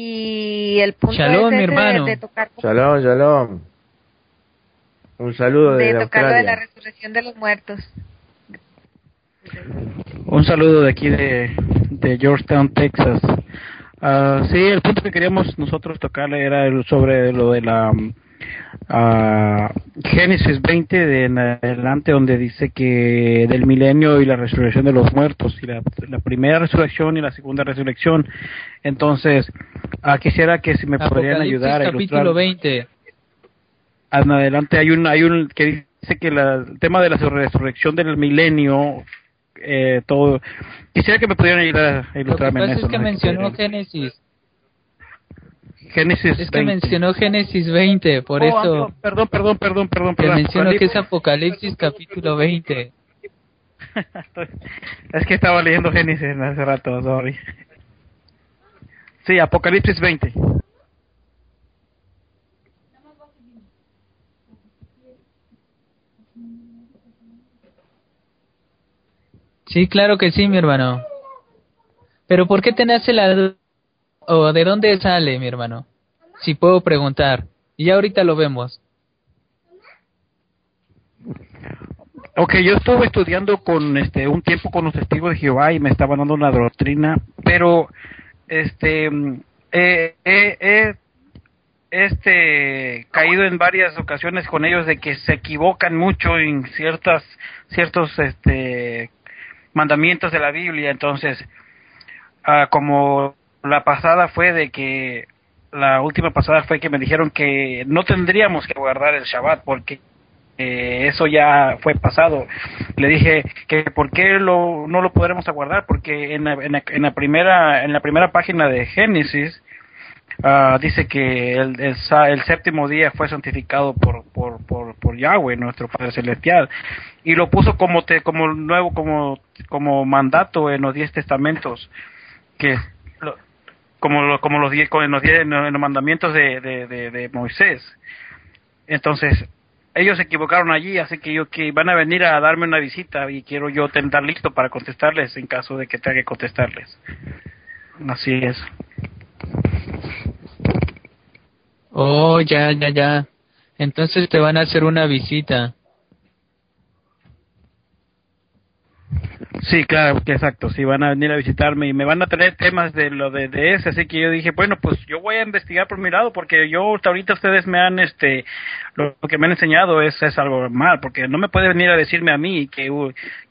y el punto Shalom, es mi ese hermano. de, de tocar Shalom, shalom. Un saludo de desde tocar lo de la Australia. resurrección de los muertos. Un saludo de aquí de, de Georgetown, Texas. Ah, sí, el punto que queríamos nosotros tocarle era sobre lo de la ah, Génesis 20 de en adelante, donde dice que del milenio y la resurrección de los muertos, y la, la primera resurrección y la segunda resurrección. Entonces, ah, quisiera que si me podrían ayudar a ilustrar. capítulo 20. En adelante hay un hay un que dice que la- el tema de la resurrección del milenio eh, todo quisiera que me pudieran ayudar a Lo que illustrarme en pasa eso es que ¿no? mencionó Génesis. Génesis Es que 20. mencionó Génesis 20, por Oh, eso ah, perdón perdón perdón perdón te perdón menciono que es Apocalipsis. Capítulo 20. es que estaba leyendo Génesis hace rato sorry sí Apocalipsis 20 Sí, claro que sí, mi hermano. Pero ¿por qué te nace la? ¿O de dónde sale, mi hermano? Si puedo preguntar. Y ahorita lo vemos. Ok, yo estuve estudiando con este un tiempo con los testigos de Jehová y me estaban dando una doctrina, pero este eh, eh, eh, este caído en varias ocasiones con ellos de que se equivocan mucho en ciertas ciertos este mandamientos de la Biblia, entonces ah, como la pasada fue de que la última pasada fue que me dijeron que no tendríamos que guardar el Shabbat porque eh, eso ya fue pasado. Le dije que por qué lo, no lo podremos aguardar, porque en la, en la, en la primera en la primera página de Génesis ah, dice que el, el, el séptimo día fue santificado por, por, por, por Yahweh, nuestro Padre Celestial, y lo puso como te, como nuevo como como mandato en los diez testamentos que como como los diez con los diez en los mandamientos de, de, de, de Moisés entonces ellos se equivocaron allí, así que yo que van a venir a darme una visita y quiero yo estar listo para contestarles en caso de que tenga que contestarles. Así es. Oh, ya, ya, ya. Entonces te van a hacer una visita. Sí, claro, que exacto. Sí, van a venir a visitarme y me van a traer temas de lo de, ese. Así que yo dije, bueno, pues yo voy a investigar por mi lado porque yo hasta ahorita ustedes me han, este, lo, que me han enseñado es, es algo mal, porque no me puede venir a decirme a mí que,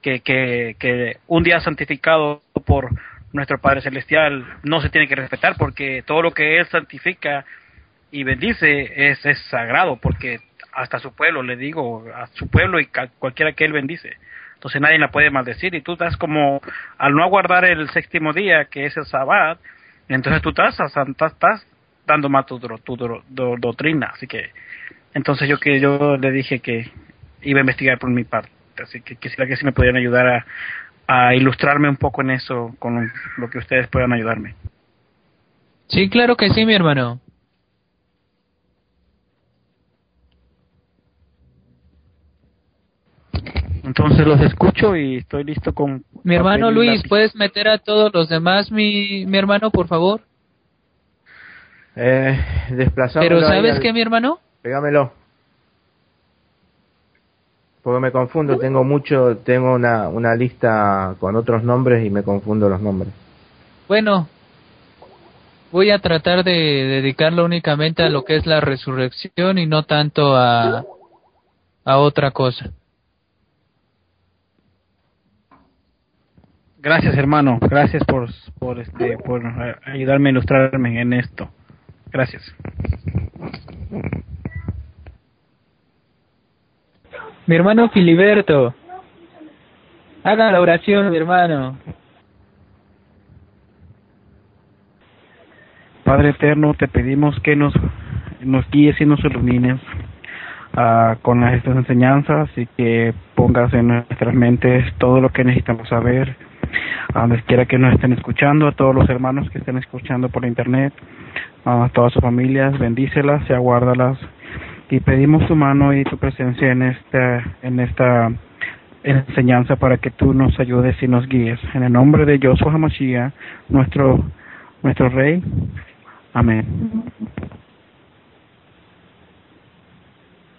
que, que, que un día santificado por nuestro Padre Celestial no se tiene que respetar porque todo lo que Él santifica y bendice es, es sagrado porque hasta su pueblo, le digo, a su pueblo y ca- cualquiera que Él bendice. Entonces nadie la puede maldecir y tú estás como, al no aguardar el séptimo día, que es el sabbat, entonces tú estás, estás, estás dando más tu, doctrina. Así que, entonces yo que yo le dije que iba a investigar por mi parte. Así que quisiera que si me pudieran ayudar a, a ilustrarme un poco en eso, con lo que ustedes puedan ayudarme. Sí, claro que sí, mi hermano. Entonces los escucho y estoy listo con... Mi hermano Luis. ¿puedes meter a todos los demás, mi, mi hermano, por favor? Eh, Pero ¿sabes al- qué, mi hermano? Pégamelo. Porque me confundo, tengo mucho, tengo una, una lista con otros nombres y me confundo los nombres. Bueno, voy a tratar de dedicarlo únicamente a lo que es la resurrección y no tanto a, a otra cosa. Gracias hermano, gracias por, por, este, por ayudarme a ilustrarme en esto. Gracias. Mi hermano Filiberto, haga la oración, mi hermano. Padre eterno, te pedimos que nos, nos guíes y nos ilumines ah, con estas enseñanzas y que pongas en nuestras mentes todo lo que necesitamos saber. A donde quiera que nos estén escuchando, a todos los hermanos que estén escuchando por internet, a todas sus familias, bendícelas y aguárdalas. Y pedimos tu mano y tu presencia en esta, en esta enseñanza para que tú nos ayudes y nos guíes. En el nombre de Joshua Hamashiach, nuestro, nuestro Rey, Amén.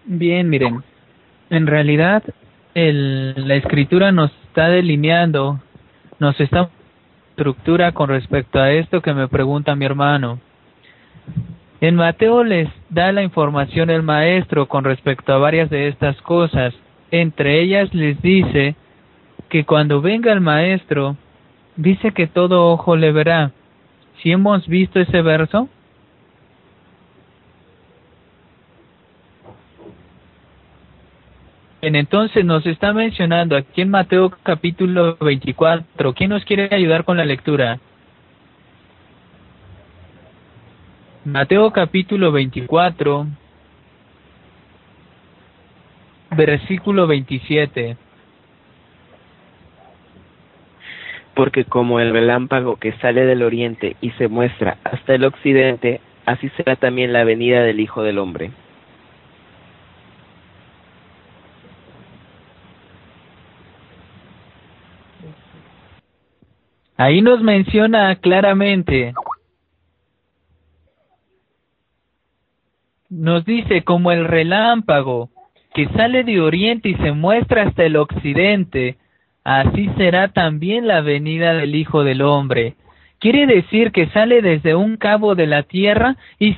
Bien, miren, en realidad el, la escritura nos está delineando, nos está estructura con respecto a esto que me pregunta mi hermano. En Mateo les da la información el maestro con respecto a varias de estas cosas. Entre ellas les dice que cuando venga el maestro, dice que todo ojo le verá. Si hemos visto ese verso, entonces nos está mencionando aquí en Mateo capítulo 24. ¿Quién nos quiere ayudar con la lectura? Mateo capítulo 24, versículo 27. Porque como el relámpago que sale del oriente y se muestra hasta el occidente, así será también la venida del Hijo del Hombre. Ahí nos menciona claramente, nos dice como el relámpago que sale de oriente y se muestra hasta el occidente, así será también la venida del Hijo del Hombre. Quiere decir que sale desde un cabo de la tierra y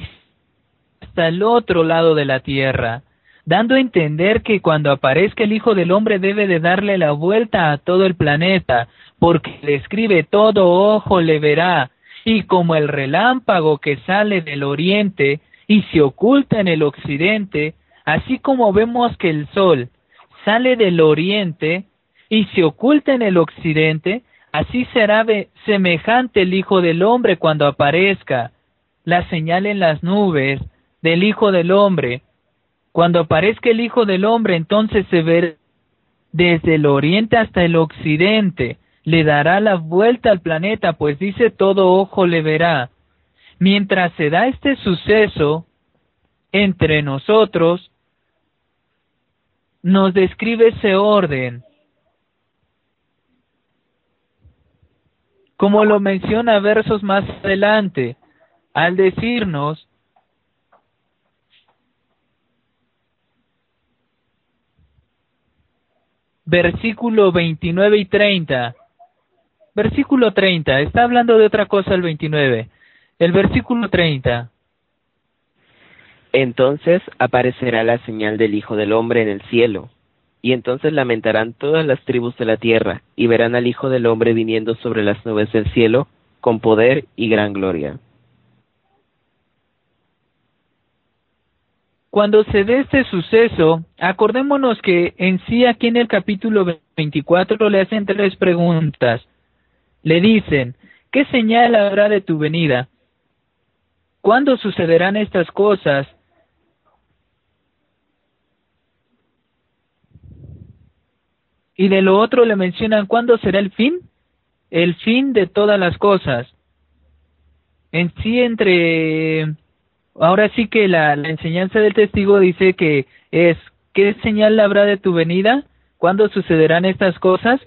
hasta el otro lado de la tierra, dando a entender que cuando aparezca el Hijo del Hombre debe de darle la vuelta a todo el planeta, porque le escribe todo ojo le verá, y como el relámpago que sale del oriente y se oculta en el occidente, así como vemos que el sol sale del oriente y se oculta en el occidente, así será semejante el Hijo del Hombre cuando aparezca. La señal en las nubes del Hijo del Hombre. Cuando aparezca el Hijo del Hombre, entonces se ve desde el oriente hasta el occidente le dará la vuelta al planeta, pues dice todo ojo le verá. Mientras se da este suceso entre nosotros, nos describe ese orden. Como lo menciona versos más adelante, al decirnos versículo 29 y 30, Versículo 30, está hablando de otra cosa el 29. El versículo 30. Entonces aparecerá la señal del Hijo del Hombre en el cielo, y entonces lamentarán todas las tribus de la tierra, y verán al Hijo del Hombre viniendo sobre las nubes del cielo, con poder y gran gloria. Cuando se dé este suceso, acordémonos que en sí aquí en el capítulo 24 le hacen tres preguntas. Le dicen, ¿qué señal habrá de tu venida? ¿Cuándo sucederán estas cosas? Y de lo otro le mencionan cuándo será el fin, el fin de todas las cosas. En sí entre ahora sí que la, la enseñanza del testigo dice que es ¿qué señal habrá de tu venida? ¿Cuándo sucederán estas cosas?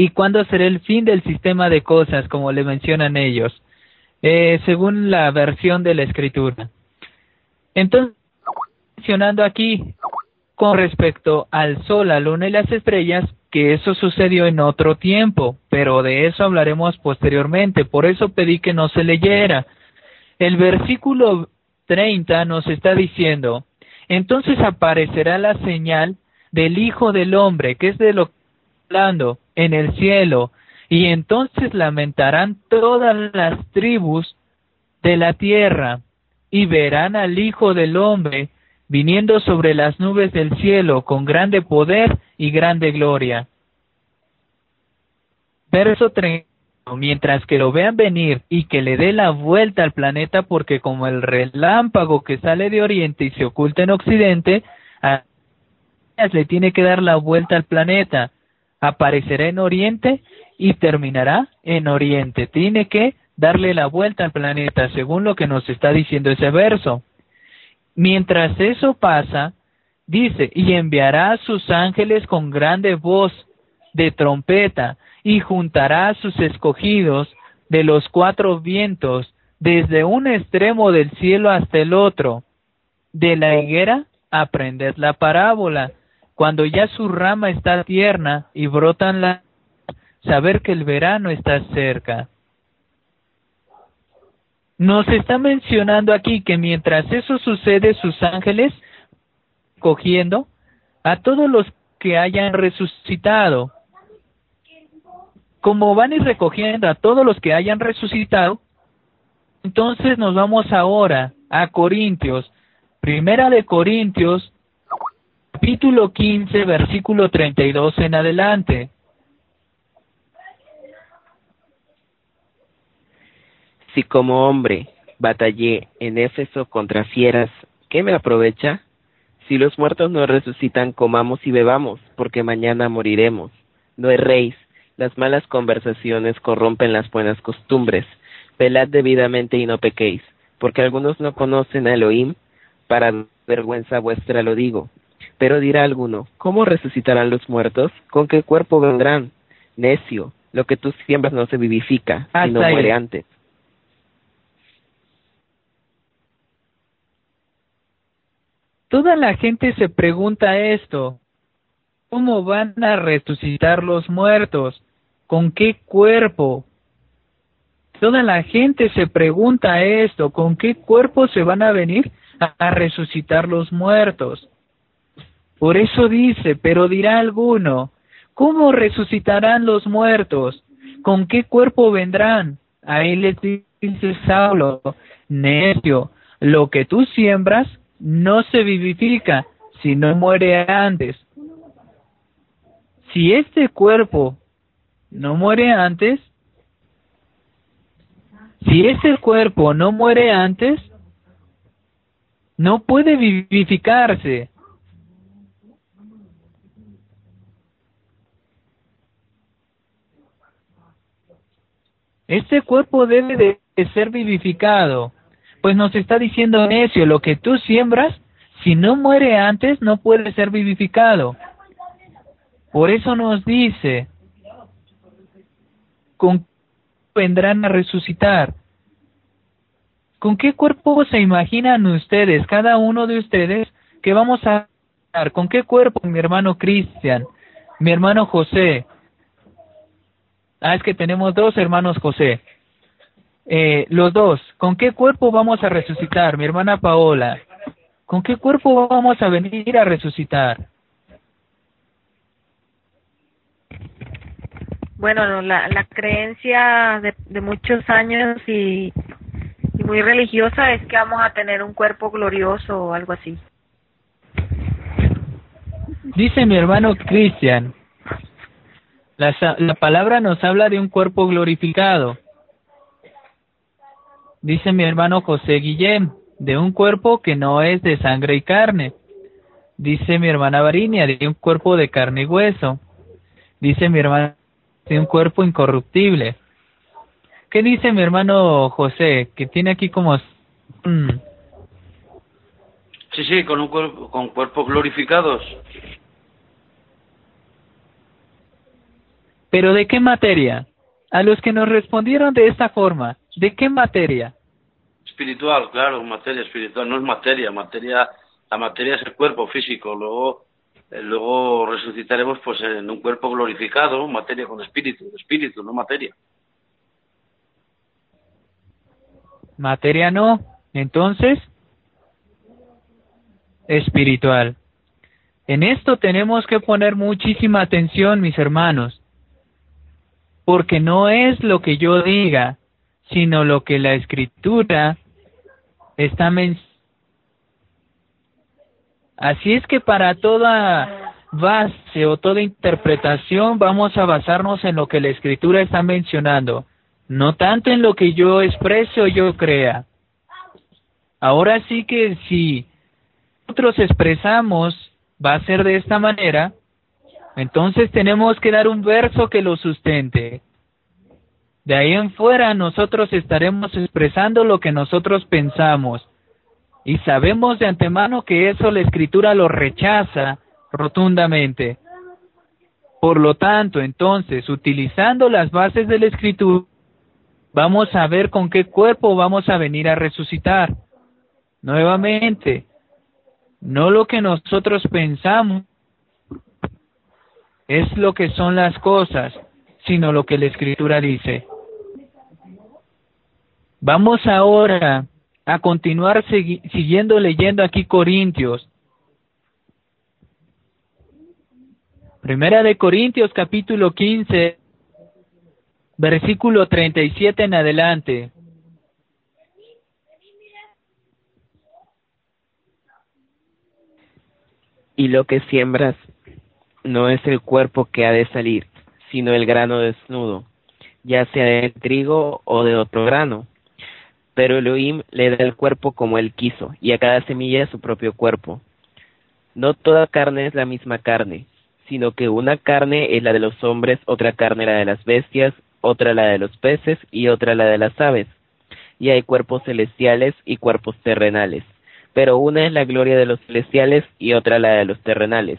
Y cuándo será el fin del sistema de cosas, como le mencionan ellos, eh, según la versión de la escritura. Entonces, mencionando aquí con respecto al sol, la luna y las estrellas, que eso sucedió en otro tiempo, pero de eso hablaremos posteriormente, por eso pedí que no se leyera. El versículo 30 nos está diciendo, entonces aparecerá la señal del Hijo del Hombre, que es de lo hablando en el cielo, y entonces lamentarán todas las tribus de la tierra, y verán al Hijo del Hombre viniendo sobre las nubes del cielo con grande poder y grande gloria. Verso 30. Mientras que lo vean venir y que le dé la vuelta al planeta, porque como el relámpago que sale de oriente y se oculta en occidente, a le tiene que dar la vuelta al planeta aparecerá en Oriente y terminará en Oriente. Tiene que darle la vuelta al planeta, según lo que nos está diciendo ese verso. Mientras eso pasa, dice, y enviará a sus ángeles con grande voz de trompeta, y juntará a sus escogidos de los cuatro vientos desde un extremo del cielo hasta el otro. De la higuera aprended la parábola. Cuando ya su rama está tierna y brotan las, saber que el verano está cerca. Nos está mencionando aquí que mientras eso sucede, sus ángeles cogiendo a todos los que hayan resucitado. Como van ir recogiendo a todos los que hayan resucitado, entonces nos vamos ahora a Corintios, primera de Corintios, capítulo 15, versículo 32 en adelante. Si como hombre batallé en Éfeso contra fieras, ¿qué me aprovecha? Si los muertos no resucitan, comamos y bebamos, porque mañana moriremos. No erréis, las malas conversaciones corrompen las buenas costumbres. Velad debidamente y no pequéis, porque algunos no conocen a Elohim, para vergüenza vuestra lo digo. Pero dirá alguno, ¿cómo resucitarán los muertos? ¿Con qué cuerpo vendrán? Necio, lo que tú siembras no se vivifica, sino muere antes. Toda la gente se pregunta esto. ¿Cómo van a resucitar los muertos? ¿Con qué cuerpo? Toda la gente se pregunta esto. ¿Con qué cuerpo se van a venir a, resucitar los muertos? Por eso dice, pero dirá alguno, ¿cómo resucitarán los muertos? ¿Con qué cuerpo vendrán? Ahí les dice Saulo, necio, lo que tú siembras, no se vivifica, sino muere antes. Si este cuerpo no muere antes, si ese cuerpo no muere antes, no puede vivificarse. Este cuerpo debe de ser vivificado pues nos está diciendo necio, lo que tú siembras, si no muere antes, no puede ser vivificado. Por eso nos dice, ¿con qué vendrán a resucitar? ¿Con qué cuerpo se imaginan ustedes, cada uno de ustedes, que vamos a ¿Con qué cuerpo, mi hermano Cristian, mi hermano José? Ah, es que tenemos dos hermanos José. Eh, los dos, ¿con qué cuerpo vamos a resucitar? Mi hermana Paola, ¿con qué cuerpo vamos a venir a resucitar? Bueno, la, la creencia de, de muchos años y, y muy religiosa es que vamos a tener un cuerpo glorioso o algo así. Dice mi hermano Cristian, la, la palabra nos habla de un cuerpo glorificado dice mi hermano José Guillén, de un cuerpo que no es de sangre y carne. Dice mi hermana Varinia, de un cuerpo de carne y hueso. Dice mi hermana, de un cuerpo incorruptible. ¿Qué dice mi hermano José? Que tiene aquí como... Sí, sí, con, un cuerpo, con cuerpos glorificados. ¿Pero de qué materia? A los que nos respondieron de esta forma, ¿de qué materia? Espiritual, claro, materia espiritual, no es materia, materia, la materia es el cuerpo físico, luego, eh, luego resucitaremos pues en un cuerpo glorificado, materia con espíritu, espíritu, no materia. Materia no, entonces, espiritual. En esto tenemos que poner muchísima atención, mis hermanos porque no es lo que yo diga, sino lo que la escritura está mencionando. Así es que para toda base o toda interpretación vamos a basarnos en lo que la escritura está mencionando, no tanto en lo que yo exprese o yo crea. Ahora sí que si nosotros expresamos va a ser de esta manera, entonces tenemos que dar un verso que lo sustente. De ahí en fuera nosotros estaremos expresando lo que nosotros pensamos. Y sabemos de antemano que eso la escritura lo rechaza rotundamente. Por lo tanto, entonces, utilizando las bases de la escritura, vamos a ver con qué cuerpo vamos a venir a resucitar. Nuevamente, no lo que nosotros pensamos es lo que son las cosas, sino lo que la escritura dice. Vamos ahora a continuar siguiendo leyendo aquí Corintios. Primera de Corintios capítulo 15, versículo 37 en adelante. Y lo que siembras no es el cuerpo que ha de salir, sino el grano desnudo, ya sea de trigo o de otro grano pero Elohim le da el cuerpo como él quiso, y a cada semilla su propio cuerpo. No toda carne es la misma carne, sino que una carne es la de los hombres, otra carne la de las bestias, otra la de los peces y otra la de las aves. Y hay cuerpos celestiales y cuerpos terrenales, pero una es la gloria de los celestiales y otra la de los terrenales.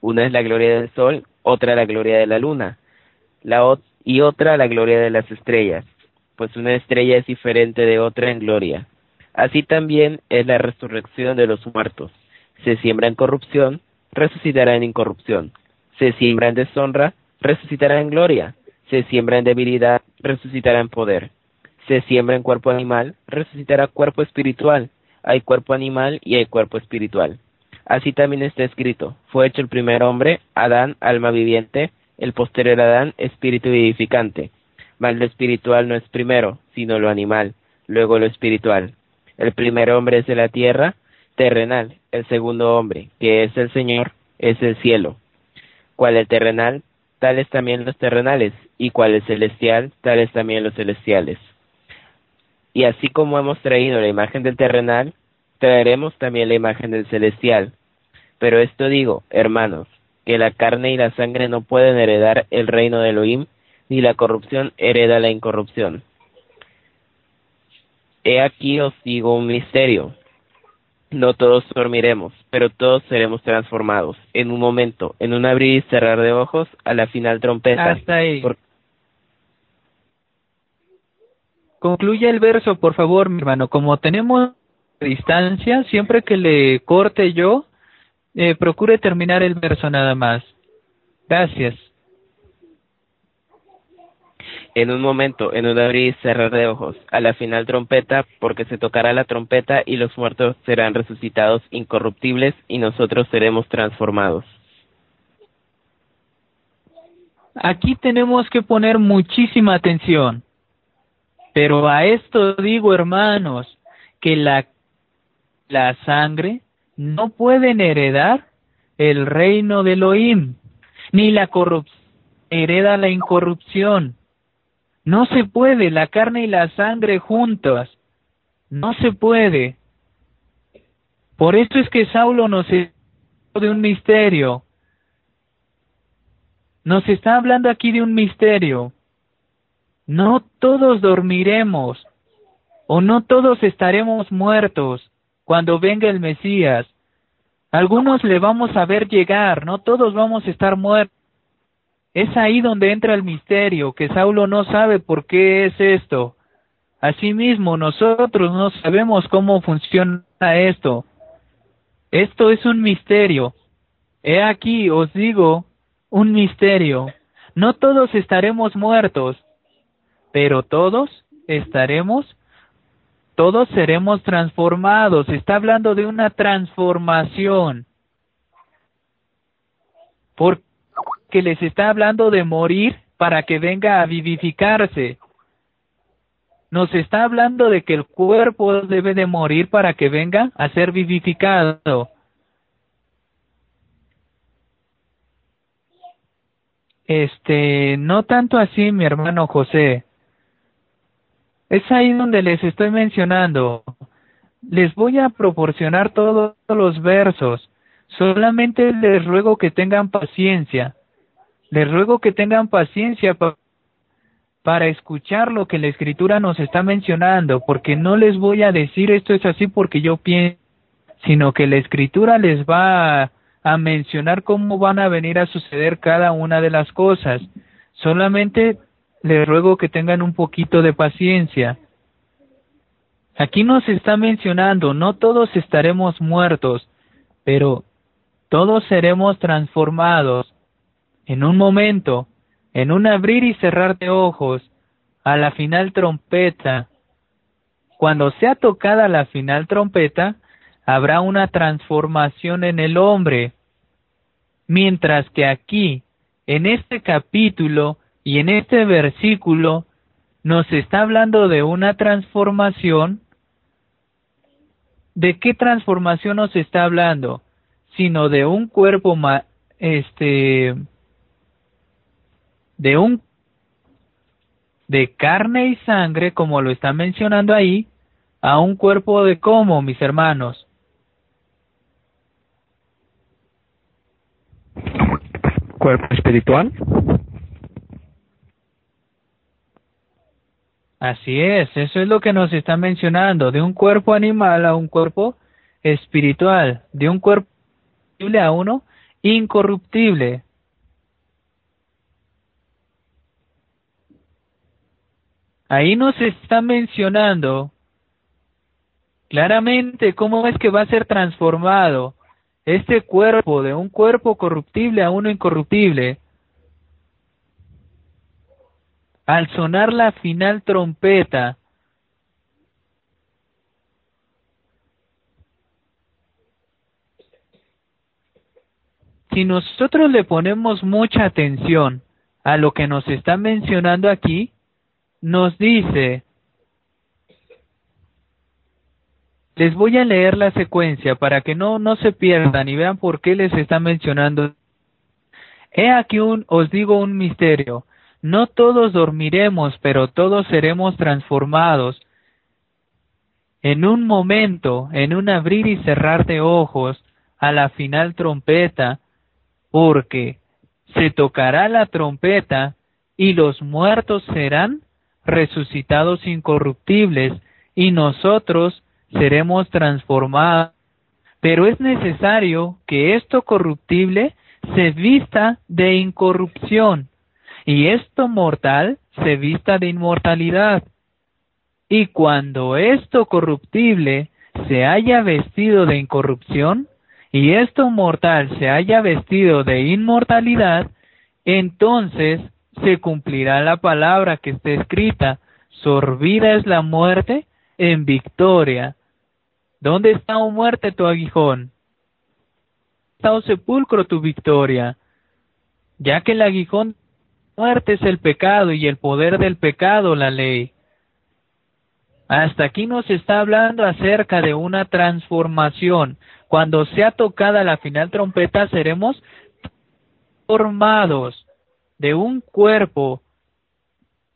Una es la gloria del sol, otra la gloria de la luna, la y otra la gloria de las estrellas pues una estrella es diferente de otra en gloria. Así también es la resurrección de los muertos. Se siembra en corrupción, resucitará en incorrupción. Se siembra en deshonra, resucitará en gloria. Se siembra en debilidad, resucitará en poder. Se siembra en cuerpo animal, resucitará cuerpo espiritual. Hay cuerpo animal y hay cuerpo espiritual. Así también está escrito, fue hecho el primer hombre, Adán, alma viviente, el posterior Adán, espíritu vivificante mas lo espiritual no es primero, sino lo animal, luego lo espiritual. El primer hombre es de la tierra, terrenal, el segundo hombre, que es el Señor, es el cielo. Cual el terrenal, tales también los terrenales, y cual el celestial, tales también los celestiales. Y así como hemos traído la imagen del terrenal, traeremos también la imagen del celestial. Pero esto digo, hermanos, que la carne y la sangre no pueden heredar el reino de Elohim, ni la corrupción hereda la incorrupción. He aquí os digo un misterio. No todos dormiremos, pero todos seremos transformados en un momento, en un abrir y cerrar de ojos, a la final trompeta. Hasta ahí. Concluye el verso, por favor, mi hermano. Como tenemos distancia, siempre que le corte yo, eh, procure terminar el verso nada más. Gracias en un momento, en un abrir y cerrar de ojos, a la final trompeta, porque se tocará la trompeta y los muertos serán resucitados incorruptibles y nosotros seremos transformados. Aquí tenemos que poner muchísima atención. Pero a esto digo, hermanos, que la, la sangre no pueden heredar el reino de Elohim, ni la corrupción hereda la incorrupción. No se puede la carne y la sangre juntas. No se puede. Por eso es que Saulo nos está de un misterio. Nos está hablando aquí de un misterio. No todos dormiremos o no todos estaremos muertos cuando venga el Mesías. Algunos le vamos a ver llegar, no todos vamos a estar muertos. Es ahí donde entra el misterio, que Saulo no sabe por qué es esto. Asimismo, nosotros no sabemos cómo funciona esto. Esto es un misterio. He aquí, os digo, un misterio. No todos estaremos muertos, pero todos estaremos, todos seremos transformados. Está hablando de una transformación. ¿Por que les está hablando de morir para que venga a vivificarse. Nos está hablando de que el cuerpo debe de morir para que venga a ser vivificado. Este, no tanto así, mi hermano José. Es ahí donde les estoy mencionando. Les voy a proporcionar todos los versos. Solamente les ruego que tengan paciencia. Les ruego que tengan paciencia para escuchar lo que la escritura nos está mencionando, porque no les voy a decir esto es así porque yo pienso, sino que la escritura les va a, a mencionar cómo van a venir a suceder cada una de las cosas. Solamente les ruego que tengan un poquito de paciencia. Aquí nos está mencionando, no todos estaremos muertos, pero todos seremos transformados en un momento, en un abrir y cerrar de ojos, a la final trompeta. Cuando sea tocada la final trompeta, habrá una transformación en el hombre. Mientras que aquí, en este capítulo y en este versículo, nos está hablando de una transformación ¿de qué transformación nos está hablando? Sino de un cuerpo, ma este, de un, de carne y sangre, como lo está mencionando ahí, a un cuerpo de cómo, mis hermanos. Cuerpo espiritual. Así es, eso es lo que nos está mencionando, de un cuerpo animal a un cuerpo espiritual, de un cuerpo a uno incorruptible. Ahí nos está mencionando claramente cómo es que va a ser transformado este cuerpo de un cuerpo corruptible a uno incorruptible al sonar la final trompeta, si nosotros le ponemos mucha atención a lo que nos está mencionando aquí, nos dice, les voy a leer la secuencia para que no, no se pierdan y vean por qué les está mencionando. He aquí un, os digo un misterio, no todos dormiremos, pero todos seremos transformados. En un momento, en un abrir y cerrar de ojos, a la final trompeta, porque se tocará la trompeta y los muertos serán resucitados incorruptibles y nosotros seremos transformados. Pero es necesario que esto corruptible se vista de incorrupción y esto mortal se vista de inmortalidad. Y cuando esto corruptible se haya vestido de incorrupción, y esto mortal se haya vestido de inmortalidad, entonces se cumplirá la palabra que está escrita, sorbida es la muerte en victoria. ¿Dónde está, oh muerte, tu aguijón? ¿Está, oh sepulcro, tu victoria? Ya que el aguijón muerte es el pecado y el poder del pecado la ley. Hasta aquí nos está hablando acerca de una transformación. Cuando sea tocada la final trompeta seremos formados de un cuerpo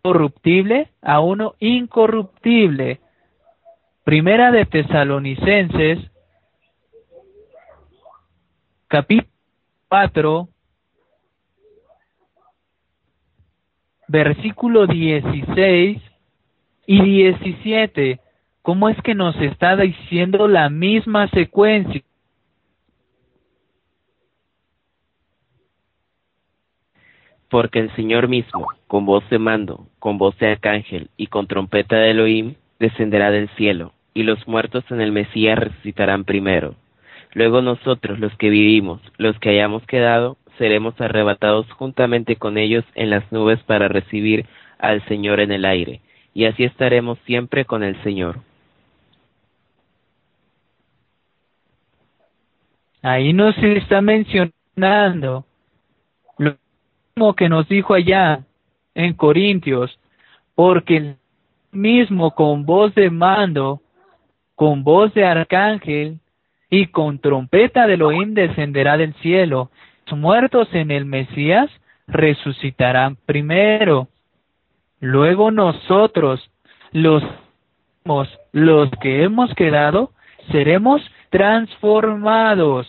corruptible a uno incorruptible. Primera de Tesalonicenses, capítulo 4, versículo 16 y 17, ¿cómo es que nos está diciendo la misma secuencia? Porque el Señor mismo, con voz de mando, con voz de arcángel y con trompeta de Elohim, descenderá del cielo, y los muertos en el Mesías resucitarán primero. Luego nosotros, los que vivimos, los que hayamos quedado, seremos arrebatados juntamente con ellos en las nubes para recibir al Señor en el aire, y así estaremos siempre con el Señor. Ahí nos está mencionando lo mismo que nos dijo allá en Corintios, porque el mismo con voz de mando, con voz de arcángel y con trompeta de Elohim descenderá del cielo, muertos en el Mesías resucitarán primero. Luego nosotros, los, los que hemos quedado, seremos transformados,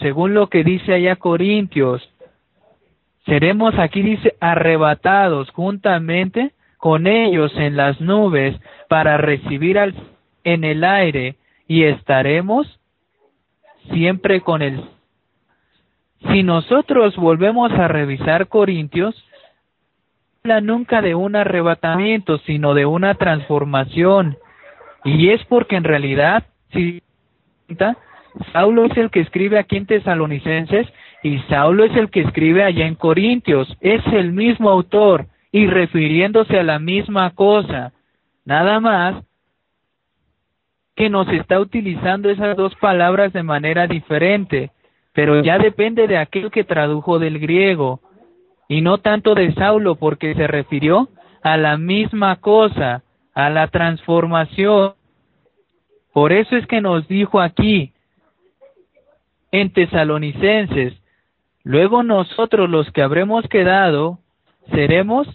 según lo que dice allá Corintios. Seremos, aquí dice, arrebatados juntamente con ellos en las nubes para recibir al, en el aire y estaremos siempre con el si nosotros volvemos a revisar Corintios, nunca de un arrebatamiento, sino de una transformación. Y es porque en realidad, si Saulo es el que escribe aquí en Tesalonicenses y Saulo es el que escribe allá en Corintios. Es el mismo autor y refiriéndose a la misma cosa. Nada más que nos está utilizando esas dos palabras de manera diferente, pero ya depende de aquel que tradujo del griego y no tanto de Saulo porque se refirió a la misma cosa, a la transformación. Por eso es que nos dijo aquí en Tesalonicenses, luego nosotros los que habremos quedado, seremos,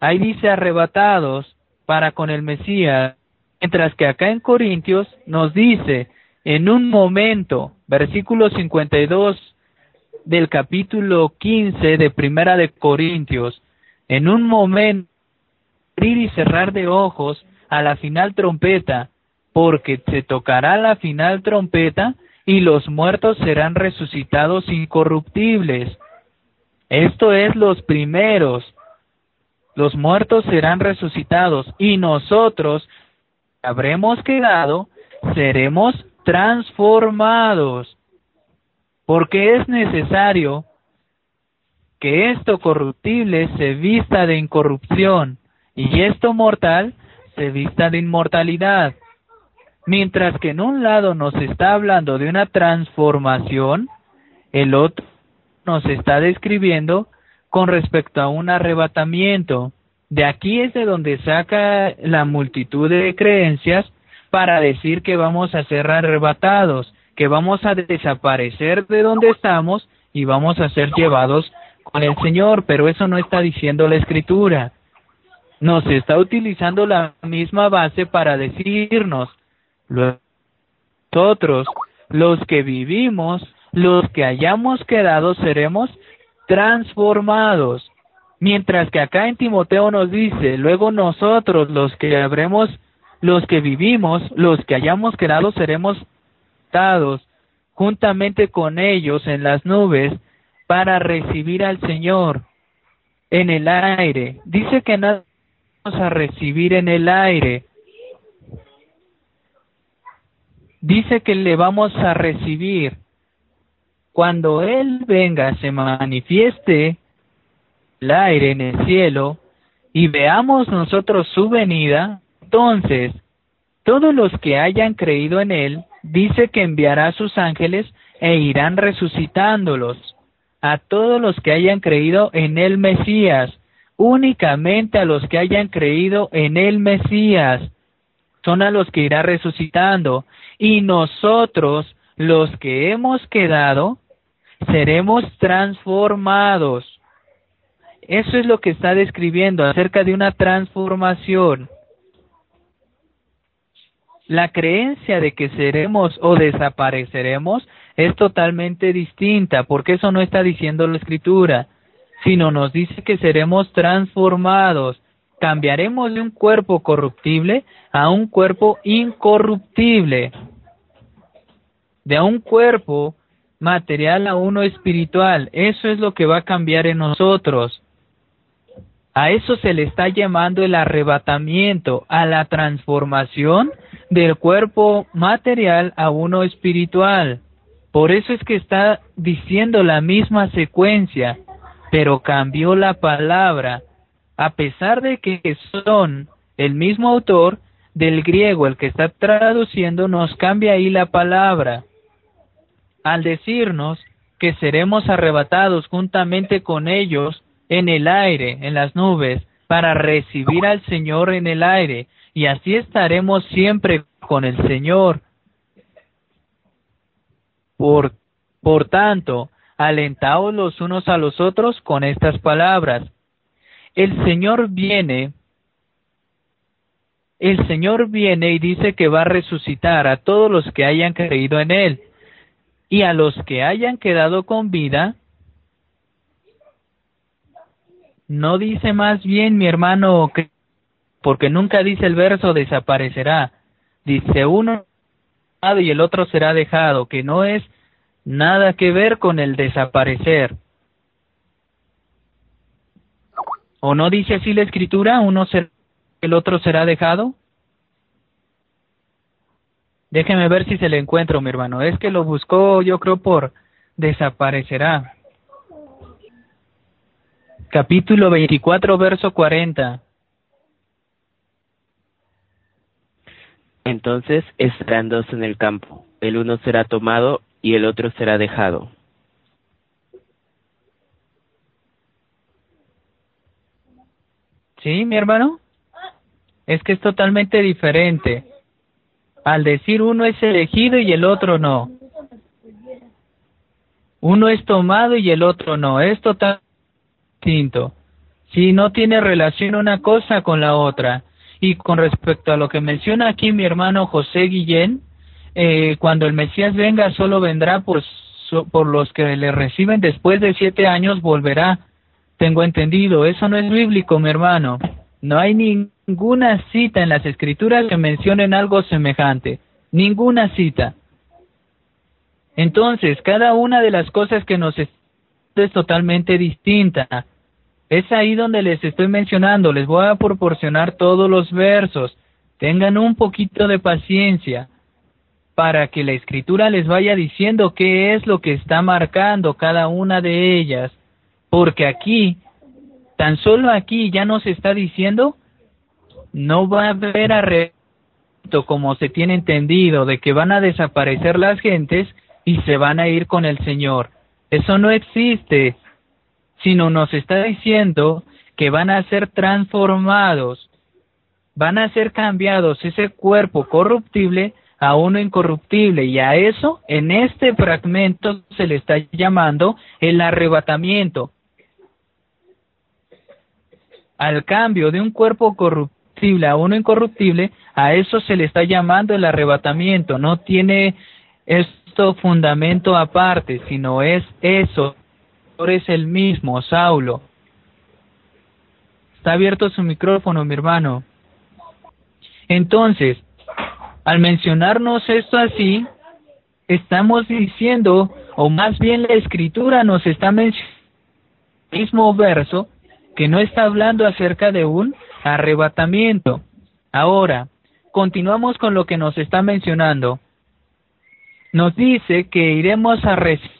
ahí dice arrebatados para con el Mesías, mientras que acá en Corintios nos dice, en un momento, versículo 52 del capítulo 15 de Primera de Corintios, en un momento, abrir y cerrar de ojos a la final trompeta, porque se tocará la final trompeta y los muertos serán resucitados incorruptibles. Esto es los primeros. Los muertos serán resucitados y nosotros habremos quedado, seremos transformados porque es necesario que esto corruptible se vista de incorrupción y esto mortal se vista de inmortalidad. Mientras que en un lado nos está hablando de una transformación, el otro nos está describiendo con respecto a un arrebatamiento. De aquí es de donde saca la multitud de creencias para decir que vamos a ser arrebatados que vamos a desaparecer de donde estamos y vamos a ser llevados con el Señor, pero eso no está diciendo la Escritura. Nos está utilizando la misma base para decirnos, nosotros, los que vivimos, los que hayamos quedado, seremos transformados. Mientras que acá en Timoteo nos dice, luego nosotros, los que habremos, los que vivimos, los que hayamos quedado, seremos juntamente con ellos en las nubes para recibir al Señor en el aire. Dice que no vamos a recibir en el aire. Dice que le vamos a recibir cuando Él venga, se manifieste el aire en el cielo y veamos nosotros su venida, entonces todos los que hayan creído en Él dice que enviará a sus ángeles e irán resucitándolos. A todos los que hayan creído en el Mesías, únicamente a los que hayan creído en el Mesías, son a los que irá resucitando, y nosotros, los que hemos quedado, seremos transformados. Eso es lo que está describiendo acerca de una transformación la creencia de que seremos o desapareceremos es totalmente distinta, porque eso no está diciendo la escritura, sino nos dice que seremos transformados, cambiaremos de un cuerpo corruptible a un cuerpo incorruptible, de un cuerpo material a uno espiritual, eso es lo que va a cambiar en nosotros. A eso se le está llamando el arrebatamiento, a la transformación del cuerpo material a uno espiritual. Por eso es que está diciendo la misma secuencia, pero cambió la palabra, a pesar de que son el mismo autor del griego, el que está traduciendo, nos cambia ahí la palabra. Al decirnos que seremos arrebatados juntamente con ellos en el aire, en las nubes, para recibir al Señor en el aire, y así estaremos siempre con el Señor. Por, por tanto, alentaos los unos a los otros con estas palabras. El Señor viene, el Señor viene y dice que va a resucitar a todos los que hayan creído en Él, y a los que hayan quedado con vida, no dice más bien mi hermano que porque nunca dice el verso desaparecerá. Dice uno y el otro será dejado, que no es nada que ver con el desaparecer. ¿O no dice así la escritura? Uno será, el otro será dejado. Déjeme ver si se le encuentro, mi hermano. Es que lo buscó, yo creo, por desaparecerá. Capítulo 24, verso 40. Entonces estarán dos en el campo, el uno será tomado y el otro será dejado. ¿Sí, mi hermano? Es que es totalmente diferente. Al decir uno es elegido y el otro no. Uno es tomado y el otro no. Es totalmente distinto. Si no tiene relación una cosa con la otra. Y con respecto a lo que menciona aquí mi hermano José Guillén, eh, cuando el Mesías venga solo vendrá por, por los que le reciben después de siete años volverá. Tengo entendido, eso no es bíblico, mi hermano. No hay ninguna cita en las escrituras que mencionen algo semejante. Ninguna cita. Entonces, cada una de las cosas que nos es totalmente distinta. Es ahí donde les estoy mencionando, les voy a proporcionar todos los versos. Tengan un poquito de paciencia para que la escritura les vaya diciendo qué es lo que está marcando cada una de ellas. Porque aquí, tan solo aquí ya nos está diciendo, no va a haber arresto como se tiene entendido de que van a desaparecer las gentes y se van a ir con el Señor. Eso no existe sino nos está diciendo que van a ser transformados, van a ser cambiados ese cuerpo corruptible a uno incorruptible y a eso en este fragmento se le está llamando el arrebatamiento. Al cambio de un cuerpo corruptible a uno incorruptible, a eso se le está llamando el arrebatamiento. No tiene fundamento aparte, sino es eso es el mismo, Saulo. Está abierto su micrófono, mi hermano. Entonces, al mencionarnos esto así, estamos diciendo, o más bien la escritura nos está mencionando el mismo verso, que no está hablando acerca de un arrebatamiento. Ahora, continuamos con lo que nos está mencionando. Nos dice que iremos a recibir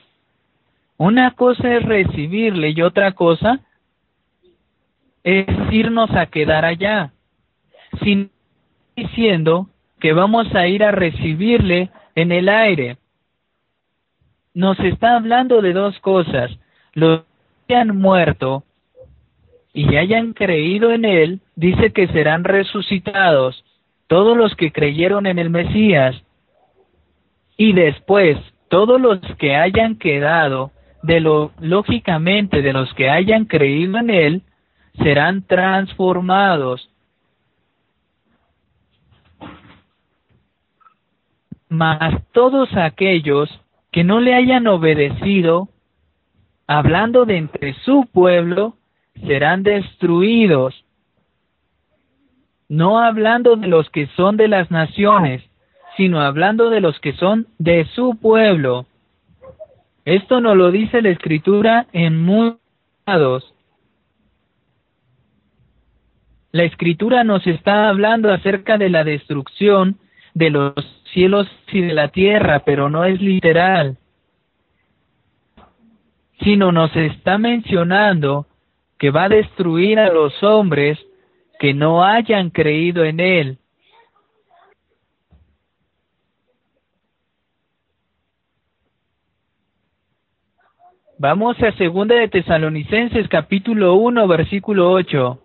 una cosa es recibirle y otra cosa es irnos a quedar allá, sin diciendo que vamos a ir a recibirle en el aire. Nos está hablando de dos cosas. Los que han muerto y hayan creído en él, dice que serán resucitados todos los que creyeron en el Mesías. Y después, todos los que hayan quedado de lo lógicamente de los que hayan creído en él serán transformados. Mas todos aquellos que no le hayan obedecido, hablando de entre su pueblo, serán destruidos. No hablando de los que son de las naciones, sino hablando de los que son de su pueblo. Esto nos lo dice la escritura en muchos La escritura nos está hablando acerca de la destrucción de los cielos y de la tierra, pero no es literal, sino nos está mencionando que va a destruir a los hombres que no hayan creído en Él. Vamos a segunda de Tesalonicenses capítulo 1 versículo 8.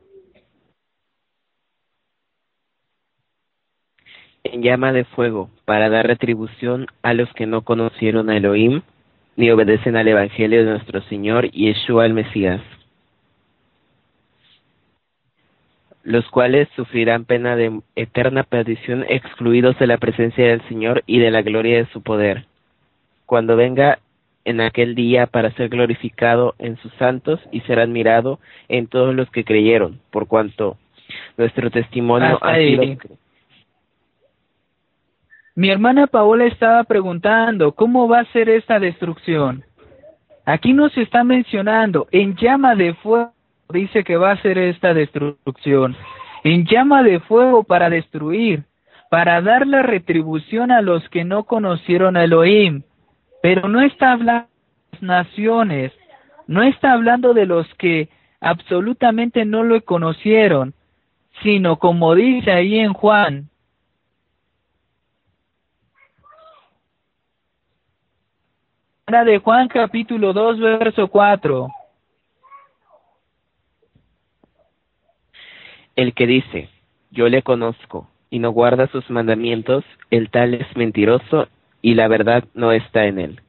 En llama de fuego, para dar retribución a los que no conocieron a Elohim, ni obedecen al Evangelio de nuestro Señor Yeshua el Mesías, los cuales sufrirán pena de eterna perdición excluidos de la presencia del Señor y de la gloria de su poder, cuando venga en aquel día para ser glorificado en sus santos y ser admirado en todos los que creyeron, por cuanto nuestro testimonio ha sido... Mi hermana Paola estaba preguntando, ¿cómo va a ser esta destrucción? Aquí nos está mencionando en llama de fuego dice que va a ser esta destrucción, en llama de fuego para destruir, para dar la retribución a los que no conocieron a Elohim. Pero no está hablando de las naciones, no está hablando de los que absolutamente no lo conocieron, sino como dice ahí en Juan, de Juan capítulo 2 verso 4. El que dice, yo le conozco, y no guarda sus mandamientos, el tal es mentiroso, y la verdad no está en él.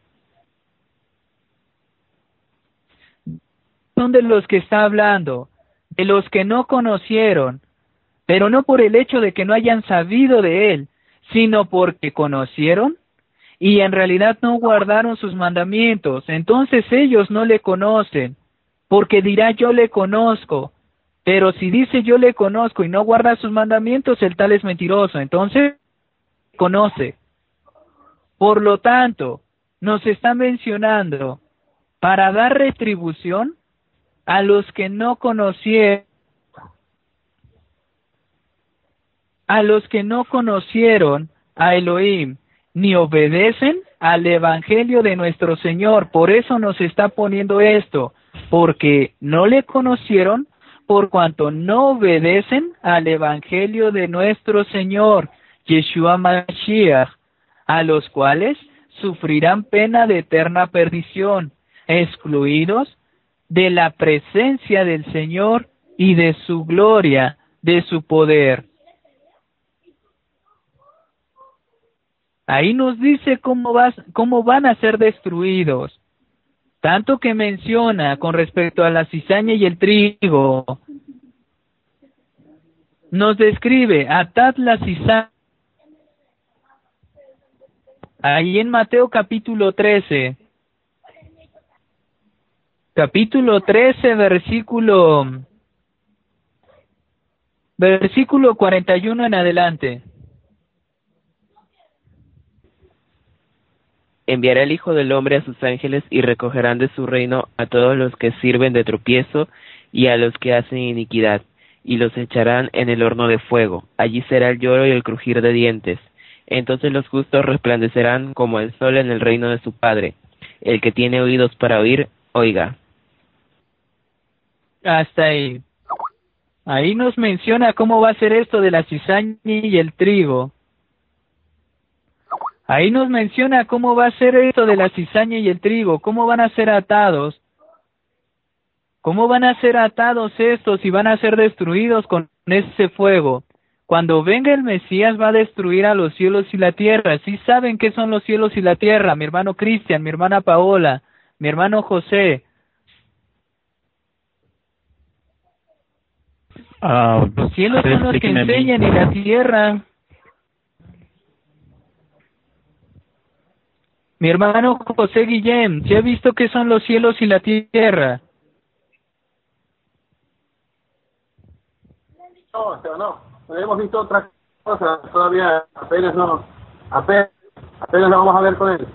Son de los que está hablando, de los que no conocieron, pero no por el hecho de que no hayan sabido de él, sino porque conocieron y en realidad no guardaron sus mandamientos. Entonces ellos no le conocen, porque dirá yo le conozco, pero si dice yo le conozco y no guarda sus mandamientos, el tal es mentiroso. Entonces, conoce. Por lo tanto, nos está mencionando para dar retribución a los que no conocieron, a los que no conocieron a Elohim, ni obedecen al Evangelio de nuestro Señor. Por eso nos está poniendo esto, porque no le conocieron por cuanto no obedecen al Evangelio de nuestro Señor, Yeshua Mashiach, a los cuales sufrirán pena de eterna perdición, excluidos de la presencia del Señor y de su gloria, de su poder. Ahí nos dice cómo, vas, cómo van a ser destruidos tanto que menciona con respecto a la cizaña y el trigo, nos describe, atad la cizaña. Ahí en Mateo capítulo 13, capítulo 13, versículo, versículo 41 en adelante. enviará el Hijo del Hombre a sus ángeles y recogerán de su reino a todos los que sirven de tropiezo y a los que hacen iniquidad, y los echarán en el horno de fuego. Allí será el lloro y el crujir de dientes. Entonces los justos resplandecerán como el sol en el reino de su Padre. El que tiene oídos para oír, oiga. Hasta ahí. Ahí nos menciona cómo va a ser esto de la cizaña y el trigo. Ahí nos menciona cómo va a ser esto de la cizaña y el trigo, cómo van a ser atados, cómo van a ser atados estos y van a ser destruidos con ese fuego. Cuando venga el Mesías va a destruir a los cielos y la tierra. Sí saben qué son los cielos y la tierra, mi hermano Cristian, mi hermana Paola, mi hermano José. Ah, los cielos son los que enseñan y la tierra Mi hermano José Guillén, ¿se ha visto qué son los cielos y la tierra? No, no, no hemos visto otra cosa, todavía apenas no, apenas, apenas lo vamos a ver con él.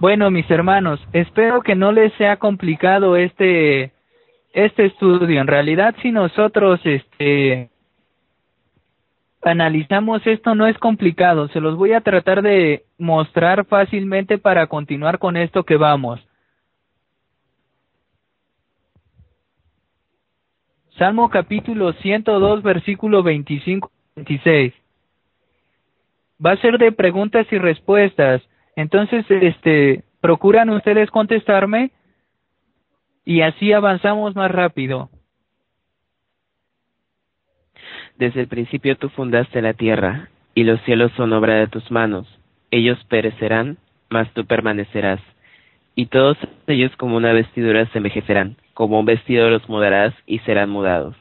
Bueno, mis hermanos, espero que no les sea complicado este este estudio. En realidad, si nosotros este analizamos esto no es complicado, se los voy a tratar de mostrar fácilmente para continuar con esto que vamos. Salmo capítulo 102 versículo 25-26. Va a ser de preguntas y respuestas. Entonces, este, procuran ustedes contestarme y así avanzamos más rápido. Desde el principio tú fundaste la tierra, y los cielos son obra de tus manos. Ellos perecerán, mas tú permanecerás. Y todos ellos como una vestidura se envejecerán, como un vestido los mudarás y serán mudados.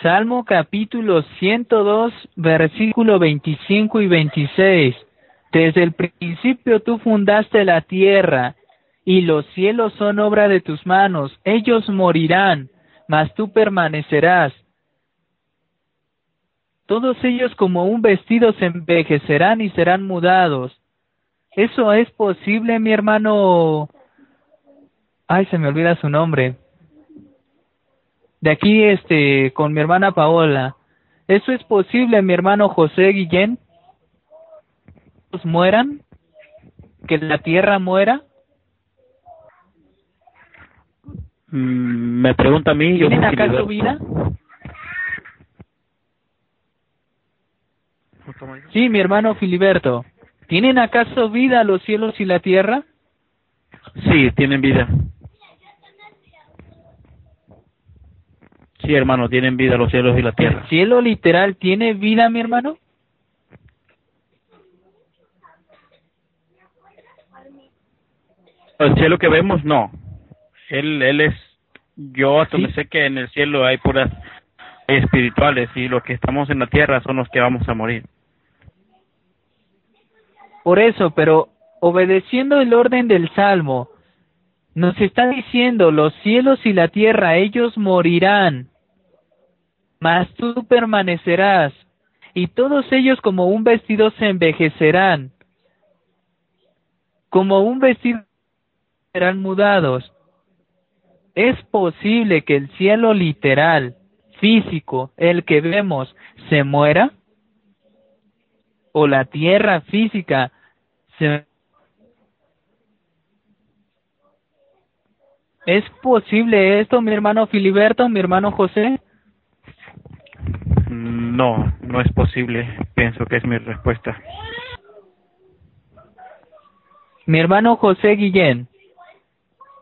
Salmo capítulo 102, versículo 25 y 26. Desde el principio tú fundaste la tierra, y los cielos son obra de tus manos, ellos morirán, mas tú permanecerás. Todos ellos como un vestido se envejecerán y serán mudados. ¿Eso es posible, mi hermano? Ay, se me olvida su nombre. De aquí, este, con mi hermana Paola. ¿Eso es posible, mi hermano José Guillén? mueran? ¿Que la tierra muera? Mm, me pregunta a mí. Yo ¿Tienen acaso vida? Sí, mi hermano Filiberto. ¿Tienen acaso vida los cielos y la tierra? Sí, tienen vida. Sí, hermano, tienen vida los cielos y la tierra. ¿El cielo literal tiene vida, mi hermano? El cielo que vemos, no. Él, él es, yo hasta me sé que en el cielo hay puras espirituales y los que estamos en la tierra son los que vamos a morir. Por eso, pero obedeciendo el orden del Salmo, nos está diciendo, los cielos y la tierra, ellos morirán, mas tú permanecerás, y todos ellos como un vestido se envejecerán, como un vestido serán mudados. Es posible que el cielo literal, físico, el que vemos, se muera, o la tierra física se ¿Es posible esto, mi hermano Filiberto, mi hermano José? No, no es posible. Pienso que es mi respuesta. Mi hermano José Guillén,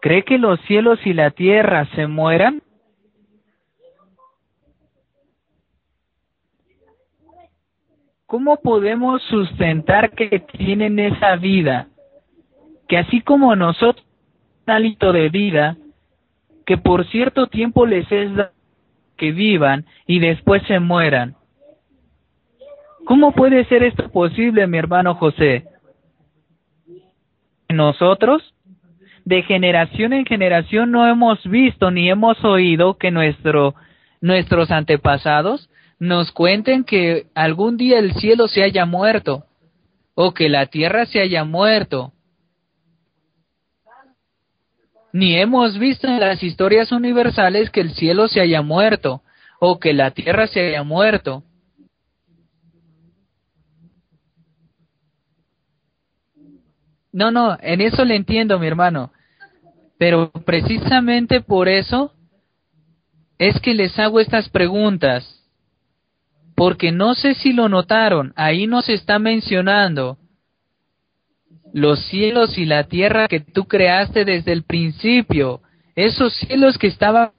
¿cree que los cielos y la tierra se mueran? ¿Cómo podemos sustentar que tienen esa vida? Que así como nosotros hálito de vida que por cierto tiempo les es que vivan y después se mueran. ¿Cómo puede ser esto posible, mi hermano José? Nosotros, de generación en generación, no hemos visto ni hemos oído que nuestro, nuestros antepasados nos cuenten que algún día el cielo se haya muerto o que la tierra se haya muerto ni hemos visto en las historias universales que el cielo se haya muerto o que la tierra se haya muerto. No, no, en eso le entiendo, mi hermano. Pero precisamente por eso es que les hago estas preguntas. Porque no sé si lo notaron, ahí nos está mencionando los cielos y la tierra que tú creaste desde el principio, esos cielos que estaban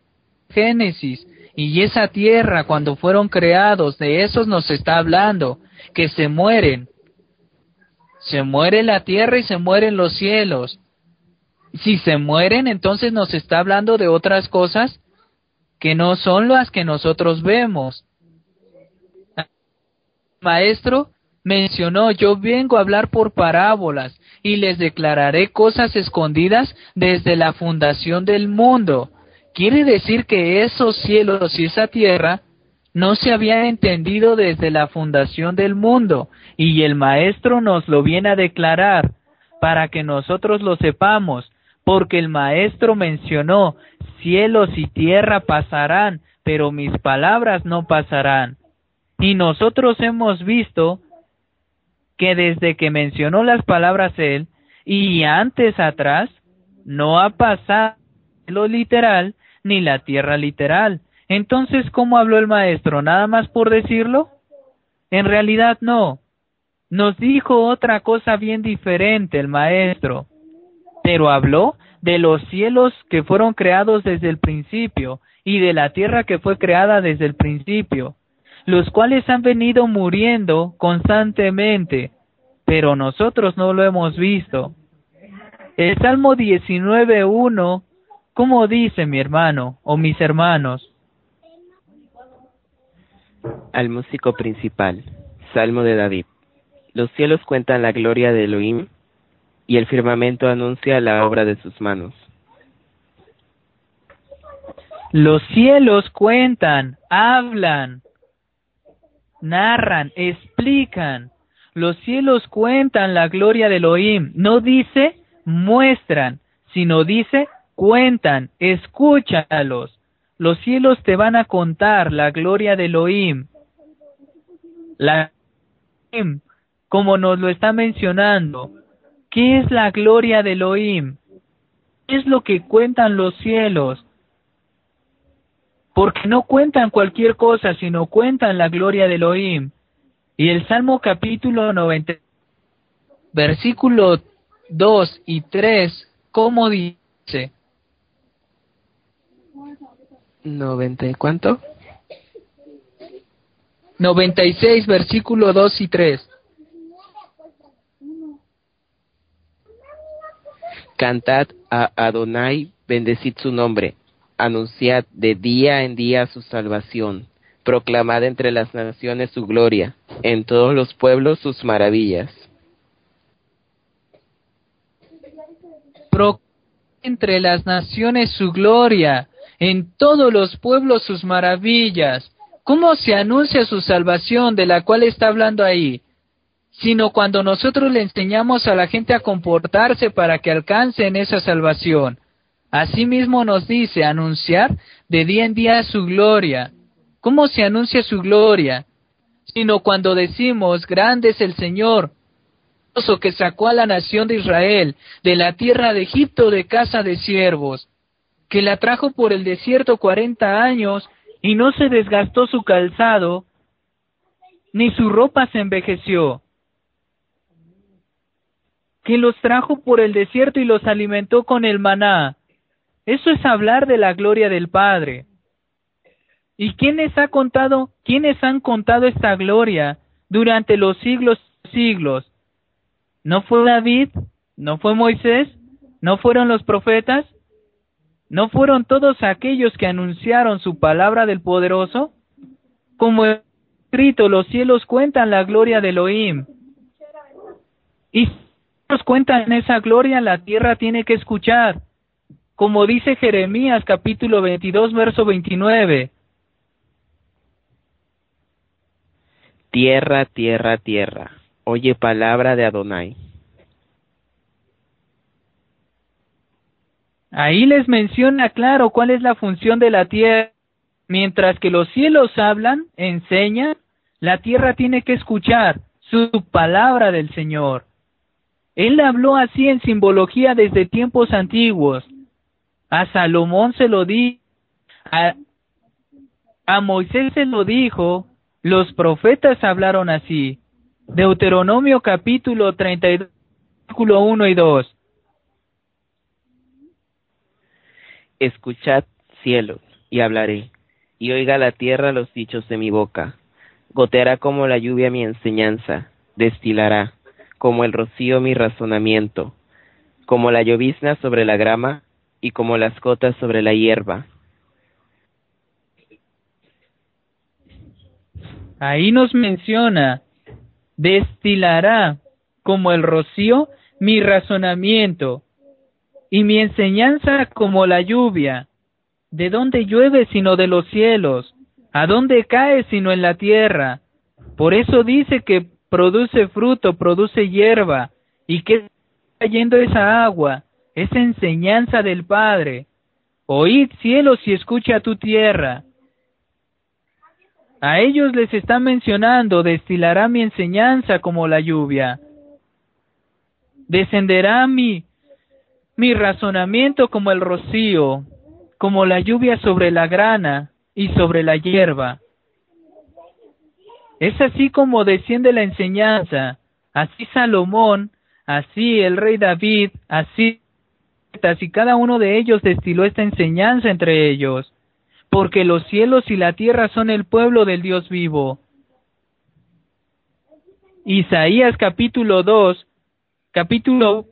en Génesis y esa tierra cuando fueron creados, de esos nos está hablando, que se mueren. Se muere la tierra y se mueren los cielos. Si se mueren, entonces nos está hablando de otras cosas que no son las que nosotros vemos. Maestro mencionó, yo vengo a hablar por parábolas y les declararé cosas escondidas desde la fundación del mundo. Quiere decir que esos cielos y esa tierra no se habían entendido desde la fundación del mundo, y el Maestro nos lo viene a declarar para que nosotros lo sepamos, porque el Maestro mencionó, cielos y tierra pasarán, pero mis palabras no pasarán. Y nosotros hemos visto que desde que mencionó las palabras él y antes atrás no ha pasado lo literal ni la tierra literal. Entonces, ¿cómo habló el maestro? ¿Nada más por decirlo? En realidad no. Nos dijo otra cosa bien diferente el maestro, pero habló de los cielos que fueron creados desde el principio y de la tierra que fue creada desde el principio los cuales han venido muriendo constantemente, pero nosotros no lo hemos visto. El Salmo 19.1, ¿cómo dice mi hermano o mis hermanos? Al músico principal, Salmo de David. Los cielos cuentan la gloria de Elohim y el firmamento anuncia la obra de sus manos. Los cielos cuentan, hablan, narran, explican Los cielos cuentan la gloria de Elohim. No dice muestran, sino dice cuentan, escúchalos. Los cielos te van a contar la gloria de Elohim. La como nos lo está mencionando. ¿Qué es la gloria de Elohim? ¿Qué es lo que cuentan los cielos? Porque no cuentan cualquier cosa, sino cuentan la gloria de Elohim. Y el Salmo capítulo 90, versículo 2 y 3, ¿cómo dice? 90 y cuánto? 96, versículo 2 y 3. Cantad a Adonai, bendecid su nombre, anunciad de día en día su salvación, proclamad entre las naciones su gloria, en todos los pueblos sus maravillas. Proclamad entre las naciones su gloria, en todos los pueblos sus maravillas. ¿Cómo se anuncia su salvación de la cual está hablando ahí? Sino cuando nosotros le enseñamos a la gente a comportarse para que alcancen esa salvación. Asimismo nos dice anunciar de día en día su gloria. ¿Cómo se anuncia su gloria? Sino cuando decimos, grande es el Señor, que sacó a la nación de Israel de la tierra de Egipto de casa de siervos, que la trajo por el desierto cuarenta años y no se desgastó su calzado, ni su ropa se envejeció, que los trajo por el desierto y los alimentó con el maná. Eso es hablar de la gloria del Padre. ¿Y quiénes ha contado, quiénes han contado esta gloria durante los siglos siglos? ¿No fue David? ¿No fue Moisés? ¿No fueron los profetas? ¿No fueron todos aquellos que anunciaron su palabra del poderoso? Como escrito, los cielos cuentan la gloria de Elohim. Y si nos cuentan esa gloria, la tierra tiene que escuchar. Como dice Jeremías capítulo 22, verso 29. Tierra, tierra, tierra, oye palabra de Adonai. Ahí les menciona claro cuál es la función de la tierra. Mientras que los cielos hablan, enseñan, la tierra tiene que escuchar su palabra del Señor. Él habló así en simbología desde tiempos antiguos. A Salomón se lo di, a, a Moisés se lo dijo, los profetas hablaron así. Deuteronomio capítulo 32, versículo 1 y 2. Escuchad cielos, y hablaré, y oiga la tierra los dichos de mi boca. Goteará como la lluvia mi enseñanza, destilará, como el rocío mi razonamiento, como la llovizna sobre la grama, y como las gotas sobre la hierba. Ahí nos menciona, destilará como el rocío mi razonamiento, y mi enseñanza como la lluvia. ¿De dónde llueve sino de los cielos? ¿A dónde cae sino en la tierra? Por eso dice que produce fruto, produce hierba, y que está cayendo esa agua, esa enseñanza del Padre. Oíd cielos y escucha tu tierra. A ellos les está mencionando, destilará mi enseñanza como la lluvia. Descenderá mi mi razonamiento como el rocío, como la lluvia sobre la grana y sobre la hierba. Es así como desciende la enseñanza, así Salomón, así el rey David, así y cada uno de ellos destiló esta enseñanza entre ellos, porque los cielos y la tierra son el pueblo del Dios vivo. Isaías capítulo 2, capítulo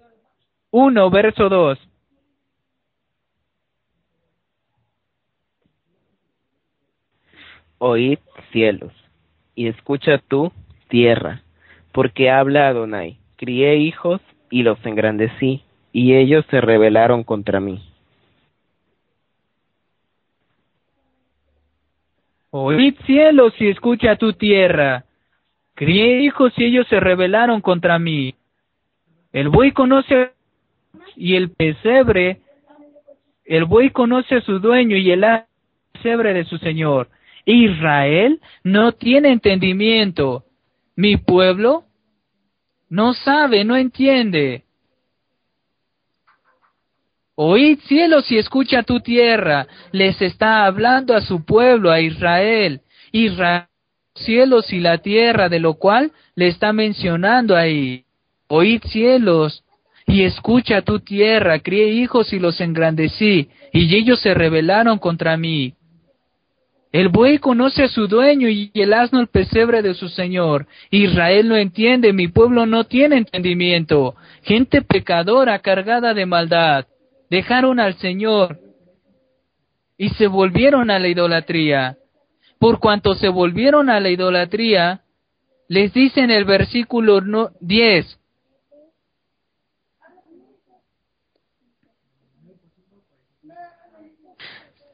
1, verso 2. Oíd cielos, y escucha tú, tierra, porque habla Adonai. Crié hijos y los engrandecí, y ellos se rebelaron contra mí. Oíd cielos y escucha tu tierra. Crié hijos y ellos se rebelaron contra mí. El buey conoce y el pesebre, el buey conoce a su dueño y el pesebre de su señor. Israel no tiene entendimiento. Mi pueblo no sabe, no entiende. Oíd cielos y escucha tu tierra. Les está hablando a su pueblo, a Israel. Israel, cielos y la tierra, de lo cual le está mencionando ahí. Oíd cielos y escucha tu tierra. Crié hijos y los engrandecí, y ellos se rebelaron contra mí. El buey conoce a su dueño y el asno el pesebre de su señor. Israel no entiende, mi pueblo no tiene entendimiento. Gente pecadora cargada de maldad. Dejaron al Señor y se volvieron a la idolatría. Por cuanto se volvieron a la idolatría, les dice en el versículo 10,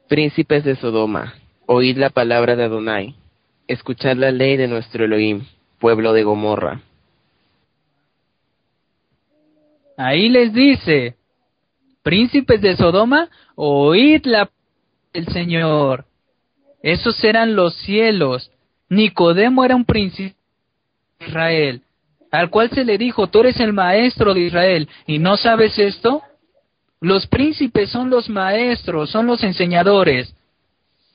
Príncipes de Sodoma, oíd la palabra de Adonai, escuchad la ley de nuestro Elohim, pueblo de Gomorra. Ahí les dice, príncipes de Sodoma, oíd la del Señor. Esos eran los cielos. Nicodemo era un príncipe de Israel, al cual se le dijo, tú eres el maestro de Israel, ¿y no sabes esto? Los príncipes son los maestros, son los enseñadores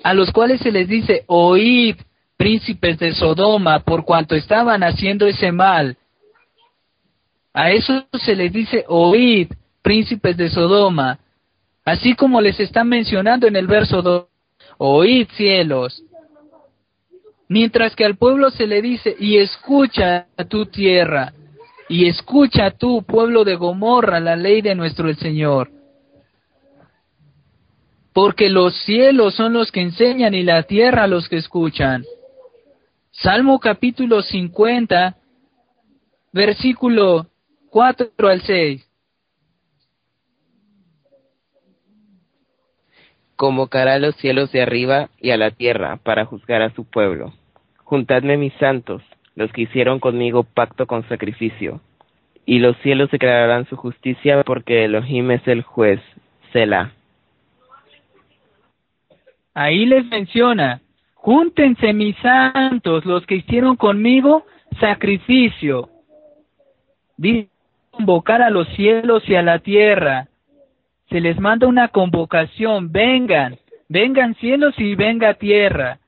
a los cuales se les dice, oíd, príncipes de Sodoma, por cuanto estaban haciendo ese mal. A eso se les dice, oíd, príncipes de Sodoma, así como les están mencionando en el verso 2, oíd cielos. Mientras que al pueblo se le dice, y escucha a tu tierra, y escucha tú, pueblo de Gomorra, la ley de nuestro Señor porque los cielos son los que enseñan y la tierra los que escuchan. Salmo capítulo 50, versículo 4 al 6. Convocará a los cielos de arriba y a la tierra para juzgar a su pueblo. Juntadme mis santos, los que hicieron conmigo pacto con sacrificio, y los cielos declararán su justicia porque Elohim es el juez. Selah. Ahí les menciona, júntense mis santos, los que hicieron conmigo sacrificio. Dice convocar a los cielos y a la tierra. Se les manda una convocación, vengan, vengan cielos y venga tierra.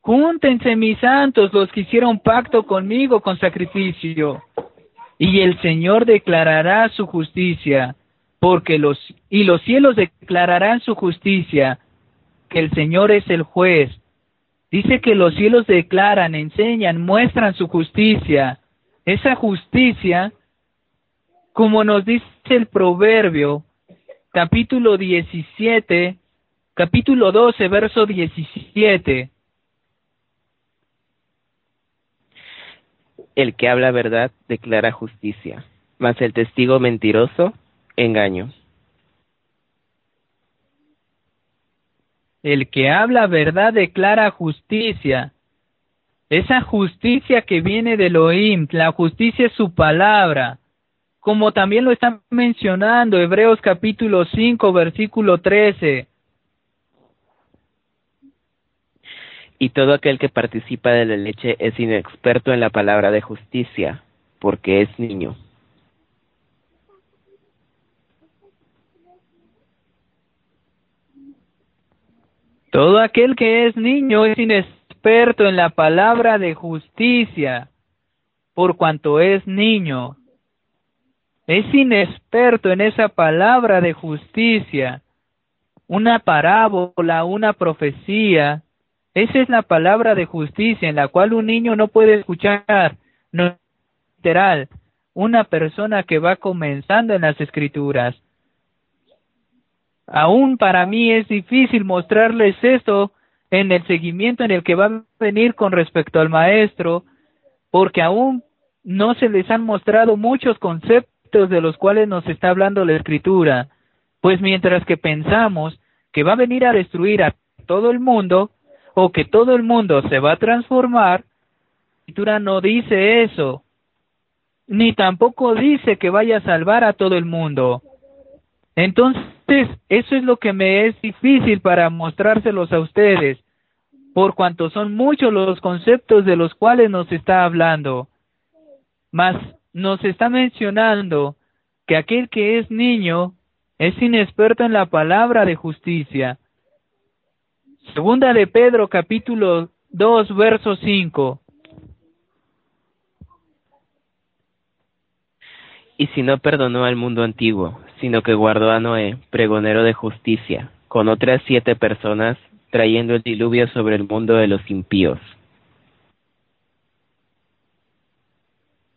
Júntense mis santos, los que hicieron pacto conmigo con sacrificio. Y el Señor declarará su justicia, porque los y los cielos declararán su justicia, que el Señor es el juez. Dice que los cielos declaran, enseñan, muestran su justicia. Esa justicia, como nos dice el proverbio, capítulo 17, capítulo 12, verso 17. El que habla verdad declara justicia, mas el testigo mentiroso, engaño. El que habla verdad declara justicia. Esa justicia que viene de Elohim, la justicia es su palabra. Como también lo están mencionando Hebreos capítulo 5, versículo 13. Y todo aquel que participa de la leche es inexperto en la palabra de justicia, porque es niño. Todo aquel que es niño es inexperto en la palabra de justicia, por cuanto es niño. Es inexperto en esa palabra de justicia. Una parábola, una profecía, esa es la palabra de justicia en la cual un niño no puede escuchar, no literal, una persona que va comenzando en las escrituras. Aún para mí es difícil mostrarles esto en el seguimiento en el que va a venir con respecto al maestro, porque aún no se les han mostrado muchos conceptos de los cuales nos está hablando la escritura, pues mientras que pensamos que va a venir a destruir a todo el mundo, o que todo el mundo se va a transformar, escritura no dice eso, ni tampoco dice que vaya a salvar a todo el mundo. Entonces, eso es lo que me es difícil para mostrárselos a ustedes, por cuanto son muchos los conceptos de los cuales nos está hablando. Mas nos está mencionando que aquel que es niño es inexperto en la palabra de justicia. Segunda de Pedro capítulo 2 verso 5. Y si no perdonó al mundo antiguo, sino que guardó a Noé, pregonero de justicia, con otras siete personas, trayendo el diluvio sobre el mundo de los impíos.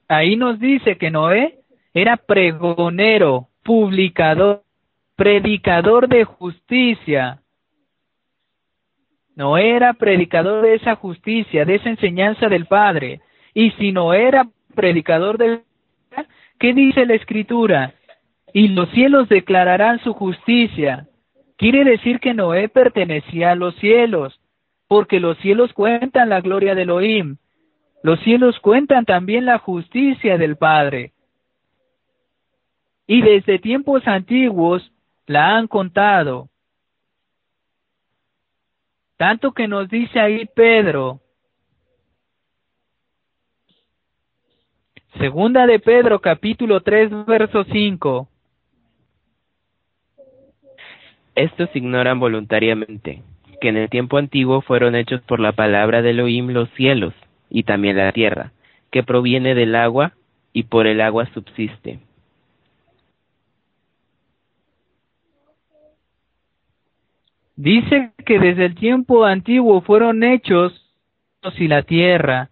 Ahí nos dice que Noé era pregonero, publicador, predicador de justicia. No era predicador de esa justicia, de esa enseñanza del Padre. Y si no era predicador de ¿qué dice la Escritura? Y los cielos declararán su justicia. Quiere decir que Noé pertenecía a los cielos, porque los cielos cuentan la gloria de Elohim. Los cielos cuentan también la justicia del Padre. Y desde tiempos antiguos la han contado. Tanto que nos dice ahí Pedro, Segunda de Pedro capítulo 3 verso 5. Estos ignoran voluntariamente que en el tiempo antiguo fueron hechos por la palabra de Elohim los cielos y también la tierra, que proviene del agua y por el agua subsiste. Dice que desde el tiempo antiguo fueron hechos y la tierra.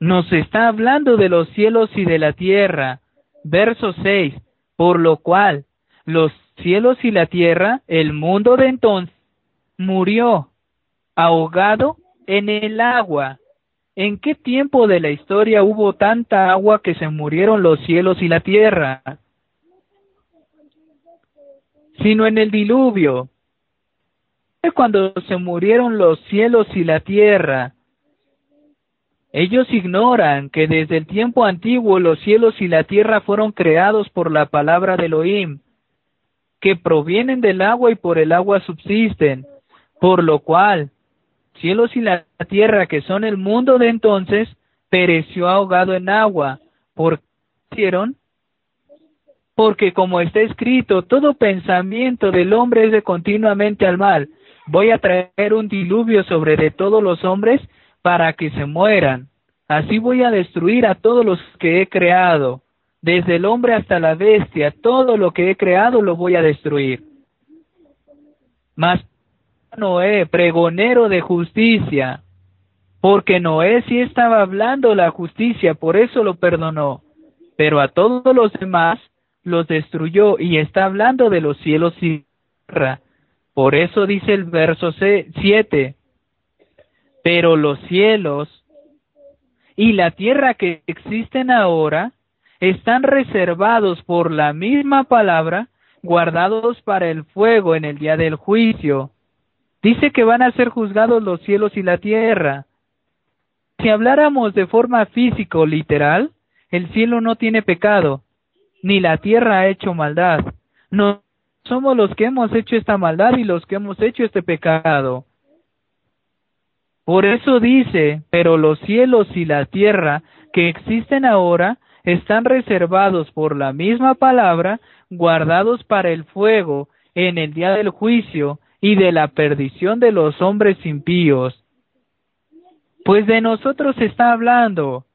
Nos está hablando de los cielos y de la tierra. Verso 6. Por lo cual los cielos y la tierra, el mundo de entonces, murió ahogado en el agua. ¿En qué tiempo de la historia hubo tanta agua que se murieron los cielos y la tierra? Sino en el diluvio cuando se murieron los cielos y la tierra. Ellos ignoran que desde el tiempo antiguo los cielos y la tierra fueron creados por la palabra de Elohim, que provienen del agua y por el agua subsisten, por lo cual cielos y la tierra que son el mundo de entonces pereció ahogado en agua. ¿Por qué hicieron? Porque como está escrito, todo pensamiento del hombre es de continuamente al mal, voy a traer un diluvio sobre de todos los hombres para que se mueran. Así voy a destruir a todos los que he creado, desde el hombre hasta la bestia, todo lo que he creado lo voy a destruir. Mas Noé, pregonero de justicia, porque Noé sí estaba hablando la justicia, por eso lo perdonó, pero a todos los demás los destruyó y está hablando de los cielos y tierra por eso dice el verso 7, pero los cielos y la tierra que existen ahora están reservados por la misma palabra, guardados para el fuego en el día del juicio. Dice que van a ser juzgados los cielos y la tierra. Si habláramos de forma físico literal, el cielo no tiene pecado, ni la tierra ha hecho maldad. No somos los que hemos hecho esta maldad y los que hemos hecho este pecado. Por eso dice, pero los cielos y la tierra que existen ahora están reservados por la misma palabra, guardados para el fuego en el día del juicio y de la perdición de los hombres impíos. Pues de nosotros está hablando.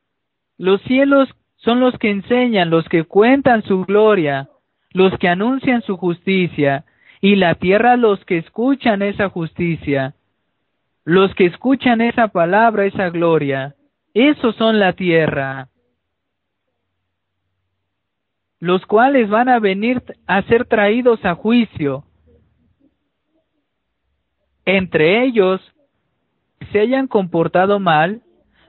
Los cielos son los que enseñan, los que cuentan su gloria, los que anuncian su justicia, y la tierra los que escuchan esa justicia, los que escuchan esa palabra, esa gloria, esos son la tierra, los cuales van a venir a ser traídos a juicio. Entre ellos, se hayan comportado mal,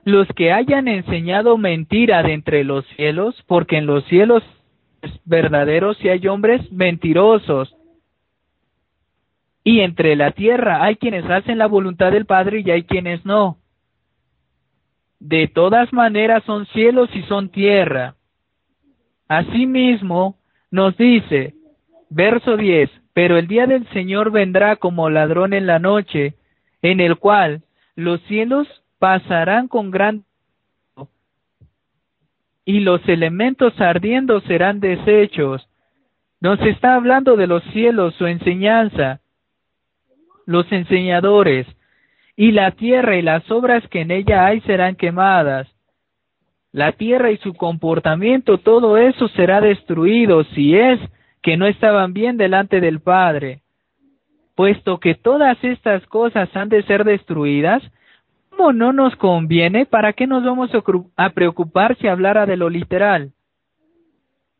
los que hayan enseñado mentira de entre los cielos, porque en los cielos verdaderos y hay hombres mentirosos. Y entre la tierra hay quienes hacen la voluntad del Padre y hay quienes no. de todas maneras son cielos y son tierra. Asimismo, nos dice, verso 10, pero el día del Señor vendrá como ladrón en la noche, en el cual los cielos pasarán con gran y los elementos ardiendo serán deshechos. Nos está hablando de los cielos, su enseñanza, los enseñadores, y la tierra y las obras que en ella hay serán quemadas. La tierra y su comportamiento, todo eso será destruido si es que no estaban bien delante del Padre. Puesto que todas estas cosas han de ser destruidas, ¿cómo no nos conviene? ¿Para qué nos vamos a preocupar si hablara de lo literal?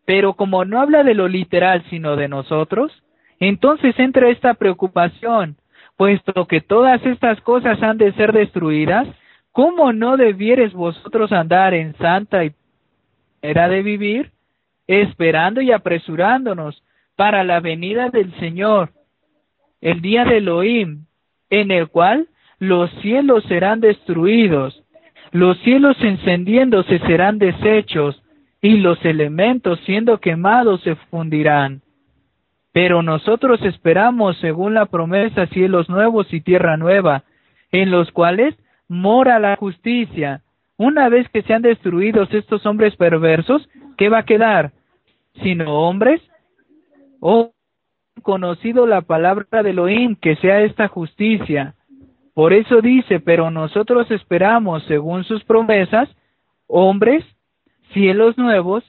Pero como no habla de lo literal sino de nosotros, entonces entra esta preocupación, puesto que todas estas cosas han de ser destruidas, ¿cómo no debieres vosotros andar en santa y era de vivir, esperando y apresurándonos para la venida del Señor, el día de Elohim, en el cual los cielos serán destruidos, los cielos encendiéndose serán deshechos, y los elementos siendo quemados se fundirán. Pero nosotros esperamos, según la promesa, cielos nuevos y tierra nueva, en los cuales mora la justicia. Una vez que sean destruidos estos hombres perversos, ¿qué va a quedar? Sino hombres o conocido la palabra de Elohim, que sea esta justicia. Por eso dice, pero nosotros esperamos, según sus promesas, hombres, cielos nuevos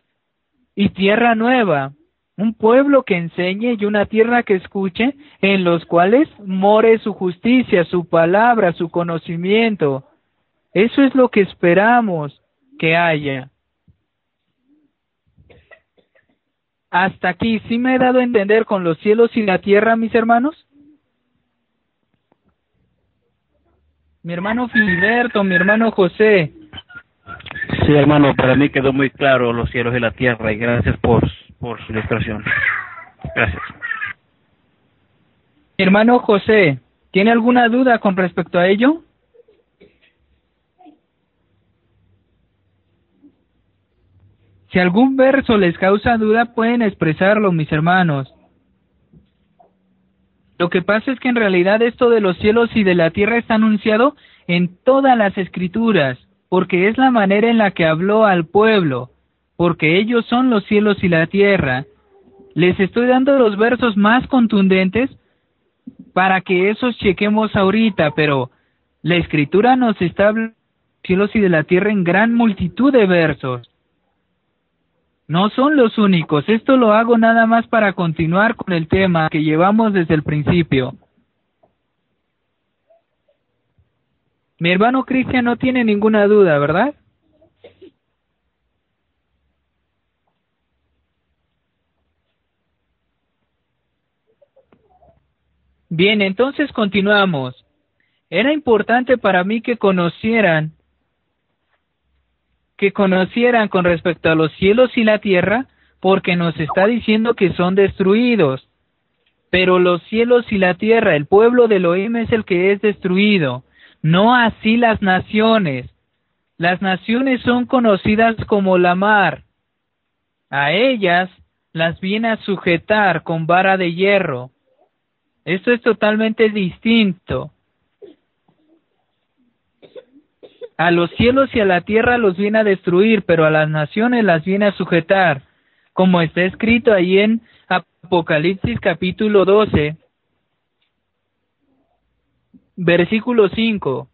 y tierra nueva, un pueblo que enseñe y una tierra que escuche, en los cuales more su justicia, su palabra, su conocimiento. Eso es lo que esperamos que haya. Hasta aquí, ¿sí me he dado a entender con los cielos y la tierra, mis hermanos? mi hermano Filiberto, mi hermano José. Sí, hermano, para mí quedó muy claro los cielos y la tierra y gracias por, por su ilustración. Gracias. Mi hermano José, ¿tiene alguna duda con respecto a ello? Si algún verso les causa duda, pueden expresarlo, mis hermanos. Lo que pasa es que en realidad esto de los cielos y de la tierra está anunciado en todas las escrituras, porque es la manera en la que habló al pueblo, porque ellos son los cielos y la tierra. Les estoy dando los versos más contundentes para que esos chequemos ahorita, pero la escritura nos está hablando de los cielos y de la tierra en gran multitud de versos. No son los únicos. Esto lo hago nada más para continuar con el tema que llevamos desde el principio. Mi hermano Cristian no tiene ninguna duda, ¿verdad? Bien, entonces continuamos. Era importante para mí que conocieran que conocieran con respecto a los cielos y la tierra, porque nos está diciendo que son destruidos. Pero los cielos y la tierra, el pueblo de Elohim es el que es destruido, no así las naciones. Las naciones son conocidas como la mar. A ellas las viene a sujetar con vara de hierro. Esto es totalmente distinto. A los cielos y a la tierra los viene a destruir, pero a las naciones las viene a sujetar, como está escrito ahí en Apocalipsis capítulo 12, versículo 5.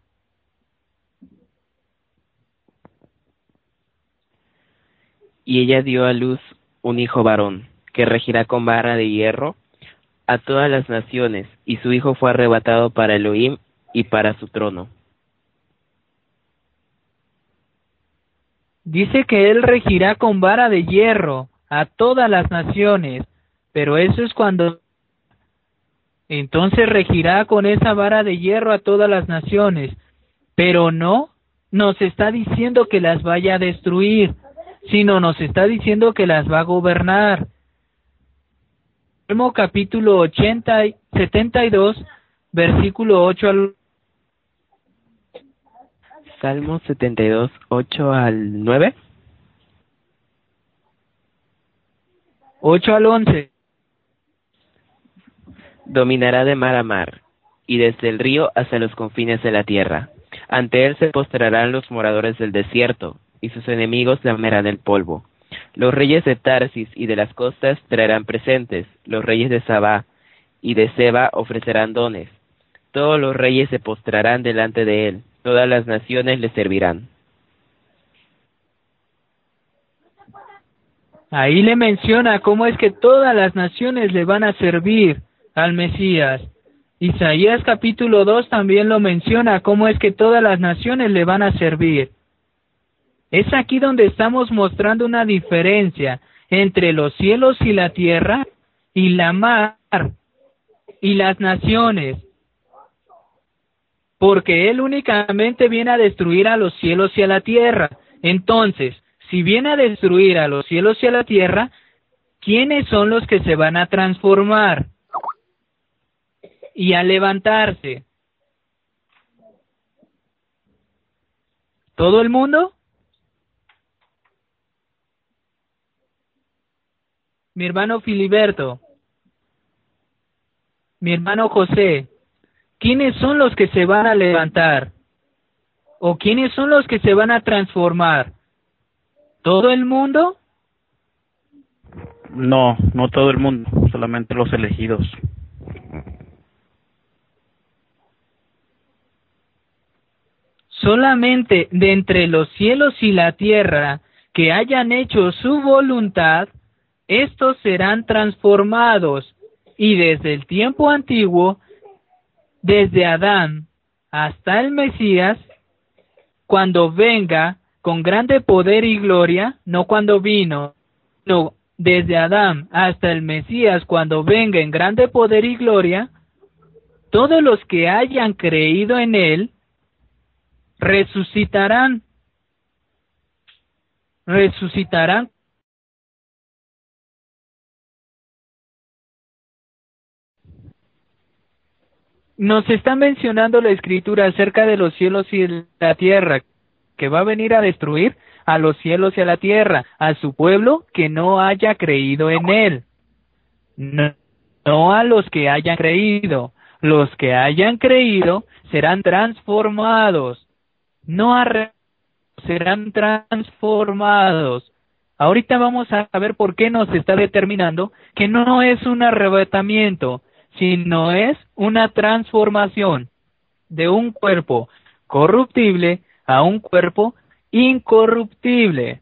Y ella dio a luz un hijo varón, que regirá con barra de hierro a todas las naciones, y su hijo fue arrebatado para Elohim y para su trono. Dice que él regirá con vara de hierro a todas las naciones, pero eso es cuando entonces regirá con esa vara de hierro a todas las naciones, pero no nos está diciendo que las vaya a destruir, sino nos está diciendo que las va a gobernar. capítulo 80, 72, versículo 8 al Salmo 72, 8 al 9. 8 al 11. Dominará de mar a mar, y desde el río hasta los confines de la tierra. Ante él se postrarán los moradores del desierto, y sus enemigos lamerán el polvo. Los reyes de Tarsis y de las costas traerán presentes, los reyes de Sabá y de Seba ofrecerán dones. Todos los reyes se postrarán delante de él, todas las naciones le servirán. Ahí le menciona cómo es que todas las naciones le van a servir al Mesías. Isaías capítulo 2 también lo menciona, cómo es que todas las naciones le van a servir. Es aquí donde estamos mostrando una diferencia entre los cielos y la tierra y la mar y las naciones. Porque Él únicamente viene a destruir a los cielos y a la tierra. Entonces, si viene a destruir a los cielos y a la tierra, ¿quiénes son los que se van a transformar y a levantarse? ¿Todo el mundo? Mi hermano Filiberto, mi hermano José, ¿quiénes son los que se van a levantar? ¿O quiénes son los que se van a transformar? ¿Todo el mundo? No, no todo el mundo, solamente los elegidos. Solamente de entre los cielos y la tierra que hayan hecho su voluntad, estos serán transformados y desde el tiempo antiguo, desde Adán hasta el Mesías, cuando venga con grande poder y gloria, no cuando vino, no, desde Adán hasta el Mesías, cuando venga en grande poder y gloria, todos los que hayan creído en él resucitarán, resucitarán nos está mencionando la escritura acerca de los cielos y la tierra, que va a venir a destruir a los cielos y a la tierra, a su pueblo que no haya creído en él. No, a los que hayan creído. Los que hayan creído serán transformados. No a serán transformados. Ahorita vamos a ver por qué nos está determinando que no es un arrebatamiento, sino es una transformación de un cuerpo corruptible a un cuerpo incorruptible.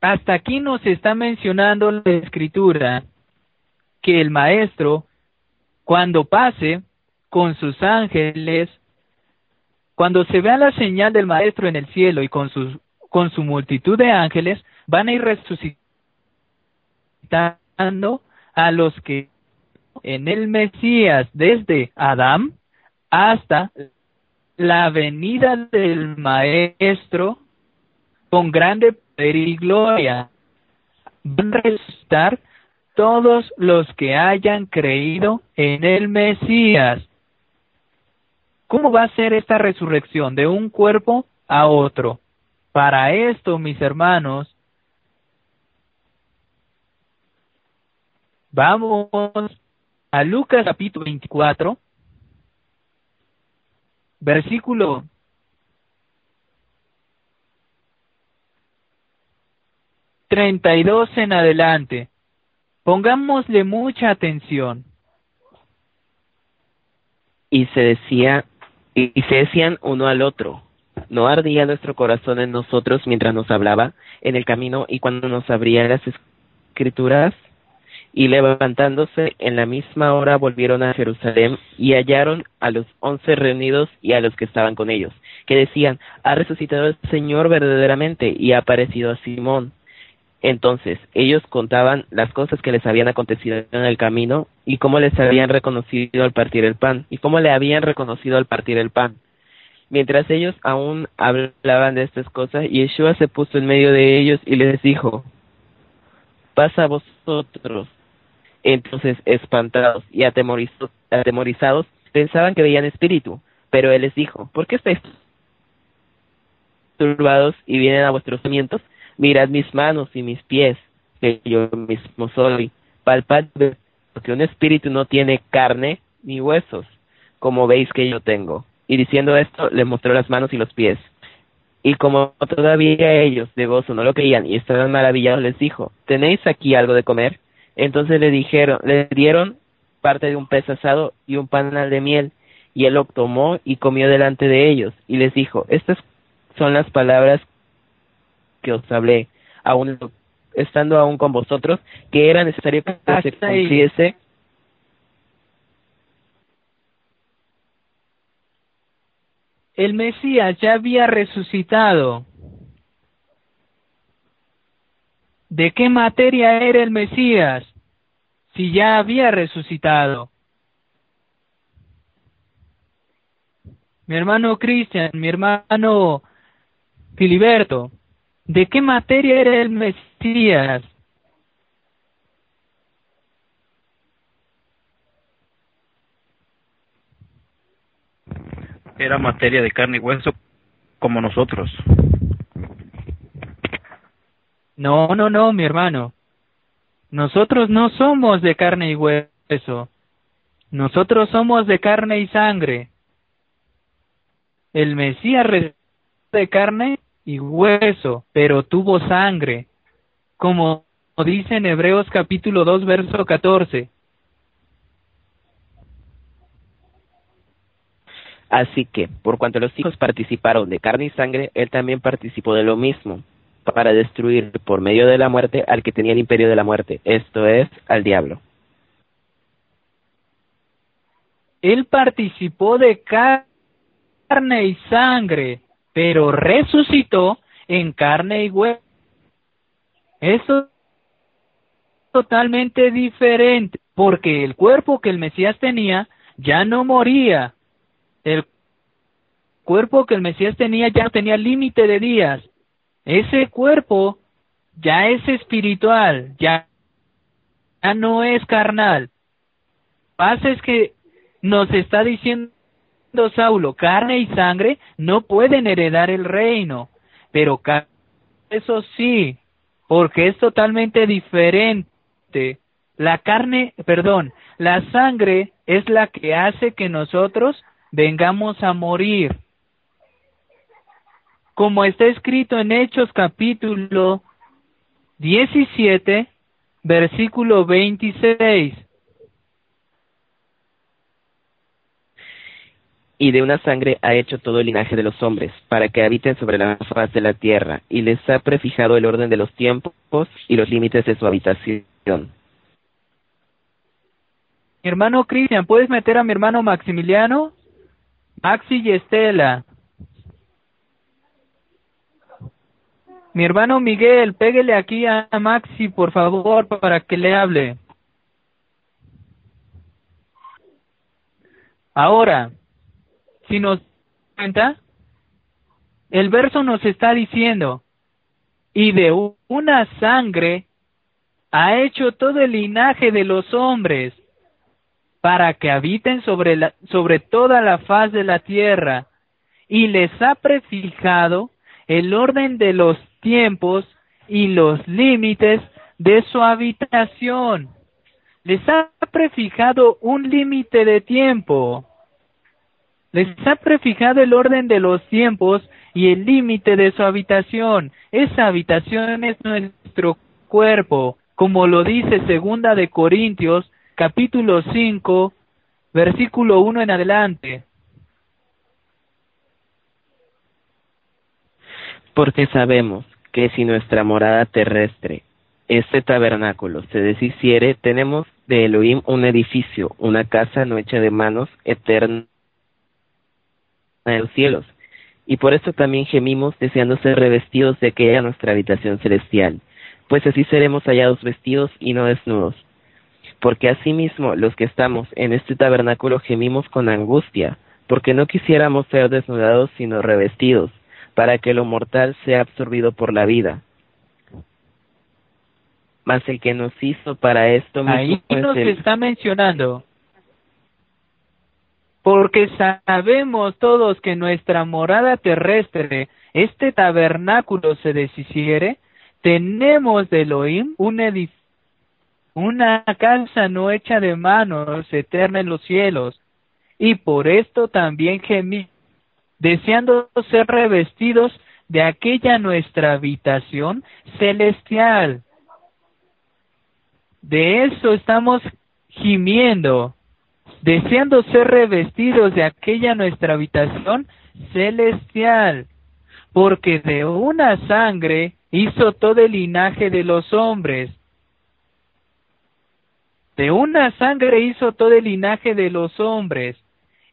Hasta aquí nos está mencionando la escritura que el maestro, cuando pase con sus ángeles, cuando se vea la señal del maestro en el cielo y con sus con su multitud de ángeles, van a ir resucitando a los que en el Mesías desde Adán hasta la venida del Maestro con grande poder y gloria. Van a resucitar todos los que hayan creído en el Mesías. ¿Cómo va a ser esta resurrección de un cuerpo a otro? Para esto, mis hermanos, vamos a Lucas capítulo 24, versículo treinta y dos en adelante. Pongámosle mucha atención. Y se decía, y se decían uno al otro, ¿No ardía nuestro corazón en nosotros mientras nos hablaba en el camino y cuando nos abría las escrituras? Y levantándose en la misma hora volvieron a Jerusalén y hallaron a los once reunidos y a los que estaban con ellos, que decían, ha resucitado el Señor verdaderamente y ha aparecido a Simón. Entonces ellos contaban las cosas que les habían acontecido en el camino y cómo les habían reconocido al partir el pan y cómo le habían reconocido al partir el pan. Mientras ellos aún hablaban de estas cosas, Yeshua se puso en medio de ellos y les dijo, pasa a vosotros. Entonces, espantados y atemorizados, pensaban que veían espíritu, pero él les dijo, ¿por qué estáis turbados y vienen a vuestros cimientos? Mirad mis manos y mis pies, que yo mismo soy. Palpad, porque un espíritu no tiene carne ni huesos, como veis que yo tengo. Y diciendo esto, le mostró las manos y los pies. Y como todavía ellos de gozo no lo creían y estaban maravillados, les dijo, ¿tenéis aquí algo de comer? Entonces le dijeron, le dieron parte de un pez asado y un panal de miel, y él lo tomó y comió delante de ellos, y les dijo, estas son las palabras que os hablé, aún estando aún con vosotros, que era necesario que se cumpliese el Mesías ya había resucitado. ¿De qué materia era el Mesías si ya había resucitado? Mi hermano Cristian, mi hermano Filiberto, ¿de qué materia era el Mesías? Era materia de carne y hueso como nosotros. No, no, no, mi hermano. Nosotros no somos de carne y hueso. Nosotros somos de carne y sangre. El Mesías de carne y hueso, pero tuvo sangre, como dice en Hebreos capítulo 2, verso 14. Así que, por cuanto los hijos participaron de carne y sangre, él también participó de lo mismo, para destruir por medio de la muerte al que tenía el imperio de la muerte, esto es, al diablo. Él participó de carne y sangre, pero resucitó en carne y hueso. Eso es totalmente diferente, porque el cuerpo que el Mesías tenía ya no moría, el cuerpo que el Mesías tenía ya tenía límite de días. Ese cuerpo ya es espiritual, ya, ya no es carnal. Pasa es que nos está diciendo Saulo, carne y sangre no pueden heredar el reino, pero eso sí, porque es totalmente diferente. La carne, perdón, la sangre es la que hace que nosotros vengamos a morir. Como está escrito en Hechos capítulo 17, versículo 26. Y de una sangre ha hecho todo el linaje de los hombres, para que habiten sobre la faz de la tierra, y les ha prefijado el orden de los tiempos y los límites de su habitación. Mi hermano Cristian, ¿puedes meter a mi hermano Maximiliano? Maxi y Estela. Mi hermano Miguel, péguele aquí a Maxi, por favor, para que le hable. Ahora, si nos cuenta, el verso nos está diciendo, y de una sangre ha hecho todo el linaje de los hombres, para que habiten sobre, la, sobre toda la faz de la tierra, y les ha prefijado el orden de los tiempos y los límites de su habitación. Les ha prefijado un límite de tiempo. Les ha prefijado el orden de los tiempos y el límite de su habitación. Esa habitación es nuestro cuerpo, como lo dice segunda de Corintios capítulo 5, versículo 1 en adelante. Porque sabemos que si nuestra morada terrestre, este tabernáculo, se deshiciere, tenemos de Elohim un edificio, una casa no hecha de manos, eterna en los cielos. Y por eso también gemimos deseando ser revestidos de aquella nuestra habitación celestial, pues así seremos hallados vestidos y no desnudos porque asimismo los que estamos en este tabernáculo gemimos con angustia, porque no quisiéramos ser desnudados sino revestidos, para que lo mortal sea absorbido por la vida. Mas el que nos hizo para esto mismo Ahí es nos el- está mencionando. Porque sabemos todos que nuestra morada terrestre, este tabernáculo se deshiciere, tenemos de Elohim un edif- una casa no hecha de manos, eterna en los cielos, y por esto también gemí, deseando ser revestidos de aquella nuestra habitación celestial. De eso estamos gimiendo, deseando ser revestidos de aquella nuestra habitación celestial, porque de una sangre hizo todo el linaje de los hombres. De una sangre hizo todo el linaje de los hombres,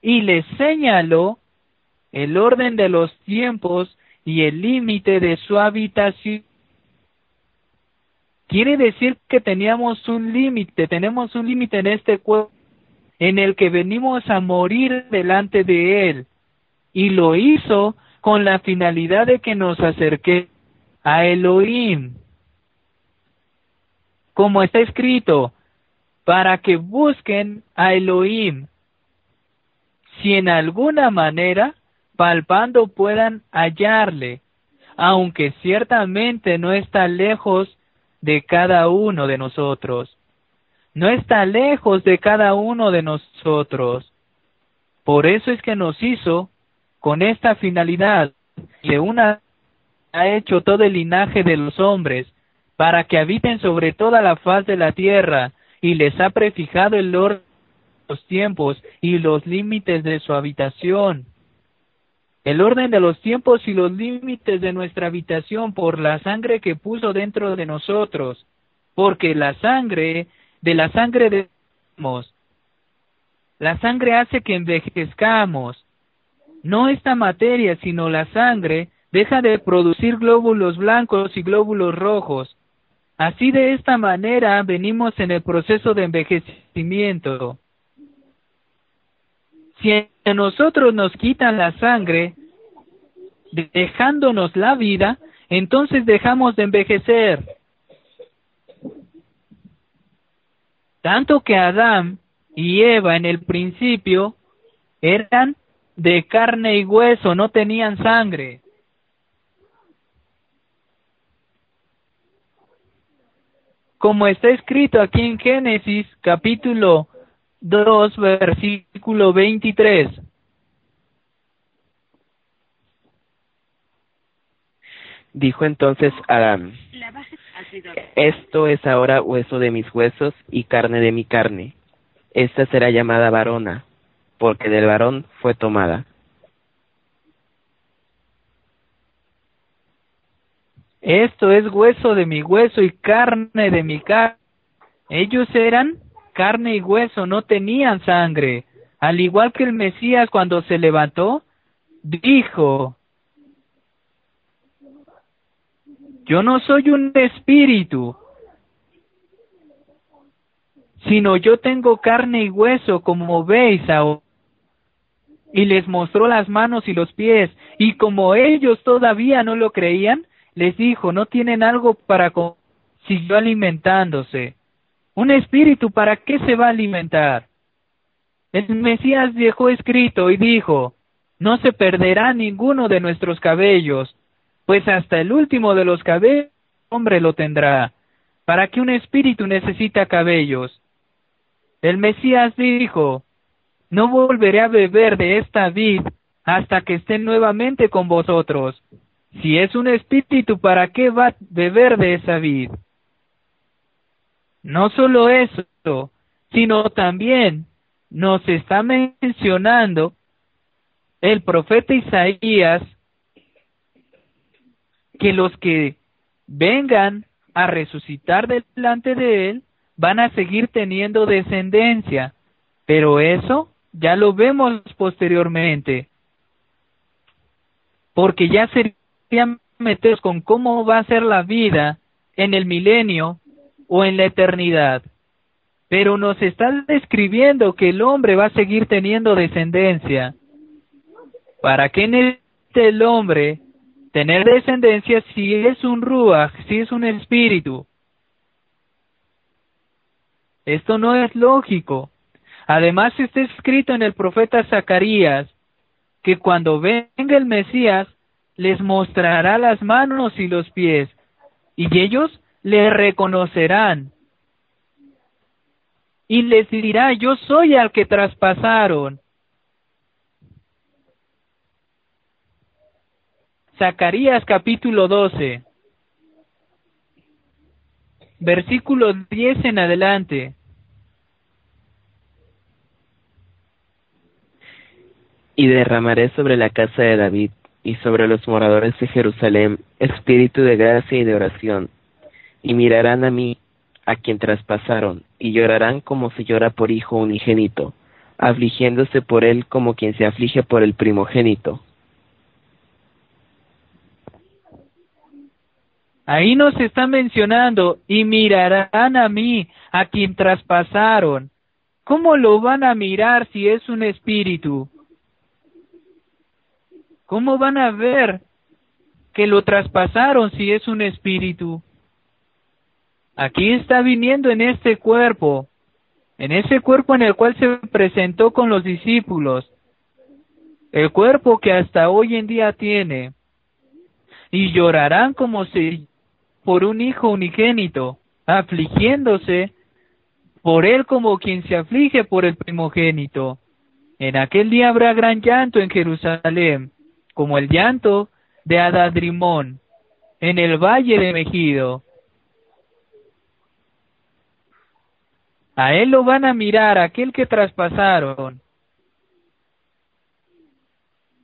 y les señaló el orden de los tiempos y el límite de su habitación. Quiere decir que teníamos un límite, tenemos un límite en este cuerpo en el que venimos a morir delante de Él. Y lo hizo con la finalidad de que nos acerque a Elohim. Como está escrito, para que busquen a Elohim. Si en alguna manera, palpando puedan hallarle, aunque ciertamente no está lejos de cada uno de nosotros. No está lejos de cada uno de nosotros. Por eso es que nos hizo con esta finalidad de una ha hecho todo el linaje de los hombres para que habiten sobre toda la faz de la tierra y les ha prefijado el orden de los tiempos y los límites de su habitación. El orden de los tiempos y los límites de nuestra habitación por la sangre que puso dentro de nosotros, porque la sangre, de la sangre de la sangre hace que envejezcamos. No esta materia, sino la sangre, deja de producir glóbulos blancos y glóbulos rojos. Así de esta manera venimos en el proceso de envejecimiento. Si a nosotros nos quitan la sangre, dejándonos la vida, entonces dejamos de envejecer. Tanto que Adán y Eva en el principio eran de carne y hueso, no tenían sangre. Como está escrito aquí en Génesis capítulo 2 versículo 23. Dijo entonces Adán, esto es ahora hueso de mis huesos y carne de mi carne. Esta será llamada varona, porque del varón fue tomada. Esto es hueso de mi hueso y carne de mi carne. Ellos eran carne y hueso, no tenían sangre. Al igual que el Mesías cuando se levantó, dijo, yo no soy un espíritu, sino yo tengo carne y hueso, como veis ahora. Y les mostró las manos y los pies, y como ellos todavía no lo creían, les dijo, no tienen algo para comer. Siguió alimentándose. Un espíritu, ¿para qué se va a alimentar? El Mesías dejó escrito y dijo, no se perderá ninguno de nuestros cabellos, pues hasta el último de los cabellos hombre lo tendrá. ¿Para qué un espíritu necesita cabellos? El Mesías dijo, no volveré a beber de esta vid hasta que esté nuevamente con vosotros. Si es un espíritu, ¿para qué va a beber de esa vid? No solo eso, sino también nos está mencionando el profeta Isaías que los que vengan a resucitar delante de él van a seguir teniendo descendencia, pero eso ya lo vemos posteriormente, porque ya sería con cómo va a ser la vida en el milenio o en la eternidad. Pero nos está describiendo que el hombre va a seguir teniendo descendencia. ¿Para qué necesita el hombre tener descendencia si es un ruach, si es un espíritu? Esto no es lógico. Además está escrito en el profeta Zacarías que cuando venga el Mesías les mostrará las manos y los pies y ellos le reconocerán y les dirá yo soy al que traspasaron. Zacarías capítulo 12 versículo 10 en adelante. Y derramaré sobre la casa de David y sobre los moradores de Jerusalén espíritu de gracia y de oración, y mirarán a mí, a quien traspasaron, y llorarán como se llora por hijo unigénito, afligiéndose por él como quien se aflige por el primogénito. Ahí nos está mencionando, y mirarán a mí, a quien traspasaron. ¿Cómo lo van a mirar si es un espíritu? ¿Cómo van a ver que lo traspasaron si es un espíritu? Aquí está viniendo en este cuerpo, en ese cuerpo en el cual se presentó con los discípulos, el cuerpo que hasta hoy en día tiene, y llorarán como si por un hijo unigénito, afligiéndose por él como quien se aflige por el primogénito. En aquel día habrá gran llanto en Jerusalén, como el llanto de Adadrimón, en el valle de Megido. A él lo van a mirar aquel que traspasaron.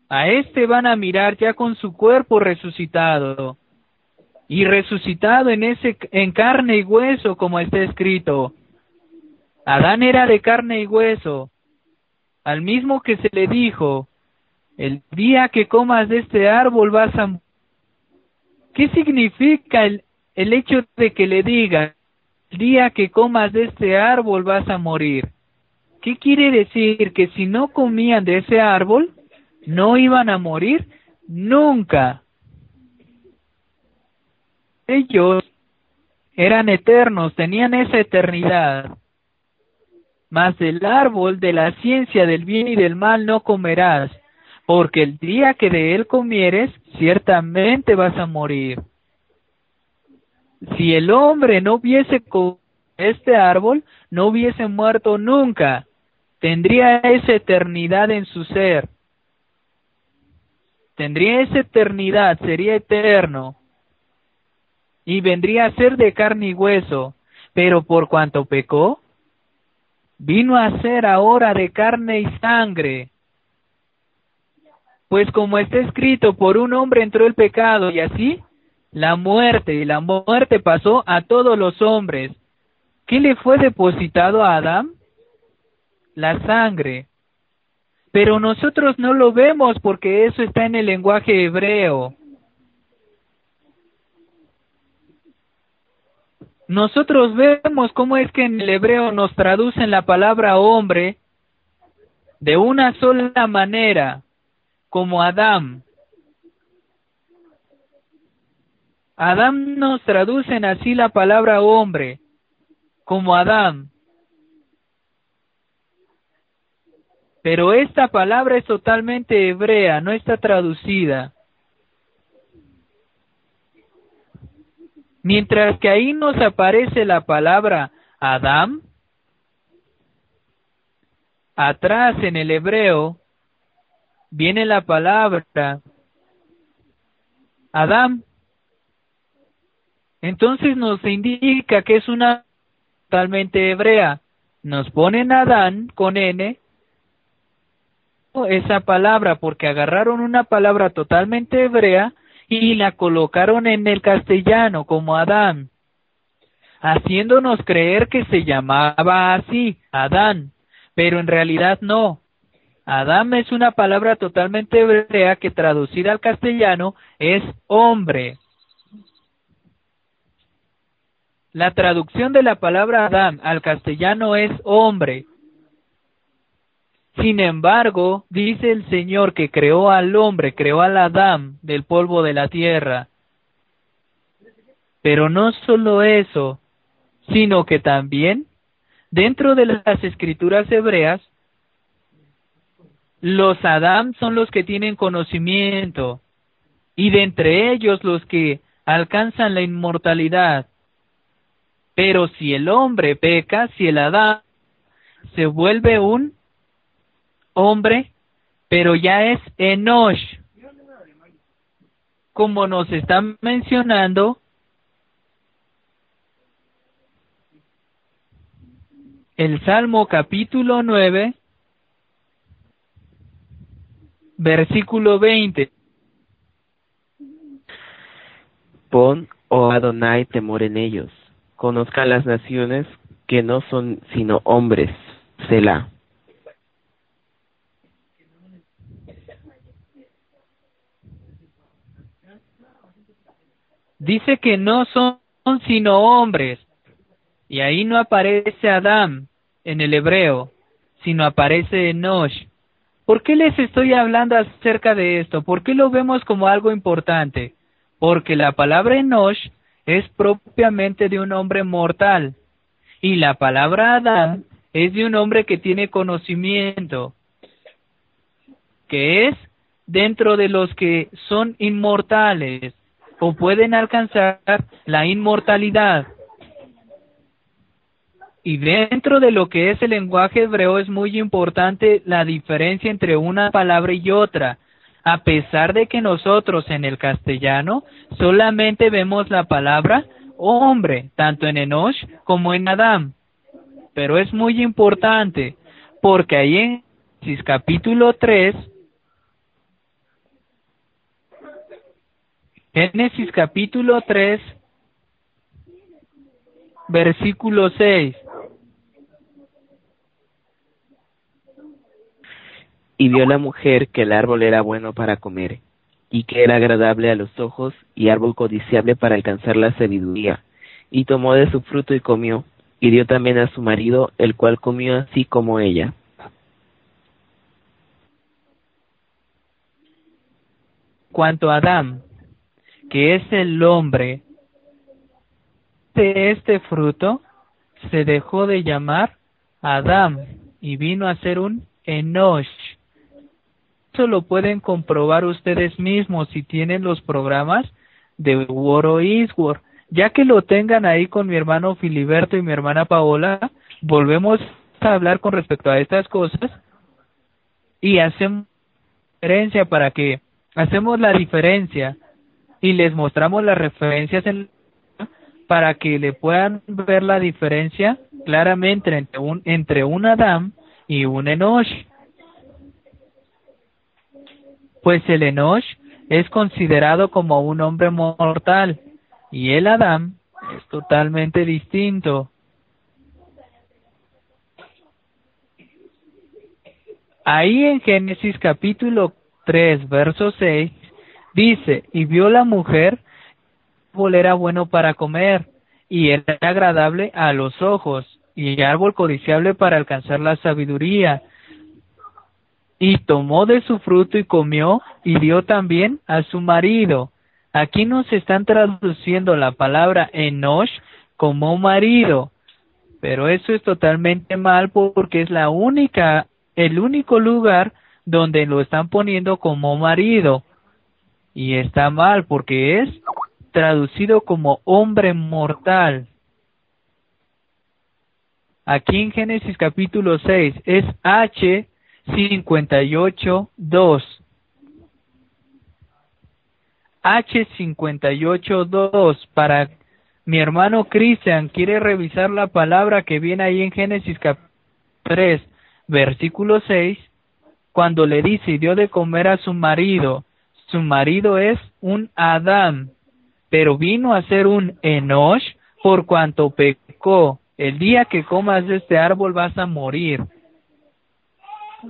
A este van a mirar ya con su cuerpo resucitado y resucitado en ese en carne y hueso como está escrito. Adán era de carne y hueso, al mismo que se le dijo, el día que comas de este árbol vas a ¿Qué significa el, el hecho de que le diga, el día que comas de este árbol vas a morir? ¿Qué quiere decir? Que si no comían de ese árbol, no iban a morir nunca ellos eran eternos, tenían esa eternidad. Mas del árbol de la ciencia del bien y del mal no comerás, porque el día que de él comieres, ciertamente vas a morir. Si el hombre no hubiese comido este árbol, no hubiese muerto nunca, tendría esa eternidad en su ser. Tendría esa eternidad, sería eterno y vendría a ser de carne y hueso, pero por cuanto pecó, vino a ser ahora de carne y sangre. Pues como está escrito, por un hombre entró el pecado y así la muerte, y la muerte pasó a todos los hombres. ¿Qué le fue depositado a Adán? La sangre. Pero nosotros no lo vemos porque eso está en el lenguaje hebreo. nosotros vemos cómo es que en el hebreo nos traducen la palabra hombre de una sola manera, como Adán. Adán nos traducen así la palabra hombre, como Adán. Pero esta palabra es totalmente hebrea, no está traducida. Mientras que ahí nos aparece la palabra Adam, atrás en el hebreo viene la palabra Adam. Entonces nos indica que es una totalmente hebrea. Nos ponen Adán con N esa palabra porque agarraron una palabra totalmente hebrea y la colocaron en el castellano como Adán, haciéndonos creer que se llamaba así, Adán, pero en realidad no. Adán es una palabra totalmente hebrea que traducida al castellano es hombre. La traducción de la palabra Adán al castellano es hombre. Sin embargo, dice el Señor que creó al hombre, creó al Adán del polvo de la tierra. Pero no solo eso, sino que también dentro de las escrituras hebreas, los Adam son los que tienen conocimiento, y de entre ellos los que alcanzan la inmortalidad. Pero si el hombre peca, si el Adán se vuelve un hombre, pero ya es Enosh, como nos están mencionando el Salmo capítulo 9, versículo 20. Pon, oh Adonai, temor en ellos. Conozcan las naciones que no son sino hombres. Selah. Dice que no son sino hombres. Y ahí no aparece Adán en el hebreo, sino aparece Enosh. ¿Por qué les estoy hablando acerca de esto? ¿Por qué lo vemos como algo importante? Porque la palabra Enosh es propiamente de un hombre mortal y la palabra Adán es de un hombre que tiene conocimiento, que es dentro de los que son inmortales o pueden alcanzar la inmortalidad. Y dentro de lo que es el lenguaje hebreo es muy importante la diferencia entre una palabra y otra, a pesar de que nosotros en el castellano solamente vemos la palabra hombre, tanto en Enosh como en Adam. Pero es muy importante, porque ahí en Génesis capítulo 3, Génesis capítulo 3, versículo 6, Y vio la mujer que el árbol era bueno para comer, y que era agradable a los ojos, y árbol codiciable para alcanzar la sabiduría. Y tomó de su fruto y comió, y dio también a su marido, el cual comió así como ella. Cuanto a que es el hombre, de este fruto se dejó de llamar Adán y vino a ser un Enosh, eso lo pueden comprobar ustedes mismos si tienen los programas de War o Eastward. Ya que lo tengan ahí con mi hermano Filiberto y mi hermana Paola, volvemos a hablar con respecto a estas cosas y hacemos diferencia para que hacemos la diferencia y les mostramos las referencias en para que le puedan ver la diferencia claramente entre un entre un Adam y un Enosh pues el Enosh es considerado como un hombre mortal y el Adán es totalmente distinto. Ahí en Génesis capítulo 3, verso 6, dice, y vio la mujer, árbol era bueno para comer, y era agradable a los ojos, y árbol codiciable para alcanzar la sabiduría, y tomó de su fruto y comió y dio también a su marido. Aquí nos están traduciendo la palabra Enosh como marido, pero eso es totalmente mal porque es la única, el único lugar donde lo están poniendo como marido. Y está mal porque es traducido como hombre mortal. Aquí en Génesis capítulo 6 es H 58.2. H58.2 para mi hermano Cristian quiere revisar la palabra que viene ahí en Génesis 3, versículo 6, cuando le dice y dio de comer a su marido. Su marido es un Adán, pero vino a ser un Enosh por cuanto pecó. El día que comas de este árbol vas a morir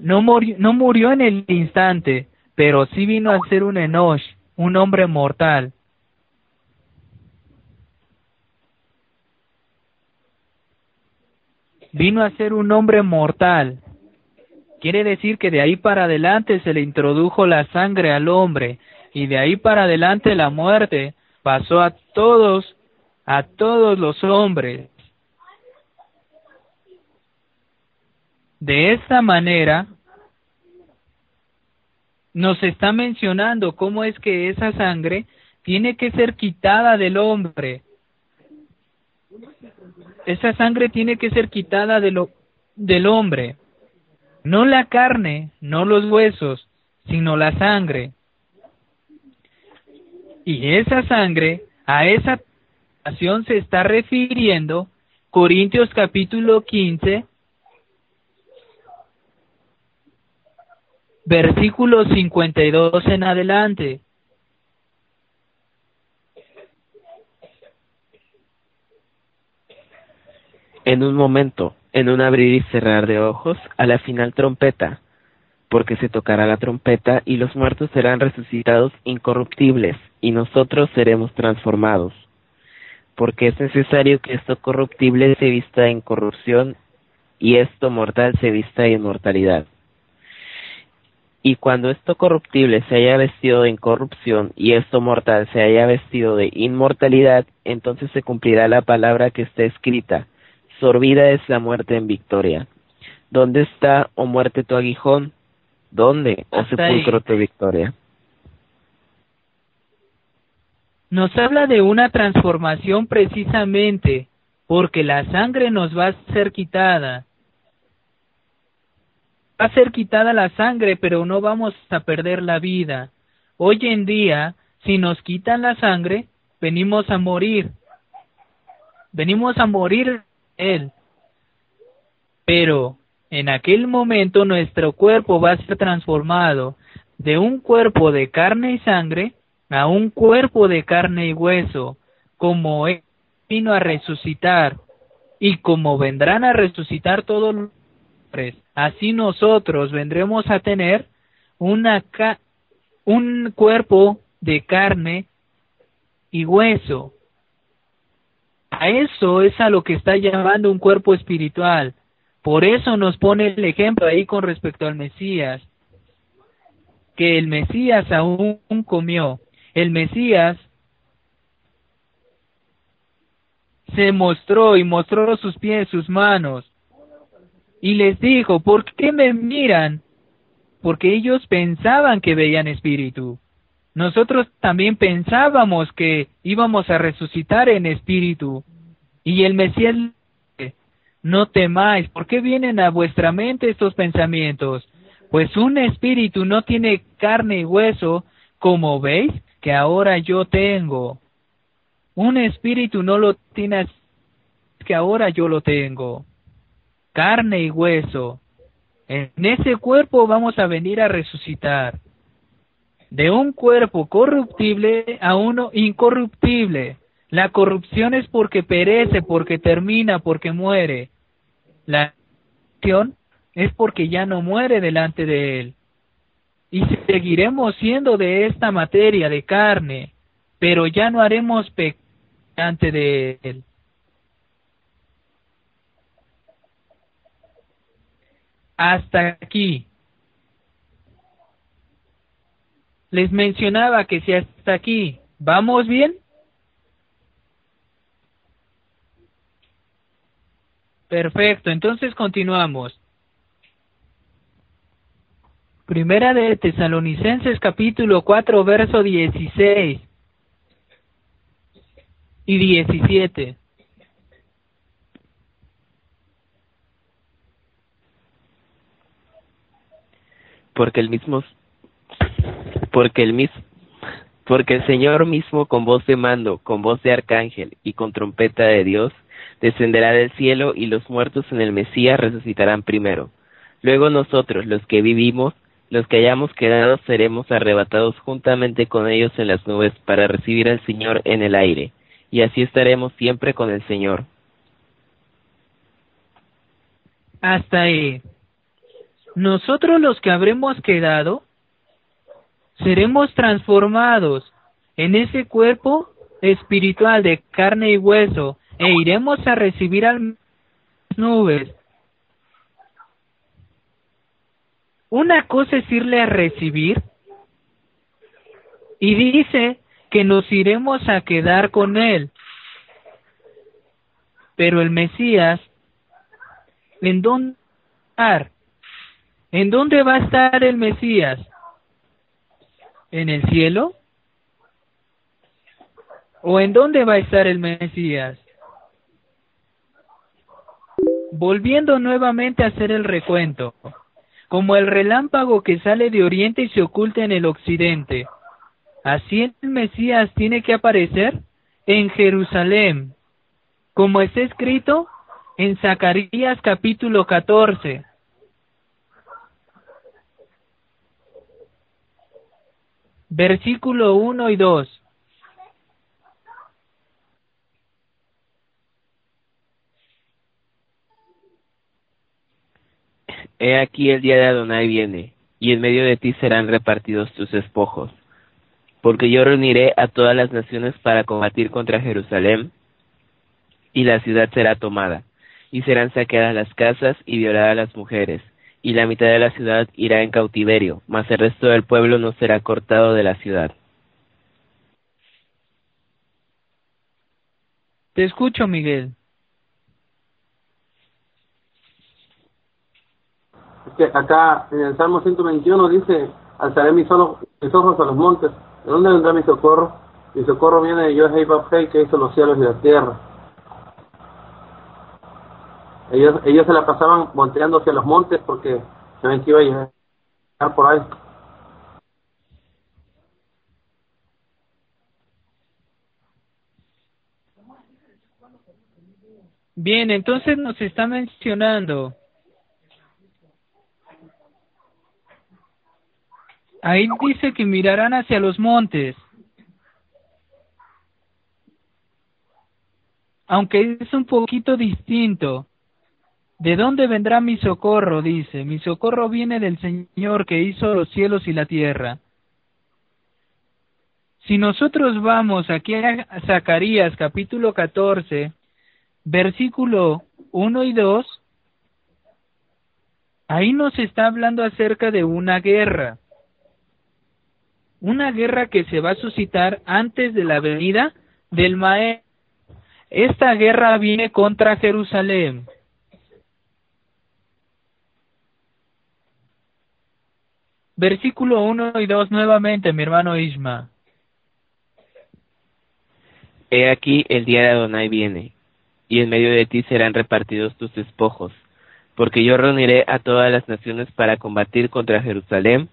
no murió, no murió en el instante, pero sí vino a ser un Enosh, un hombre mortal. Vino a ser un hombre mortal. Quiere decir que de ahí para adelante se le introdujo la sangre al hombre y de ahí para adelante la muerte pasó a todos, a todos los hombres. De esta manera nos está mencionando cómo es que esa sangre tiene que ser quitada del hombre. Esa sangre tiene que ser quitada del hombre. No la carne, no los huesos, sino la sangre. Y esa sangre, a esa acción se está refiriendo Corintios capítulo 15, versículo 52 en adelante. En un momento, en un abrir y cerrar de ojos, a la final trompeta, porque se tocará la trompeta y los muertos serán resucitados incorruptibles y nosotros seremos transformados. Porque es necesario que esto corruptible se vista en corrupción y esto mortal se vista en inmortalidad. Y cuando esto corruptible se haya vestido de incorrupción y esto mortal se haya vestido de inmortalidad, entonces se cumplirá la palabra que está escrita, sorbida es la muerte en victoria. ¿Dónde está, oh muerte, tu aguijón? ¿Dónde, oh sepulcro, tu victoria? Nos habla de una transformación precisamente, porque la sangre nos va a ser quitada. Va a ser quitada la sangre, pero no vamos a perder la vida. Hoy en día, si nos quitan la sangre, venimos a morir. Venimos a morir él. Pero en aquel momento nuestro cuerpo va a ser transformado de un cuerpo de carne y sangre a un cuerpo de carne y hueso, como él vino a resucitar, y como vendrán a resucitar todos así nosotros vendremos a tener una un cuerpo de carne y hueso. A eso es a lo que está llamando un cuerpo espiritual. Por eso nos pone el ejemplo ahí con respecto al Mesías, que el Mesías aún comió. El Mesías se mostró y mostró sus pies, sus manos, y les dijo, ¿por qué me miran? Porque ellos pensaban que veían espíritu. Nosotros también pensábamos que íbamos a resucitar en espíritu. Y el Mesías, no temáis, ¿por qué vienen a vuestra mente estos pensamientos? Pues un espíritu no tiene carne y hueso, como veis que ahora yo tengo. Un espíritu no lo tiene que ahora yo lo tengo. Carne y hueso. En ese cuerpo vamos a venir a resucitar de un cuerpo corruptible a uno incorruptible. La corrupción es porque perece, porque termina, porque muere. La corrupción es porque ya no muere delante de él. Y seguiremos siendo de esta materia, de carne, pero ya no haremos pecado delante de él. Hasta aquí. les mencionaba que si hasta aquí vamos bien, perfecto, entonces continuamos. Primera de Tesalonicenses capítulo 4 verso 16 y 17. Porque el mismo porque el mismo porque el Señor mismo con voz de mando, con voz de arcángel y con trompeta de Dios, descenderá del cielo y los muertos en el Mesías resucitarán primero. Luego nosotros, los que vivimos, los que hayamos quedado, seremos arrebatados juntamente con ellos en las nubes para recibir al Señor en el aire, y así estaremos siempre con el Señor. Hasta ahí. Nosotros los que habremos quedado, seremos transformados en ese cuerpo espiritual de carne y hueso e iremos a recibir a las nubes. Una cosa es irle a recibir y dice que nos iremos a quedar con él. Pero el Mesías, ¿en dónde estar? ¿En dónde va a estar el Mesías? ¿En el cielo? ¿O en dónde va a estar el Mesías? Volviendo nuevamente a hacer el recuento, como el relámpago que sale de oriente y se oculta en el occidente, así el Mesías tiene que aparecer en Jerusalén, como está escrito en Zacarías capítulo 14. Versículo 1 y 2. He aquí el día de Adonai viene, y en medio de ti serán repartidos tus despojos. Porque yo reuniré a todas las naciones para combatir contra Jerusalén, y la ciudad será tomada, y serán saqueadas las casas y violadas las mujeres, y la mitad de la ciudad irá en cautiverio, mas el resto del pueblo no será cortado de la ciudad. Te escucho, Miguel. Es que acá en el Salmo 121 dice, alzaré mis ojos, mis ojos a los montes. ¿De dónde vendrá mi socorro? Mi socorro viene de Yohei Babhei, que hizo los cielos y la tierra. Ellos, ellos se la pasaban volteando hacia los montes porque saben que iba a llegar por ahí. Bien, entonces nos está mencionando. Ahí dice que mirarán hacia los montes. Aunque es un poquito distinto. ¿De dónde vendrá mi socorro? Dice, mi socorro viene del Señor que hizo los cielos y la tierra. Si nosotros vamos aquí a Zacarías capítulo 14, versículo 1 y 2, ahí nos está hablando acerca de una guerra. Una guerra que se va a suscitar antes de la venida del Maestro. Esta guerra viene contra Jerusalén. Versículo 1 y 2 nuevamente, mi hermano Isma. He aquí el día de Adonai viene, y en medio de ti serán repartidos tus despojos, porque yo reuniré a todas las naciones para combatir contra Jerusalén,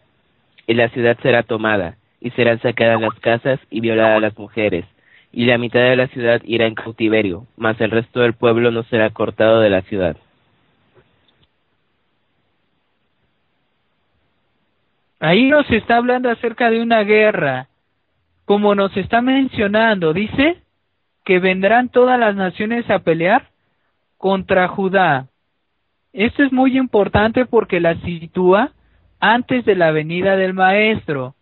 y la ciudad será tomada, y serán sacadas las casas y violadas las mujeres, y la mitad de la ciudad irá en cautiverio, mas el resto del pueblo no será cortado de la ciudad. Ahí nos está hablando acerca de una guerra. Como nos está mencionando, dice que vendrán todas las naciones a pelear contra Judá. Esto es muy importante porque la sitúa antes de la venida del Maestro.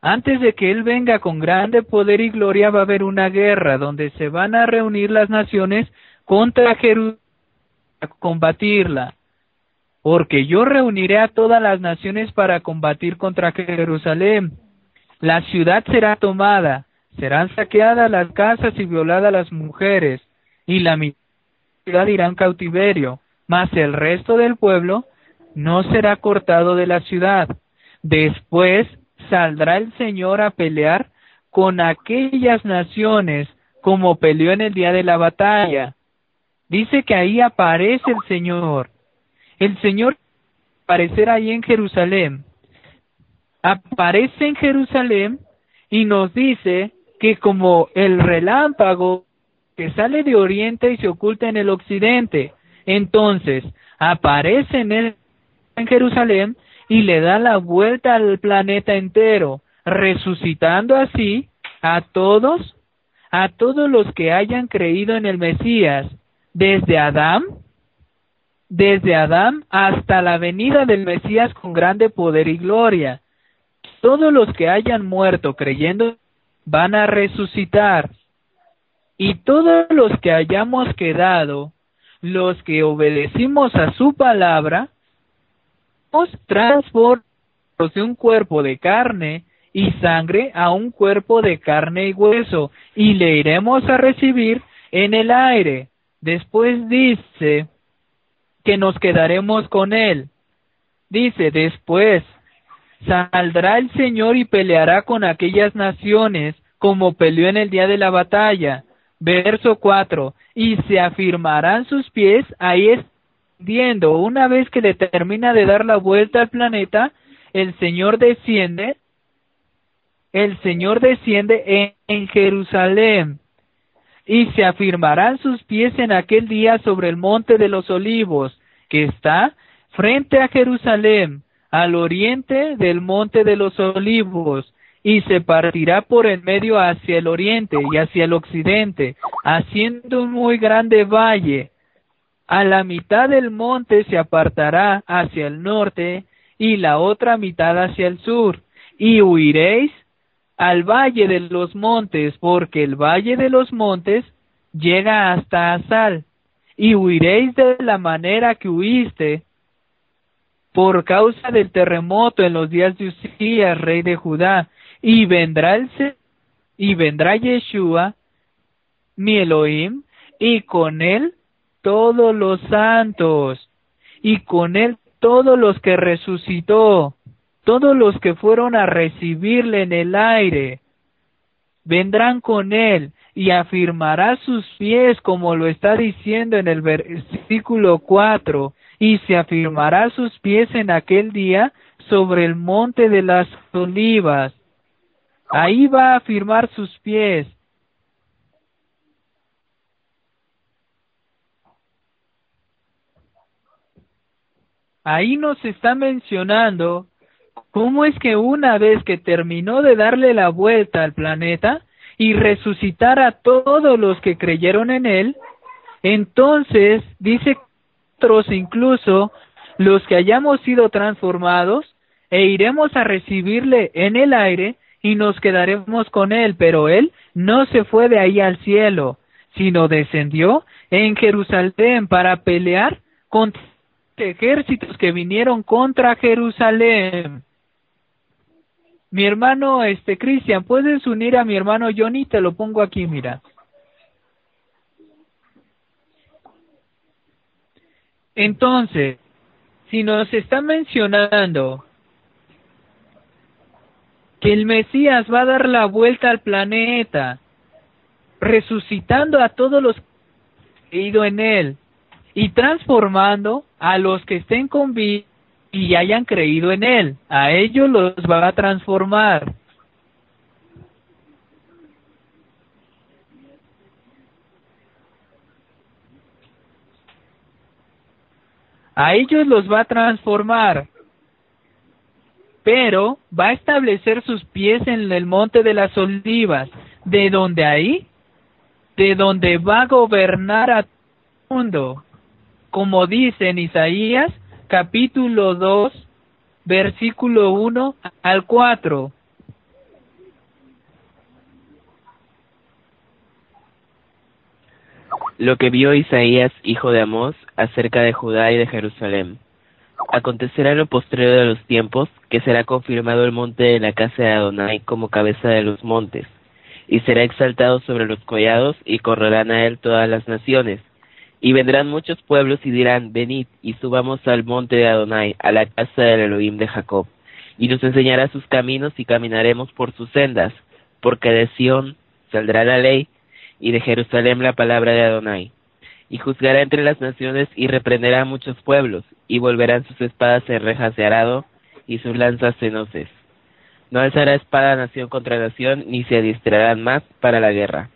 Antes de que Él venga con grande poder y gloria va a haber una guerra donde se van a reunir las naciones contra Jerusalén a combatirla porque yo reuniré a todas las naciones para combatir contra Jerusalén. La ciudad será tomada, serán saqueadas las casas y violadas las mujeres, y la ciudad irá en cautiverio, mas el resto del pueblo no será cortado de la ciudad. Después saldrá el Señor a pelear con aquellas naciones como peleó en el día de la batalla. Dice que ahí aparece el Señor el Señor aparecer ahí en Jerusalén. Aparece en Jerusalén y nos dice que como el relámpago que sale de oriente y se oculta en el occidente, entonces aparece en, en Jerusalén y le da la vuelta al planeta entero, resucitando así a todos, a todos los que hayan creído en el Mesías, desde Adán desde Adán hasta la venida del Mesías con grande poder y gloria. Todos los que hayan muerto creyendo van a resucitar. Y todos los que hayamos quedado, los que obedecimos a su palabra, nos transportamos de un cuerpo de carne y sangre a un cuerpo de carne y hueso, y le iremos a recibir en el aire. Después dice, que nos quedaremos con Él. Dice, después saldrá el Señor y peleará con aquellas naciones como peleó en el día de la batalla. Verso 4. Y se afirmarán sus pies, ahí extendiendo. Una vez que le termina de dar la vuelta al planeta, el Señor desciende, el Señor desciende en, en Jerusalén y se afirmarán sus pies en aquel día sobre el monte de los olivos, que está frente a Jerusalén, al oriente del monte de los olivos, y se partirá por el medio hacia el oriente y hacia el occidente, haciendo un muy grande valle. A la mitad del monte se apartará hacia el norte y la otra mitad hacia el sur, y huiréis al valle de los montes, porque el valle de los montes llega hasta Asal, y huiréis de la manera que huiste por causa del terremoto en los días de Usías, rey de Judá, y vendrá el y vendrá Yeshua, mi Elohim, y con él todos los santos, y con él todos los que resucitó, todos los que fueron a recibirle en el aire, vendrán con él y afirmará sus pies como lo está diciendo en el versículo 4 y se afirmará sus pies en aquel día sobre el monte de las olivas. Ahí va a afirmar sus pies. Ahí nos está mencionando cómo es que una vez que terminó de darle la vuelta al planeta y resucitar a todos los que creyeron en él, entonces dice nosotros incluso los que hayamos sido transformados e iremos a recibirle en el aire y nos quedaremos con él, pero él no se fue de ahí al cielo, sino descendió en Jerusalén para pelear contra ejércitos que vinieron contra Jerusalén. Mi hermano, este Cristian, puedes unir a mi hermano Johnny, te lo pongo aquí, mira. Entonces, si nos está mencionando que el Mesías va a dar la vuelta al planeta, resucitando a todos los que han ido en él y transformando a los que estén con vida y hayan creído en Él. A ellos los va a transformar. A ellos los va a transformar. Pero va a establecer sus pies en el monte de las olivas, de donde ahí, de donde va a gobernar a el mundo. Como dice en Isaías capítulo 2, versículo 1 al 4. Lo que vio Isaías, hijo de Amós, acerca de Judá y de Jerusalén. Acontecerá lo postrero de los tiempos que será confirmado el monte de la casa de Adonai como cabeza de los montes, y será exaltado sobre los collados, y correrán a él todas las naciones y vendrán muchos pueblos y dirán, venid y subamos al monte de Adonai, a la casa del Elohim de Jacob, y nos enseñará sus caminos y caminaremos por sus sendas, porque de Sión saldrá la ley, y de Jerusalén la palabra de Adonai. Y juzgará entre las naciones y reprenderá a muchos pueblos, y volverán sus espadas en rejas de arado, y sus lanzas en. No alzará espada nación contra nación, ni se adiestrarán más para la guerra.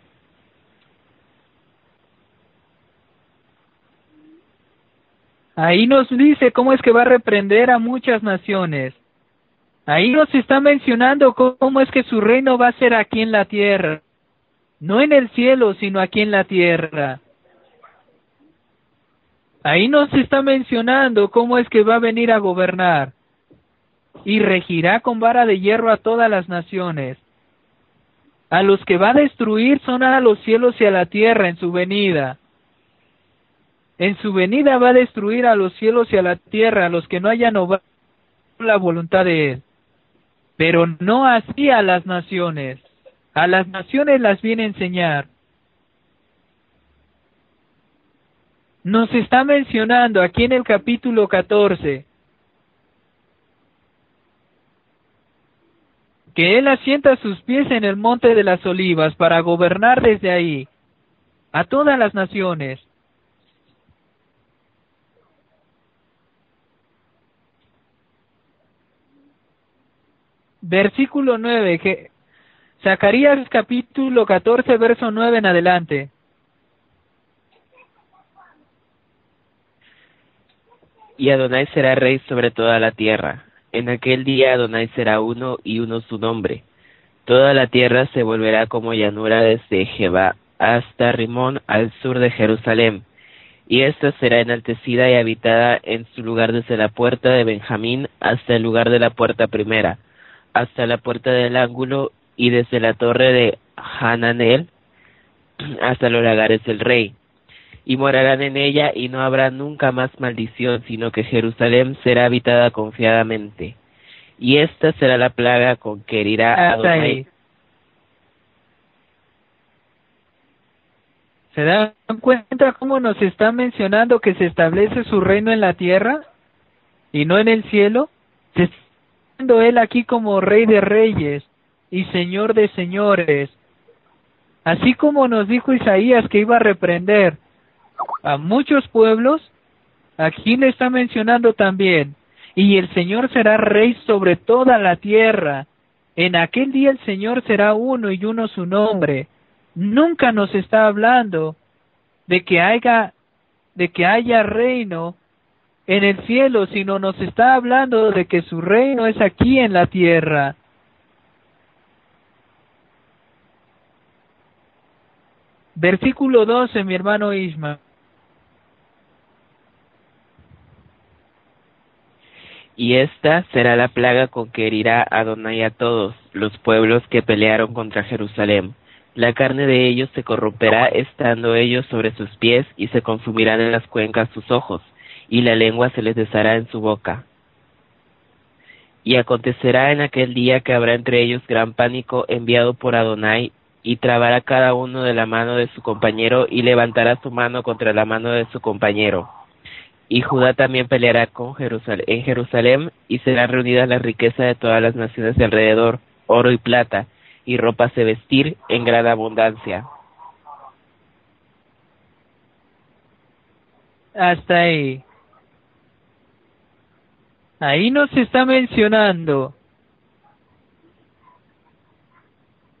Ahí nos dice cómo es que va a reprender a muchas naciones. Ahí nos está mencionando cómo es que su reino va a ser aquí en la tierra. No en el cielo, sino aquí en la tierra. Ahí nos está mencionando cómo es que va a venir a gobernar y regirá con vara de hierro a todas las naciones. A los que va a destruir son a los cielos y a la tierra en su venida. En su venida va a destruir a los cielos y a la tierra, a los que no hayan obrado la voluntad de Él. Pero no así a las naciones. A las naciones las viene a enseñar. Nos está mencionando aquí en el capítulo 14 que Él asienta sus pies en el monte de las olivas para gobernar desde ahí a todas las naciones. Versículo 9, que Zacarías capítulo 14, verso 9 en adelante. Y Adonai será rey sobre toda la tierra. En aquel día Adonai será uno y uno su nombre. Toda la tierra se volverá como llanura desde Jeba hasta Rimón al sur de Jerusalén. Y ésta será enaltecida y habitada en su lugar desde la puerta de Benjamín hasta el lugar de la puerta primera, hasta la puerta del ángulo y desde la torre de Hananel hasta los lagares del rey y morarán en ella y no habrá nunca más maldición, sino que Jerusalén será habitada confiadamente. Y esta será la plaga con que herirá a ¿Se dan cuenta cómo nos está mencionando que se establece su reino en la tierra y no en el cielo? Se él aquí como rey de reyes y señor de señores. Así como nos dijo Isaías que iba a reprender a muchos pueblos, aquí le está mencionando también, y el Señor será rey sobre toda la tierra. En aquel día el Señor será uno y uno su nombre. Nunca nos está hablando de que haya, de que haya reino en el cielo, sino nos está hablando de que su reino es aquí en la tierra. Versículo 12, mi hermano Isma. Y esta será la plaga con que herirá Adonai a todos los pueblos que pelearon contra Jerusalén. La carne de ellos se corromperá estando ellos sobre sus pies y se consumirán en las cuencas sus ojos, y la lengua se les deshará en su boca. Y acontecerá en aquel día que habrá entre ellos gran pánico enviado por Adonai, y trabará cada uno de la mano de su compañero y levantará su mano contra la mano de su compañero y Judá también peleará con en Jerusalén y serán reunidas las riquezas de todas las naciones de alrededor, oro y plata, y ropas de vestir en gran abundancia. Hasta ahí. Ahí nos está mencionando.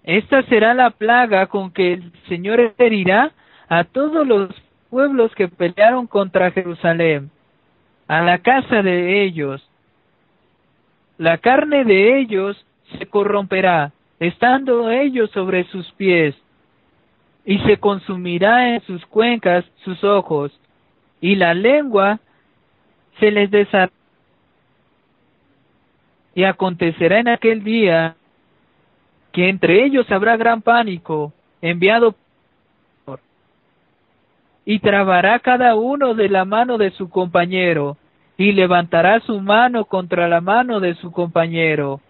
Esta será la plaga con que el Señor herirá a todos los pueblos que pelearon contra Jerusalén, a la casa de ellos. La carne de ellos se corromperá, estando ellos sobre sus pies, y se consumirá en sus cuencas sus ojos, y la lengua se les deshará. Y acontecerá en aquel día que entre ellos habrá gran pánico, enviado y trabará cada uno de la mano de su compañero, y levantará su mano contra la mano de su compañero.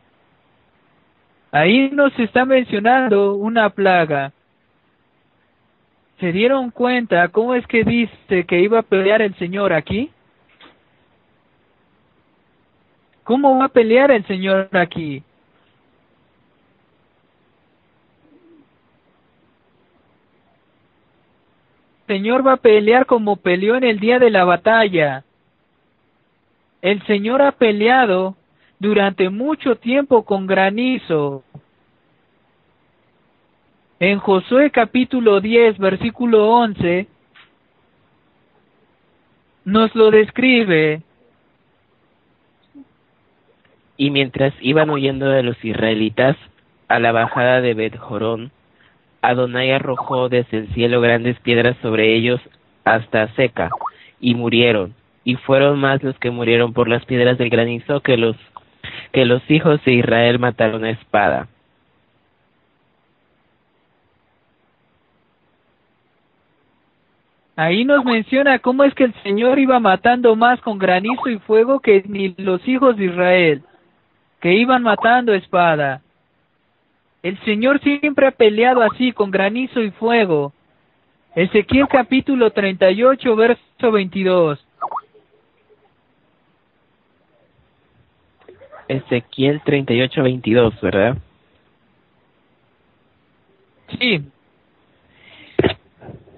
Ahí nos está mencionando una plaga. ¿Se dieron cuenta cómo es que dice que iba a pelear el Señor aquí? ¿Cómo va a pelear el Señor aquí? Señor va a pelear como peleó en el día de la batalla. El Señor ha peleado durante mucho tiempo con granizo. En Josué capítulo 10, versículo 11, nos lo describe. Y mientras iban huyendo de los israelitas a la bajada de Bet Jorón, Adonai arrojó desde el cielo grandes piedras sobre ellos hasta seca, y murieron, y fueron más los que murieron por las piedras del granizo que los que los hijos de Israel mataron a espada. Ahí nos menciona cómo es que el Señor iba matando más con granizo y fuego que ni los hijos de Israel, que iban matando espada. El Señor siempre ha peleado así, con granizo y fuego. Ezequiel capítulo 38, verso 22. Ezequiel 38, 22, ¿verdad? Sí.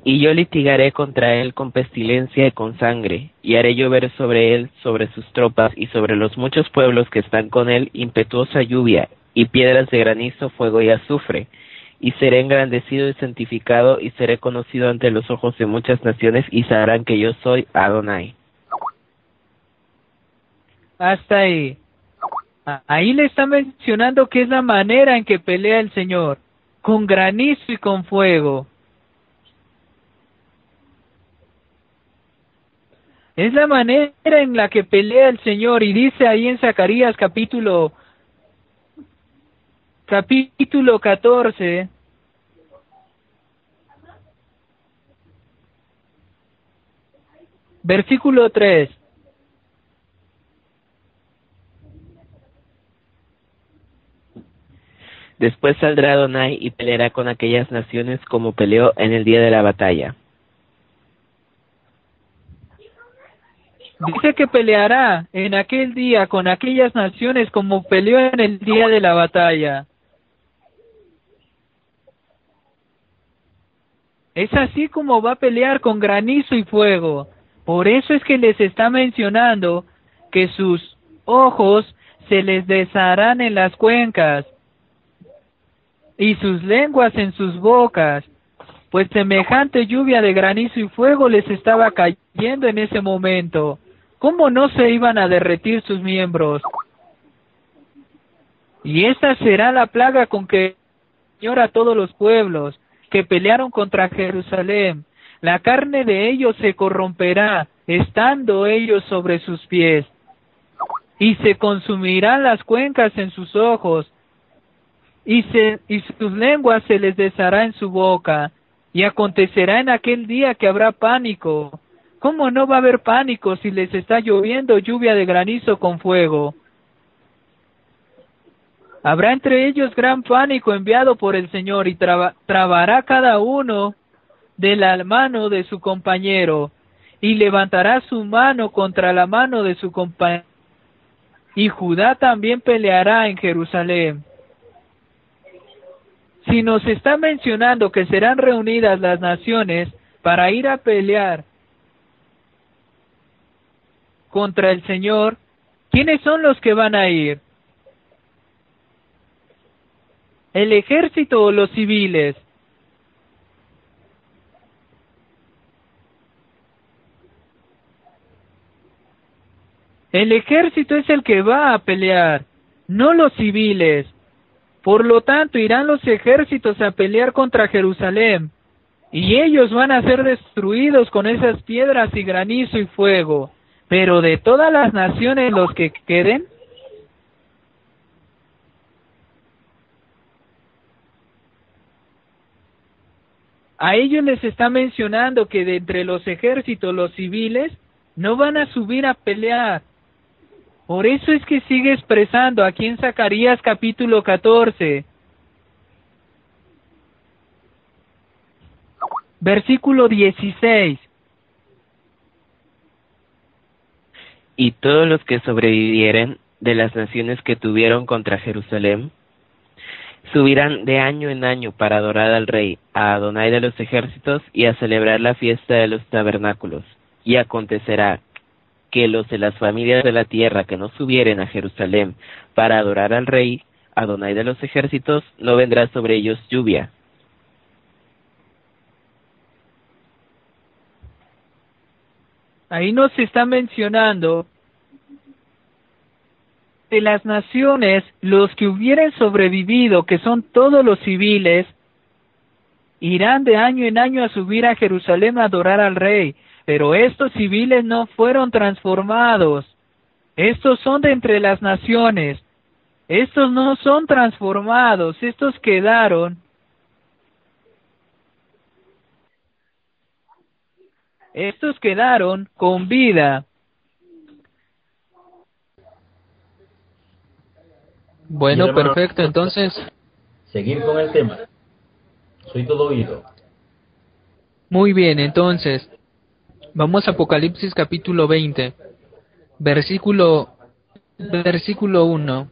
Y yo litigaré contra él con pestilencia y con sangre, y haré llover sobre él, sobre sus tropas y sobre los muchos pueblos que están con él, impetuosa lluvia, y piedras de granizo, fuego y azufre, y seré engrandecido y santificado, y seré conocido ante los ojos de muchas naciones, y sabrán que yo soy Adonai. Hasta ahí. Ahí le está mencionando que es la manera en que pelea el Señor, con granizo y con fuego. Es la manera en la que pelea el Señor y dice ahí en Zacarías capítulo capítulo 14 versículo 3 Después saldrá Adonai y peleará con aquellas naciones como peleó en el día de la batalla. Dice que peleará en aquel día con aquellas naciones como peleó en el día de la batalla. Es así como va a pelear con granizo y fuego. Por eso es que les está mencionando que sus ojos se les desharán en las cuencas y sus lenguas en sus bocas, pues semejante lluvia de granizo y fuego les estaba cayendo en ese momento. ¿Cómo no se iban a derretir sus miembros? Y esta será la plaga con que Señor a todos los pueblos que pelearon contra Jerusalén. La carne de ellos se corromperá, estando ellos sobre sus pies. Y se consumirán las cuencas en sus ojos, y, se, y sus lenguas se les deshará en su boca, y acontecerá en aquel día que habrá pánico. ¿Cómo no va a haber pánico si les está lloviendo lluvia de granizo con fuego? Habrá entre ellos gran pánico enviado por el Señor y trabará cada uno de la mano de su compañero y levantará su mano contra la mano de su compañero. Y Judá también peleará en Jerusalén si nos está mencionando que serán reunidas las naciones para ir a pelear contra el Señor, ¿quiénes son los que van a ir? ¿El ejército o los civiles? El ejército es el que va a pelear, no los civiles. Por lo tanto, irán los ejércitos a pelear contra Jerusalén, y ellos van a ser destruidos con esas piedras y granizo y fuego. Pero de todas las naciones los que queden, a ellos les está mencionando que de entre los ejércitos, los civiles, no van a subir a pelear, por eso es que sigue expresando aquí en Zacarías capítulo 14, versículo 16. Y todos los que sobrevivieren de las naciones que tuvieron contra Jerusalén, subirán de año en año para adorar al rey, a Adonai de los ejércitos y a celebrar la fiesta de los tabernáculos. Y acontecerá que los de las familias de la tierra que no subieren a Jerusalén para adorar al rey, Adonai de los ejércitos, no vendrá sobre ellos lluvia. Ahí nos está mencionando de las naciones, los que hubieren sobrevivido, que son todos los civiles, irán de año en año a subir a Jerusalén a adorar al rey. Pero estos civiles no fueron transformados. Estos son de entre las naciones. Estos no son transformados. Estos quedaron. Estos quedaron con vida. Bueno, perfecto. Entonces, seguir con el tema. Soy todo oído. Muy bien, entonces, Vamos a Apocalipsis capítulo 20, versículo, versículo 1.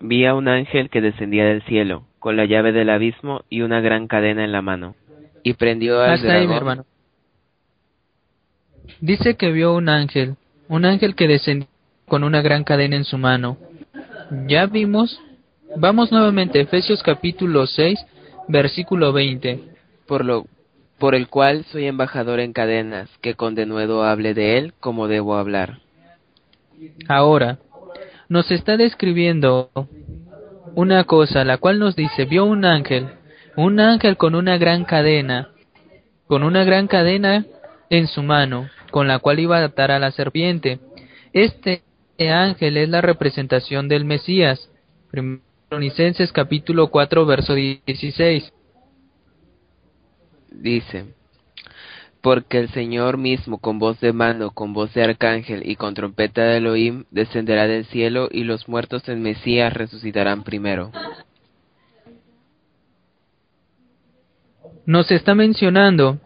Vi a un ángel que descendía del cielo, con la llave del abismo y una gran cadena en la mano. Y prendió al Hasta ahí, mi hermano. Dice que vio un ángel, un ángel que descendió con una gran cadena en su mano. Ya vimos, vamos nuevamente, Efesios capítulo 6, versículo 20. Por lo por el cual soy embajador en cadenas, que con denuedo hable de él como debo hablar. Ahora, nos está describiendo una cosa, la cual nos dice, vio un ángel, un ángel con una gran cadena, con una gran cadena en su mano, con la cual iba a atar a la serpiente. Este ángel es la representación del Mesías. Cronicenses capítulo 4 verso 16. Dice, porque el Señor mismo con voz de mando, con voz de arcángel y con trompeta de Elohim descenderá del cielo y los muertos en Mesías resucitarán primero. Nos está mencionando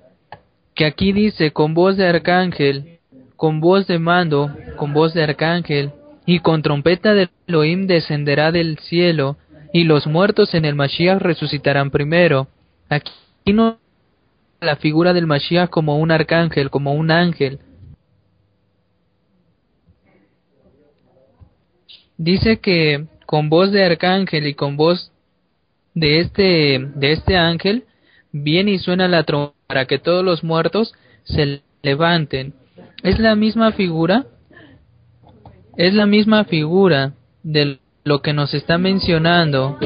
que aquí dice con voz de arcángel, con voz de mando, con voz de arcángel y con trompeta de Elohim descenderá del cielo y los muertos en el Mashiach resucitarán primero. Aquí no la figura del Mashiach como un arcángel, como un ángel. Dice que con voz de arcángel y con voz de este de este ángel viene y suena la trompeta para que todos los muertos se levanten. Es la misma figura es la misma figura de lo que nos está mencionando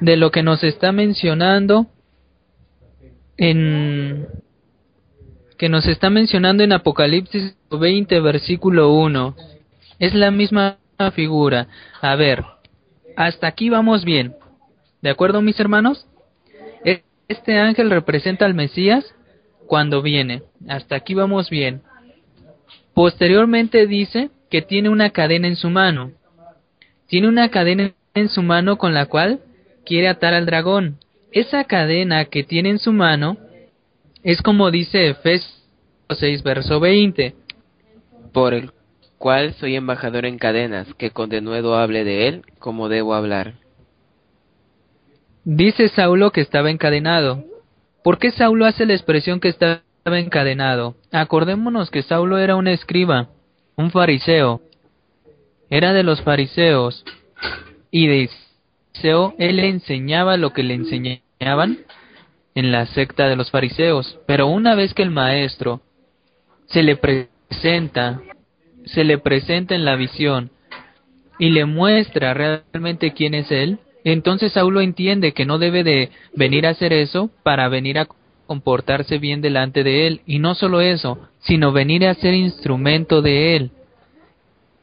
de lo que nos está mencionando en que nos está mencionando en Apocalipsis 20 versículo 1. Es la misma figura. A ver, hasta aquí vamos bien. ¿De acuerdo, mis hermanos? Este ángel representa al Mesías cuando viene. Hasta aquí vamos bien. Posteriormente dice que tiene una cadena en su mano. Tiene una cadena en su mano con la cual quiere atar al dragón. Esa cadena que tiene en su mano es como dice Efesios 6, verso 20. Por el cual soy embajador en cadenas, que con denuedo hable de él como debo hablar. Dice Saulo que estaba encadenado. ¿Por qué Saulo hace la expresión que estaba encadenado? Acordémonos que Saulo era un escriba, un fariseo. Era de los fariseos. Y de él le enseñaba lo que le enseñaban en la secta de los fariseos. Pero una vez que el maestro se le presenta, se le presenta en la visión y le muestra realmente quién es él, entonces Saulo entiende que no debe de venir a hacer eso para venir a comportarse bien delante de él. Y no solo eso, sino venir a ser instrumento de él.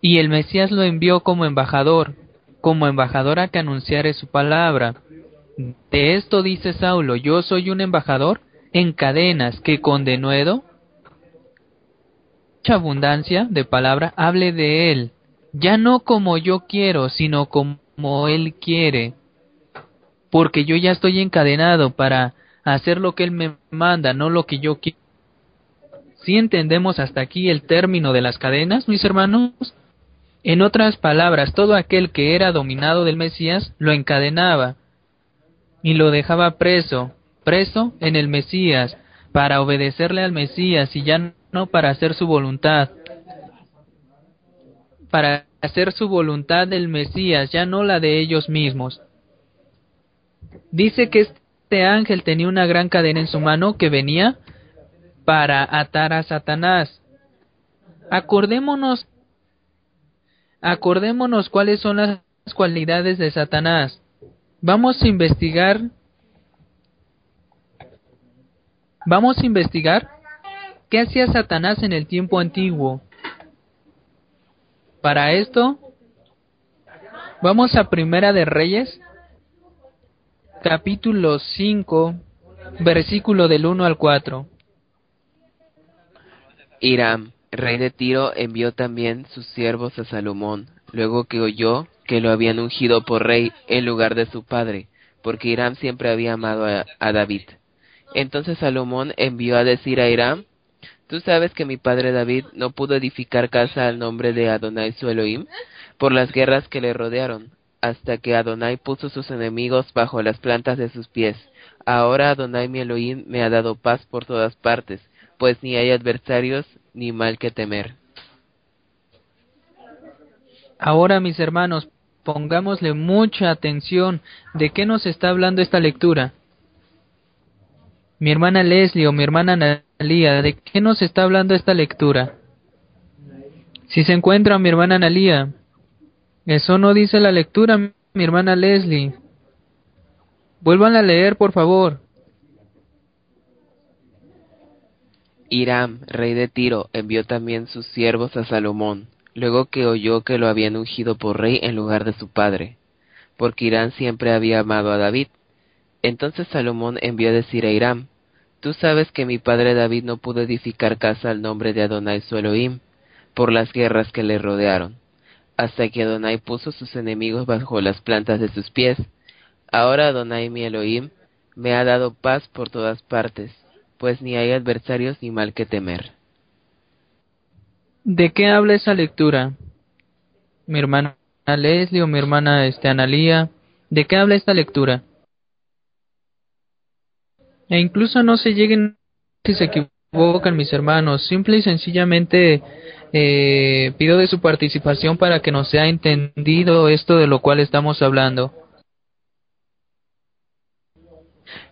Y el Mesías lo envió como embajador, como embajadora que anunciare su palabra. De esto dice Saulo, yo soy un embajador en cadenas que con denuedo, mucha abundancia de palabra, hable de él, ya no como yo quiero, sino como él quiere, porque yo ya estoy encadenado para hacer lo que él me manda, no lo que yo quiero. Si entendemos hasta aquí el término de las cadenas, mis hermanos, en otras palabras, todo aquel que era dominado del Mesías lo encadenaba y lo dejaba preso, preso en el Mesías, para obedecerle al Mesías y ya no para hacer su voluntad. Para hacer su voluntad del Mesías, ya no la de ellos mismos. Dice que este ángel tenía una gran cadena en su mano que venía para atar a Satanás. Acordémonos Acordémonos cuáles son las cualidades de Satanás. Vamos a investigar. Vamos a investigar qué hacía Satanás en el tiempo antiguo. Para esto, vamos a Primera de Reyes, capítulo 5, versículo del 1 al 4. Irán rey de Tiro envió también sus siervos a Salomón, luego que oyó que lo habían ungido por rey en lugar de su padre, porque Hiram siempre había amado a, David. Entonces Salomón envió a decir a Hiram, Tú sabes que mi padre David no pudo edificar casa al nombre de Adonai su Elohim por las guerras que le rodearon. hasta que Adonai puso sus enemigos bajo las plantas de sus pies. Ahora Adonai mi Elohim me ha dado paz por todas partes, pues ni hay adversarios ni mal que temer. Ahora, mis hermanos, pongámosle mucha atención de qué nos está hablando esta lectura. Mi hermana Leslie o mi hermana ¿de qué nos está hablando esta lectura? Si se encuentra mi hermana Analia, eso no dice la lectura, mi hermana Leslie. Vuelvan a leer, por favor. Hiram, rey de Tiro, envió también sus siervos a Salomón, luego que oyó que lo habían ungido por rey en lugar de su padre, porque Hiram siempre había amado a David. Entonces Salomón envió a decir a Hiram, Tú sabes que mi padre David no pudo edificar casa al nombre de Adonai su Elohim, por las guerras que le rodearon, hasta que Adonai puso sus enemigos bajo las plantas de sus pies. Ahora Adonai mi Elohim me ha dado paz por todas partes, pues ni hay adversarios ni mal que temer. ¿De qué habla esa lectura? Mi hermana Leslie o mi hermana este, Analía, ¿de qué habla esta lectura? E incluso no se lleguen si se equivocan mis hermanos, simple y sencillamente eh, pido de su participación para que nos sea entendido esto de lo cual estamos hablando.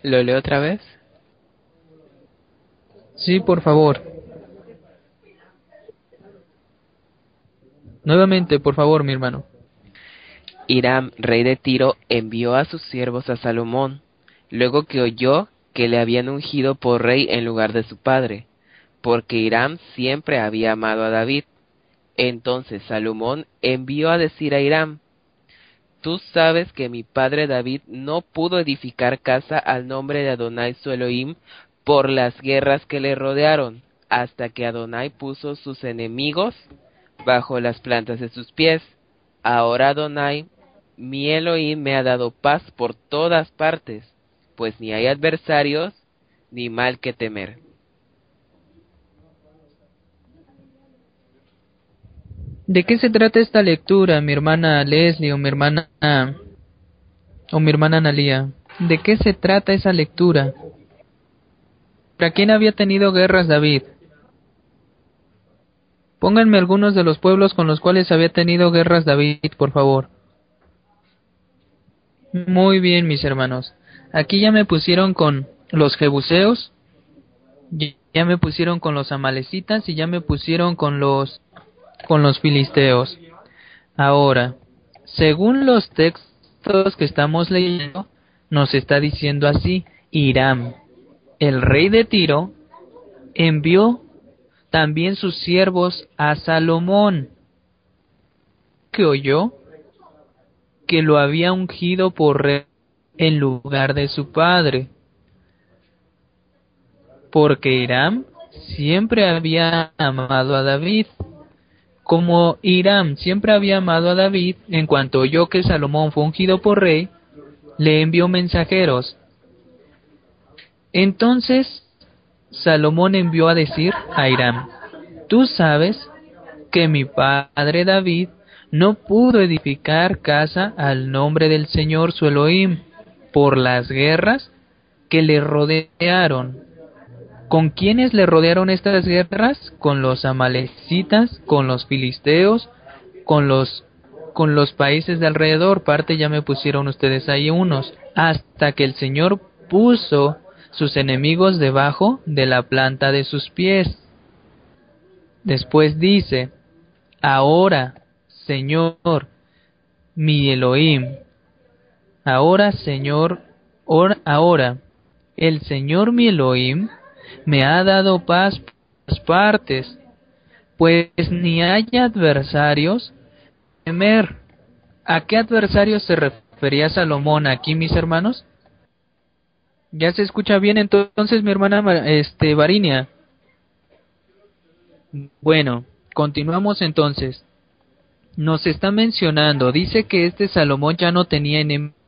¿Lo leo otra vez? Sí, por favor. Nuevamente, por favor, mi hermano. Hiram, rey de Tiro, envió a sus siervos a Salomón, luego que oyó que le habían ungido por rey en lugar de su padre, porque Hiram siempre había amado a David. Entonces Salomón envió a decir a Hiram, Tú sabes que mi padre David no pudo edificar casa al nombre de Adonai su Elohim por las guerras que le rodearon, hasta que Adonai puso sus enemigos bajo las plantas de sus pies. Ahora Adonai, mi Elohim me ha dado paz por todas partes, pues ni hay adversarios ni mal que temer. ¿De qué se trata esta lectura, mi hermana Leslie o mi hermana o mi hermana Analia? ¿De qué se trata esa lectura? ¿Para quién había tenido guerras David? Pónganme algunos de los pueblos con los cuales había tenido guerras David, por favor. Muy bien, mis hermanos. Aquí ya me pusieron con los jebuseos, ya me pusieron con los amalecitas y ya me pusieron con los con los filisteos. Ahora, según los textos que estamos leyendo, nos está diciendo así, Hiram, el rey de Tiro, envió también sus siervos a Salomón, que oyó que lo había ungido por rey en lugar de su padre, porque Hiram siempre había amado a David. Como Hiram siempre había amado a David, en cuanto oyó que Salomón fue ungido por rey, le envió mensajeros. Entonces Salomón envió a decir a Hiram, tú sabes que mi padre David no pudo edificar casa al nombre del Señor su Elohim por las guerras que le rodearon. ¿Con quiénes le rodearon estas guerras? Con los amalecitas, con los filisteos, con los con los países de alrededor, parte ya me pusieron ustedes ahí unos, hasta que el Señor puso sus enemigos debajo de la planta de sus pies. Después dice, ahora, Señor, mi Elohim, ahora, Señor, ahora, el Señor mi Elohim me ha dado paz por las partes, pues ni hay adversarios temer. ¿A qué adversarios se refería Salomón aquí, mis hermanos? Ya se escucha bien entonces mi hermana este Varinia. Bueno, continuamos entonces. Nos está mencionando, dice que este Salomón ya no tenía enemigos.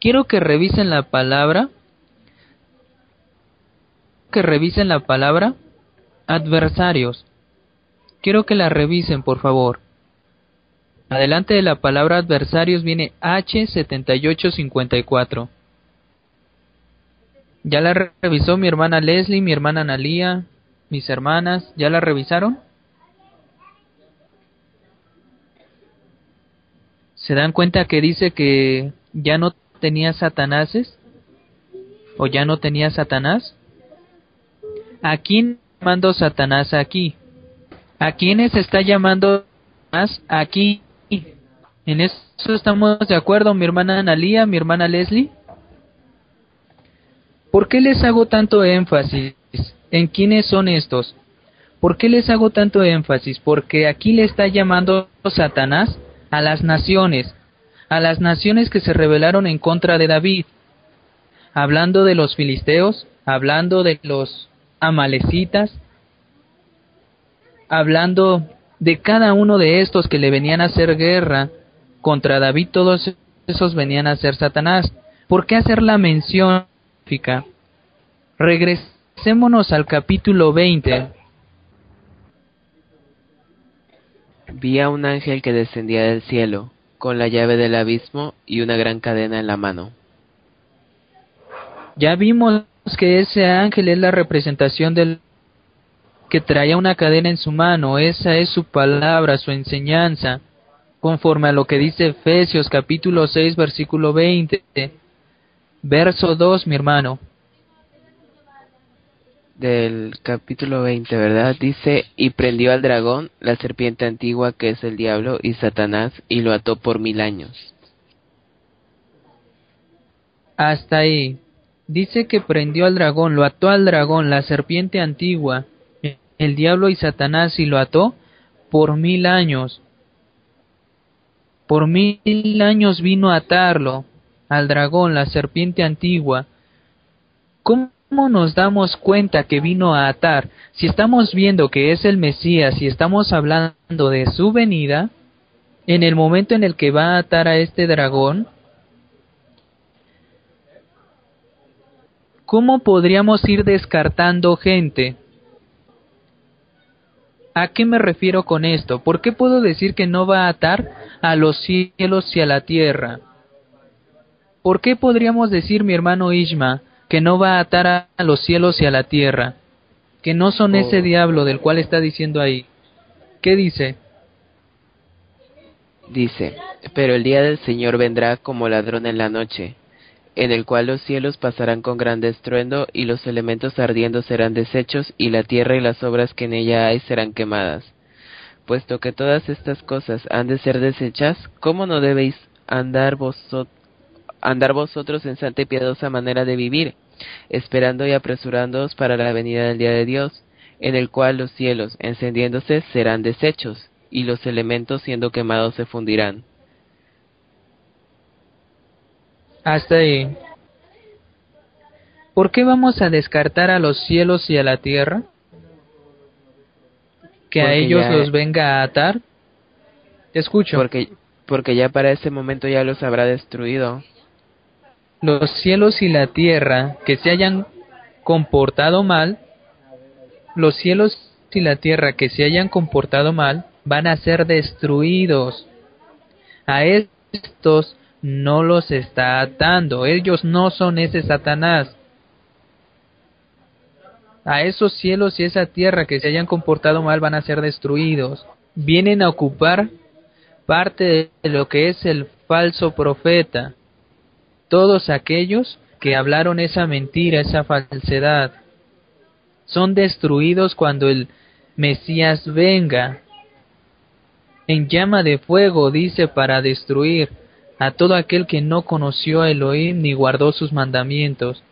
Quiero que revisen la palabra. Que revisen la palabra adversarios. Quiero que la revisen, por favor. adelante de la palabra adversarios viene H7854. ¿Ya la revisó mi hermana Leslie, mi hermana Analía, mis hermanas? ¿Ya la revisaron? ¿Se dan cuenta que dice que ya no tenía Satanáses? ¿O ya no tenía Satanás? ¿A quién mando Satanás aquí? ¿A quiénes está llamando Satanás aquí? ¿En eso estamos de acuerdo, mi hermana Analía, mi hermana Leslie? ¿Por qué les hago tanto énfasis en quiénes son estos? ¿Por qué les hago tanto énfasis? Porque aquí le está llamando Satanás a las naciones, a las naciones que se rebelaron en contra de David, hablando de los filisteos, hablando de los amalecitas, hablando de cada uno de estos que le venían a hacer guerra contra David, todos esos venían a ser Satanás. ¿Por qué hacer la mención Regresémonos al capítulo 20. Vi a un ángel que descendía del cielo, con la llave del abismo y una gran cadena en la mano. Ya vimos que ese ángel es la representación del que traía una cadena en su mano, esa es su palabra, su enseñanza, conforme a lo que dice Efesios capítulo 6 versículo 20 Verso 2, mi hermano. Del capítulo 20, ¿verdad? Dice, y prendió al dragón, la serpiente antigua que es el diablo y Satanás, y lo ató por mil años. Hasta ahí. Dice que prendió al dragón, lo ató al dragón, la serpiente antigua, el diablo y Satanás, y lo ató por mil años. Por mil años vino a atarlo al dragón, la serpiente antigua, ¿cómo nos damos cuenta que vino a atar? Si estamos viendo que es el Mesías, si estamos hablando de su venida, en el momento en el que va a atar a este dragón, ¿cómo podríamos ir descartando gente? ¿A qué me refiero con esto? ¿Por qué puedo decir que no va a atar a los cielos y a la tierra? ¿Por qué podríamos decir, mi hermano Ishma, que no va a atar a los cielos y a la tierra? Que no son ese oh. diablo del cual está diciendo ahí. ¿Qué dice? Dice, pero el día del Señor vendrá como ladrón en la noche, en el cual los cielos pasarán con gran estruendo y los elementos ardiendo serán deshechos y la tierra y las obras que en ella hay serán quemadas. Puesto que todas estas cosas han de ser deshechas, ¿cómo no debéis andar andar vosotros en santa y piadosa manera de vivir, esperando y apresurándoos para la venida del día de Dios, en el cual los cielos, encendiéndose, serán deshechos, y los elementos siendo quemados se fundirán. Hasta ahí. ¿Por qué vamos a descartar a los cielos y a la tierra? ¿Que a ellos los venga a atar? escucho. Porque, porque ya para ese momento ya los habrá destruido los cielos y la tierra que se hayan comportado mal, los cielos y la tierra que se hayan comportado mal van a ser destruidos. A estos no los está atando, ellos no son ese Satanás. A esos cielos y esa tierra que se hayan comportado mal van a ser destruidos. Vienen a ocupar parte de lo que es el falso profeta todos aquellos que hablaron esa mentira, esa falsedad, son destruidos cuando el Mesías venga. En llama de fuego dice para destruir a todo aquel que no conoció a Elohim ni guardó sus mandamientos.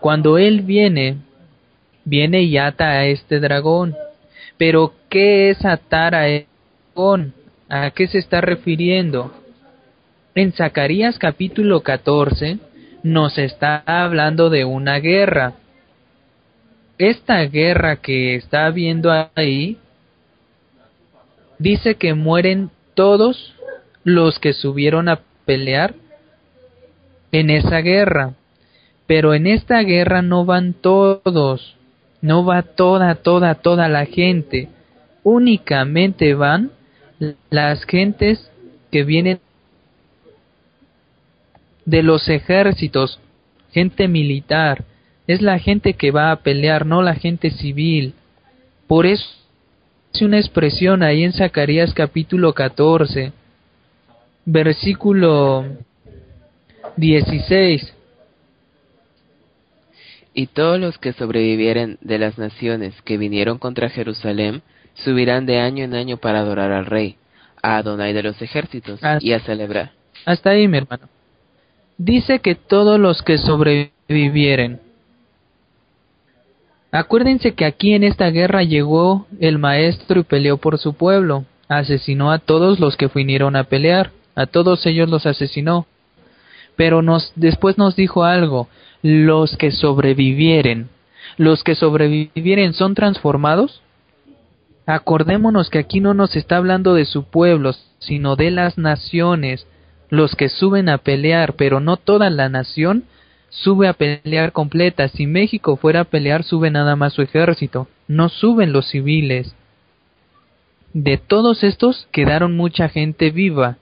Cuando Él viene, viene y ata a este dragón. Pero, ¿qué es atar a este dragón? ¿A qué se está refiriendo? En Zacarías capítulo 14 nos está hablando de una guerra. Esta guerra que está viendo ahí dice que mueren todos los que subieron a pelear en esa guerra. Pero en esta guerra no van todos, no va toda, toda, toda la gente. únicamente van las gentes que vienen de los ejércitos, gente militar, es la gente que va a pelear, no la gente civil. Por eso es una expresión ahí en Zacarías capítulo 14, versículo 16. Y todos los que sobrevivieren de las naciones que vinieron contra Jerusalén subirán de año en año para adorar al rey, a Adonai de los ejércitos, y a celebrar. Hasta ahí, mi hermano. Dice que todos los que sobrevivieren. Acuérdense que aquí en esta guerra llegó el maestro y peleó por su pueblo, asesinó a todos los que vinieron a pelear, a todos ellos los asesinó. Pero nos, después nos dijo algo, los que sobrevivieren. ¿Los que sobrevivieren son transformados? Acordémonos que aquí no nos está hablando de su pueblo, sino de las naciones, los que suben a pelear, pero no toda la nación sube a pelear completa. Si México fuera a pelear, sube nada más su ejército, no suben los civiles. De todos estos quedaron mucha gente viva.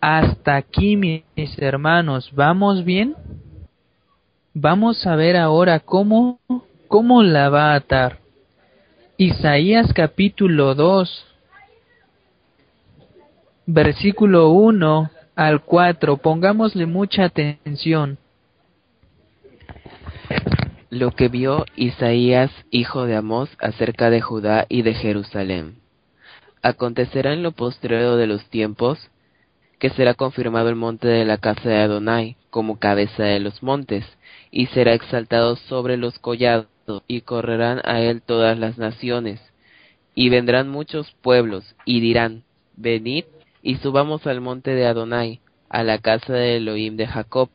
Hasta aquí, mis hermanos, ¿vamos bien? Vamos a ver ahora cómo, cómo la va a atar. Isaías capítulo 2, versículo 1 al 4. Pongámosle mucha atención lo que vio Isaías, hijo de Amós, acerca de Judá y de Jerusalén. Acontecerá en lo postrero de los tiempos que será confirmado el monte de la casa de Adonai como cabeza de los montes, y será exaltado sobre los collados, y correrán a él todas las naciones, y vendrán muchos pueblos, y dirán, Venid y subamos al monte de Adonai, a la casa de Elohim de Jacob,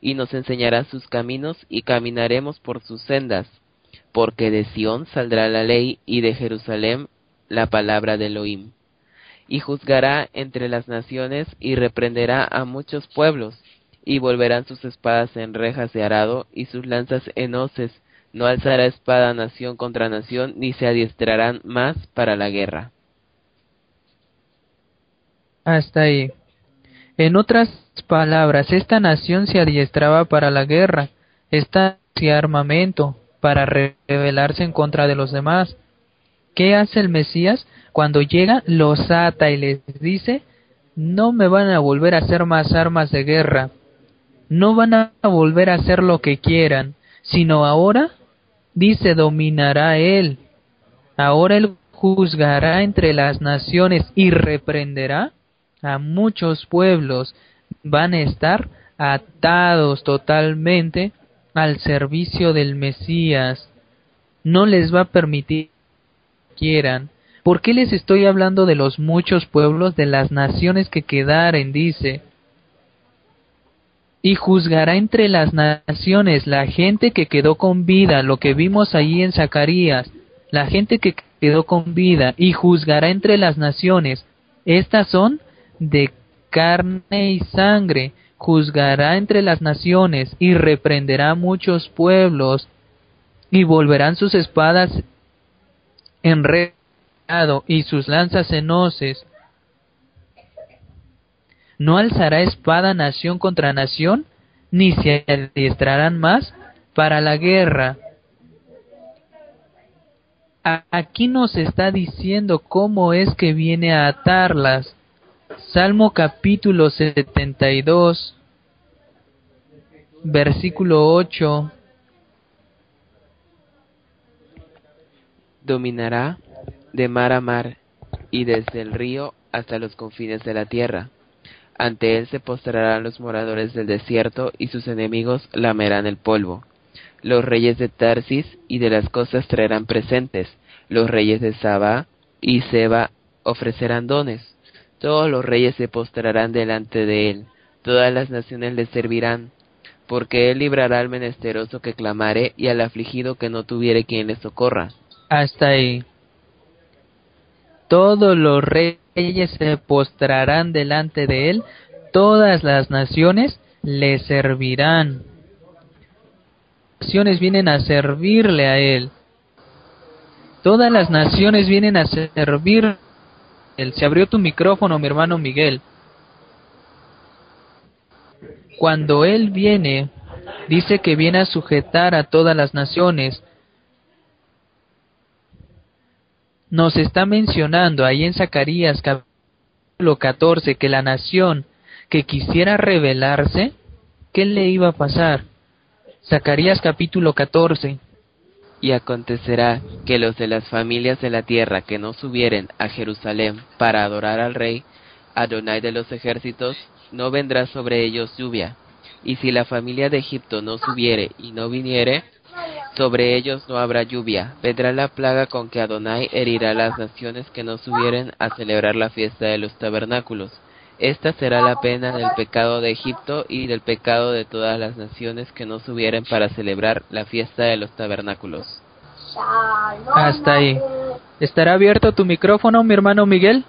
y nos enseñará sus caminos y caminaremos por sus sendas, porque de Sión saldrá la ley y de Jerusalén la palabra de Elohim. Y juzgará entre las naciones y reprenderá a muchos pueblos, y volverán sus espadas en rejas de arado y sus lanzas en hoces, no alzará espada nación contra nación, ni se adiestrarán más para la guerra. Hasta ahí. En otras palabras, esta nación se adiestraba para la guerra, esta armamento para rebelarse en contra de los demás. ¿Qué hace el Mesías? Cuando llega, los ata y les dice, no me van a volver a hacer más armas de guerra, no van a volver a hacer lo que quieran, sino ahora, dice, dominará él. Ahora él juzgará entre las naciones y reprenderá a muchos pueblos van a estar atados totalmente al servicio del Mesías. No les va a permitir que quieran. ¿Por qué les estoy hablando de los muchos pueblos, de las naciones que quedaren? Dice. Y juzgará entre las naciones la gente que quedó con vida, lo que vimos allí en Zacarías, la gente que quedó con vida, y juzgará entre las naciones. Estas son de carne y sangre, juzgará entre las naciones y reprenderá muchos pueblos, y volverán sus espadas enredado y sus lanzas en. No alzará espada nación contra nación, ni se adiestrarán más para la guerra. Aquí nos está diciendo cómo es que viene a atarlas. Salmo capítulo 72, versículo 8. Dominará de mar a mar y desde el río hasta los confines de la tierra. Ante él se postrarán los moradores del desierto y sus enemigos lamerán el polvo. Los reyes de Tarsis y de las costas traerán presentes. Los reyes de Saba y Seba ofrecerán dones todos los reyes se postrarán delante de él, todas las naciones le servirán, porque él librará al menesteroso que clamare y al afligido que no tuviere quien le socorra. Hasta ahí. Todos los reyes se postrarán delante de él, todas las naciones le servirán. Las naciones vienen a servirle a él. Todas las naciones vienen a servir. Se abrió tu micrófono, mi hermano Miguel. Cuando Él viene, dice que viene a sujetar a todas las naciones. Nos está mencionando ahí en Zacarías capítulo 14 que la nación que quisiera rebelarse, ¿qué le iba a pasar? Zacarías capítulo 14. Y acontecerá que los de las familias de la tierra que no subieren a Jerusalén para adorar al rey, Adonai de los ejércitos, no vendrá sobre ellos lluvia. Y si la familia de Egipto no subiere y no viniere, sobre ellos no habrá lluvia. Vendrá la plaga con que Adonai herirá las naciones que no subieren a celebrar la fiesta de los tabernáculos. Esta será la pena del pecado de Egipto y del pecado de todas las naciones que no subieren para celebrar la fiesta de los tabernáculos. Hasta ahí. ¿Estará abierto tu micrófono, mi hermano Miguel?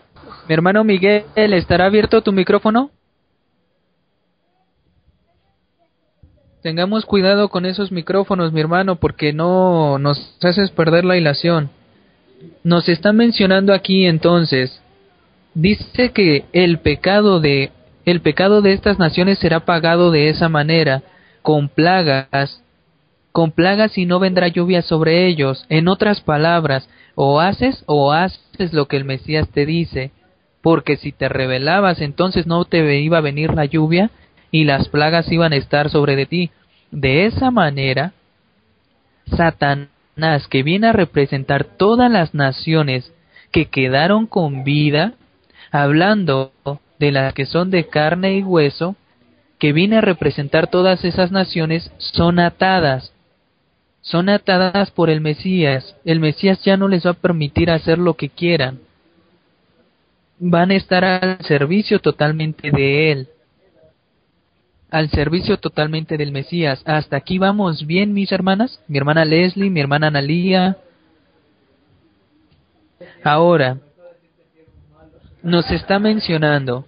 Mi hermano Miguel, ¿estará abierto tu micrófono? Tengamos cuidado con esos micrófonos, mi hermano, porque no nos haces perder la hilación. Nos está mencionando aquí entonces dice que el pecado de el pecado de estas naciones será pagado de esa manera, con plagas, con plagas y no vendrá lluvia sobre ellos. En otras palabras, o haces o haces lo que el Mesías te dice, porque si te rebelabas entonces no te iba a venir la lluvia y las plagas iban a estar sobre de ti. De esa manera, Satanás, que viene a representar todas las naciones que quedaron con vida, hablando de las que son de carne y hueso, que viene a representar todas esas naciones, son atadas. Son atadas por el Mesías. El Mesías ya no les va a permitir hacer lo que quieran. Van a estar al servicio totalmente de Él. Al servicio totalmente del Mesías. Hasta aquí vamos bien, mis hermanas. Mi hermana Leslie, mi hermana Analía. Ahora, nos está mencionando.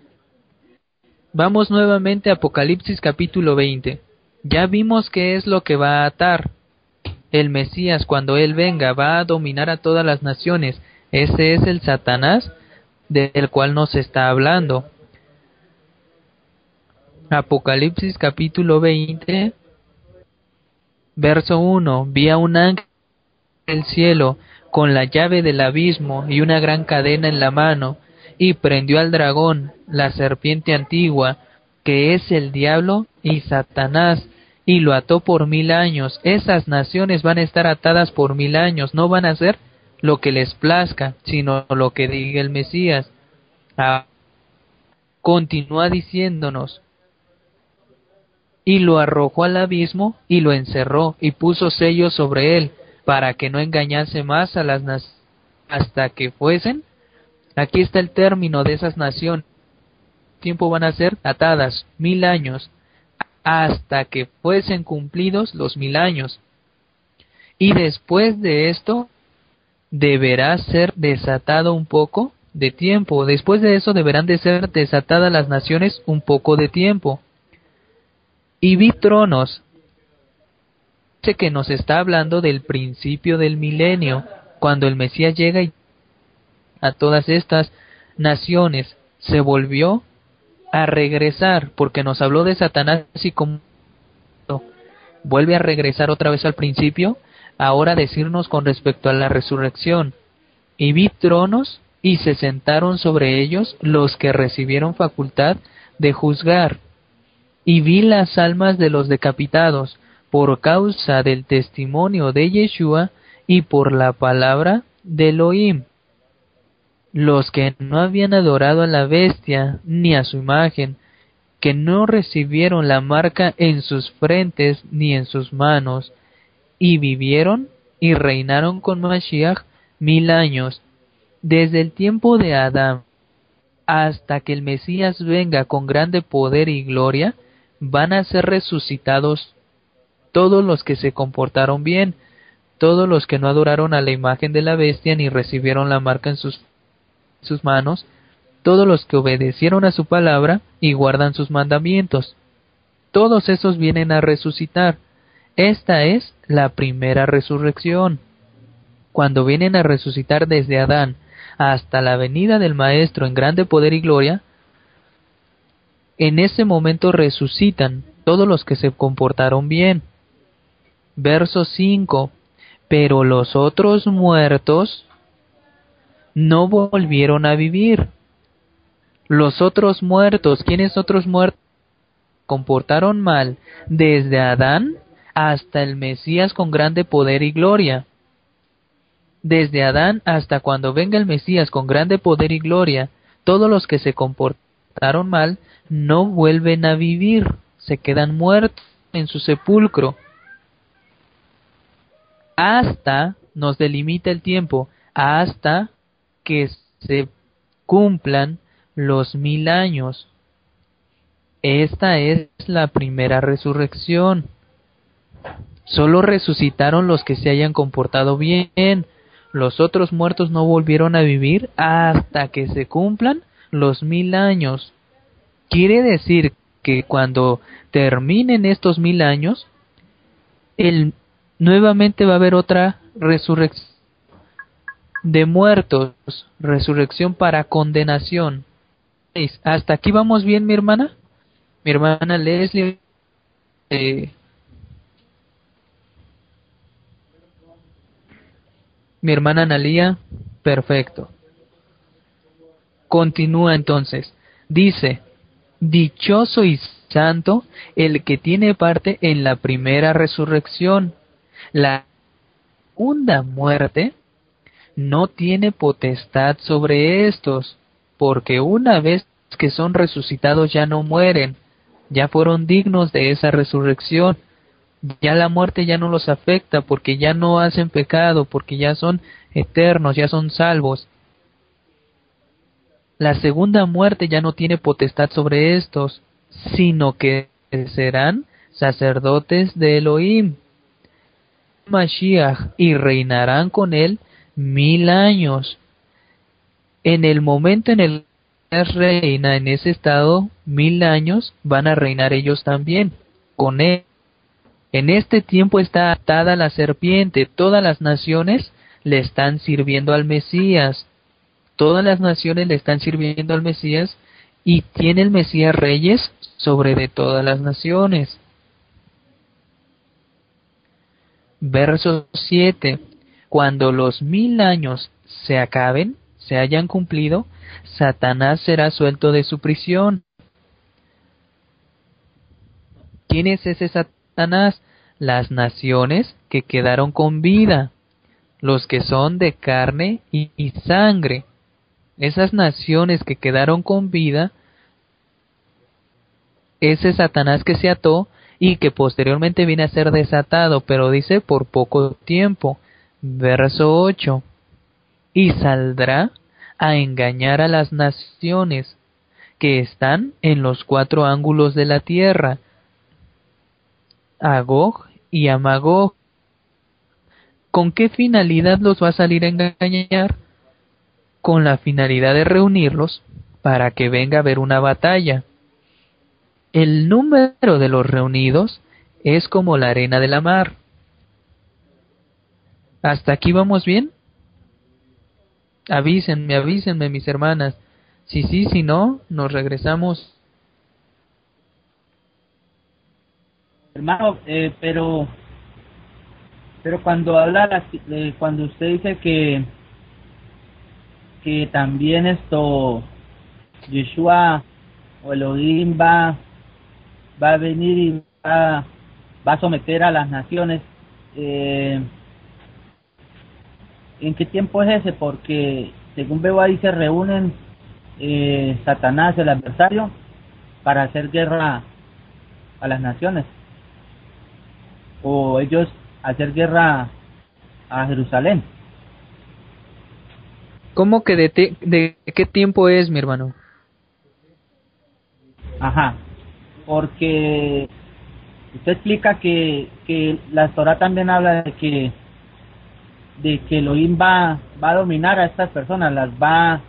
Vamos nuevamente a Apocalipsis capítulo 20. Ya vimos qué es lo que va a atar. El Mesías cuando Él venga va a dominar a todas las naciones. Ese es el Satanás del cual nos está hablando. Apocalipsis capítulo 20, verso 1. Vi a un ángel del cielo con la llave del abismo y una gran cadena en la mano y prendió al dragón, la serpiente antigua, que es el diablo y Satanás, y lo ató por mil años. Esas naciones van a estar atadas por mil años, no van a hacer lo que les plazca, sino lo que diga el Mesías. Ah, continúa diciéndonos, y lo arrojó al abismo y lo encerró y puso sellos sobre él para que no engañase más a las naciones hasta que fuesen Aquí está el término de esas naciones. Tiempo van a ser atadas mil años hasta que fuesen cumplidos los mil años. Y después de esto deberá ser desatado un poco de tiempo. Después de eso deberán de ser desatadas las naciones un poco de tiempo. Y vi tronos. Dice que nos está hablando del principio del milenio, cuando el Mesías llega y a todas estas naciones, se volvió a regresar, porque nos habló de Satanás y como vuelve a regresar otra vez al principio, ahora decirnos con respecto a la resurrección. Y vi tronos y se sentaron sobre ellos los que recibieron facultad de juzgar. Y vi las almas de los decapitados por causa del testimonio de Yeshua y por la palabra de Elohim los que no habían adorado a la bestia ni a su imagen, que no recibieron la marca en sus frentes ni en sus manos, y vivieron y reinaron con Mashiach mil años, desde el tiempo de Adán hasta que el Mesías venga con grande poder y gloria, van a ser resucitados todos los que se comportaron bien, todos los que no adoraron a la imagen de la bestia ni recibieron la marca en sus sus manos todos los que obedecieron a su palabra y guardan sus mandamientos. Todos esos vienen a resucitar. Esta es la primera resurrección. cuando vienen a resucitar desde Adán hasta la venida del Maestro en grande poder y gloria, en ese momento resucitan todos los que se comportaron bien. Verso 5. Pero los otros muertos no volvieron a vivir. Los otros muertos, ¿quiénes otros muertos? Comportaron mal desde Adán hasta el Mesías con grande poder y gloria. Desde Adán hasta cuando venga el Mesías con grande poder y gloria, todos los que se comportaron mal no vuelven a vivir, se quedan muertos en su sepulcro. Hasta, nos delimita el tiempo, hasta que se cumplan los mil años. Esta es la primera resurrección. Solo resucitaron los que se hayan comportado bien. Los otros muertos no volvieron a vivir hasta que se cumplan los mil años. Quiere decir que cuando terminen estos mil años, el, nuevamente va a haber otra resurrección de muertos, resurrección para condenación. ¿Hasta aquí vamos bien, mi hermana? Mi hermana Leslie. Eh, mi hermana Analía. Perfecto. Continúa entonces. Dice, dichoso y santo el que tiene parte en la primera resurrección. La segunda muerte no tiene potestad sobre estos, porque una vez que son resucitados ya no mueren, ya fueron dignos de esa resurrección, ya la muerte ya no los afecta porque ya no hacen pecado, porque ya son eternos, ya son salvos. La segunda muerte ya no tiene potestad sobre estos, sino que serán sacerdotes de Elohim, Mashiach, y reinarán con él mil años. En el momento en el que reina en ese estado mil años, van a reinar ellos también con él. En este tiempo está atada la serpiente, todas las naciones le están sirviendo al Mesías, todas las naciones le están sirviendo al Mesías y tiene el Mesías reyes sobre de todas las naciones. Verso 7. Cuando los mil años se acaben, se hayan cumplido, Satanás será suelto de su prisión. ¿Quién es ese Satanás? Las naciones que quedaron con vida, los que son de carne y, sangre. Esas naciones que quedaron con vida, ese Satanás que se ató y que posteriormente viene a ser desatado, pero dice por poco tiempo Verso 8. Y saldrá a engañar a las naciones que están en los cuatro ángulos de la tierra, a y a Magog. ¿Con qué finalidad los va a salir a engañar? Con la finalidad de reunirlos para que venga a ver una batalla. El número de los reunidos es como la arena de la mar. ¿Hasta aquí vamos bien? Avísenme, avísenme mis hermanas. Si sí, si no, nos regresamos. Hermano, eh, pero pero cuando habla eh, cuando usted dice que que también esto Yeshua o Elohim va va a venir y va, va a someter a las naciones eh, ¿En qué tiempo es ese? Porque según veo ahí se reúnen eh, Satanás, el adversario, para hacer guerra a las naciones. O ellos hacer guerra a Jerusalén. ¿Cómo que de, de qué tiempo es, mi hermano? Ajá, porque usted explica que, que la Torah también habla de que de que Elohim va, va a dominar a estas personas, las va,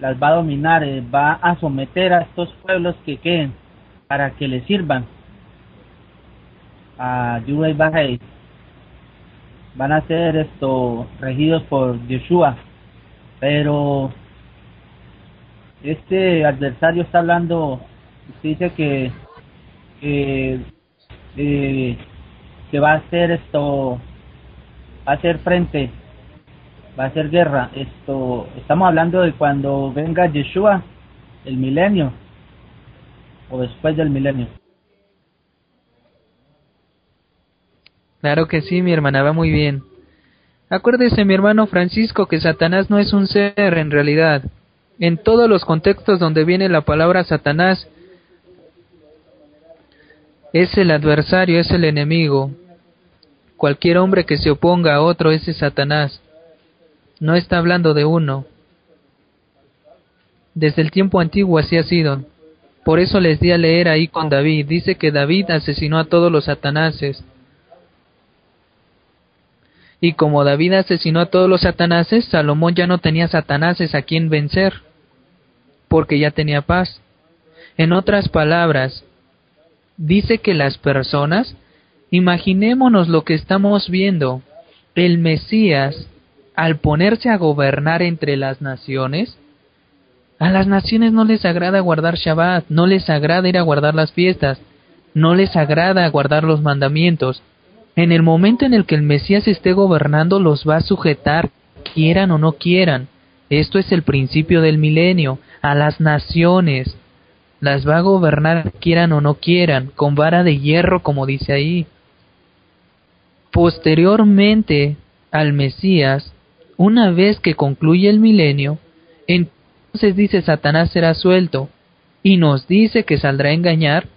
las va a dominar, eh, va a someter a estos pueblos que queden para que le sirvan. A Yudá y van a ser esto regidos por Yeshua, pero este adversario está hablando, dice que que, eh, que va a ser esto, va a ser frente, va a ser guerra. Esto, estamos hablando de cuando venga Yeshua, el milenio, o después del milenio. Claro que sí, mi hermana, va muy bien. Acuérdese, mi hermano Francisco, que Satanás no es un ser en realidad. En todos los contextos donde viene la palabra Satanás, es el adversario, es el enemigo. Cualquier hombre que se oponga a otro, ese es Satanás. No está hablando de uno. Desde el tiempo antiguo así ha sido. Por eso les di a leer ahí con David. Dice que David asesinó a todos los satanases. Y como David asesinó a todos los satanases, Salomón ya no tenía satanases a quien vencer, porque ya tenía paz. En otras palabras, dice que las personas, imaginémonos lo que estamos viendo, el Mesías, al ponerse a gobernar entre las naciones, a las naciones no les agrada guardar Shabbat, no les agrada ir a guardar las fiestas, no les agrada guardar los mandamientos. En el momento en el que el Mesías esté gobernando, los va a sujetar, quieran o no quieran. Esto es el principio del milenio, a las naciones, las va a gobernar quieran o no quieran, con vara de hierro como dice ahí. Posteriormente al Mesías, una vez que concluye el milenio, entonces dice Satanás será suelto y nos dice que saldrá a engañar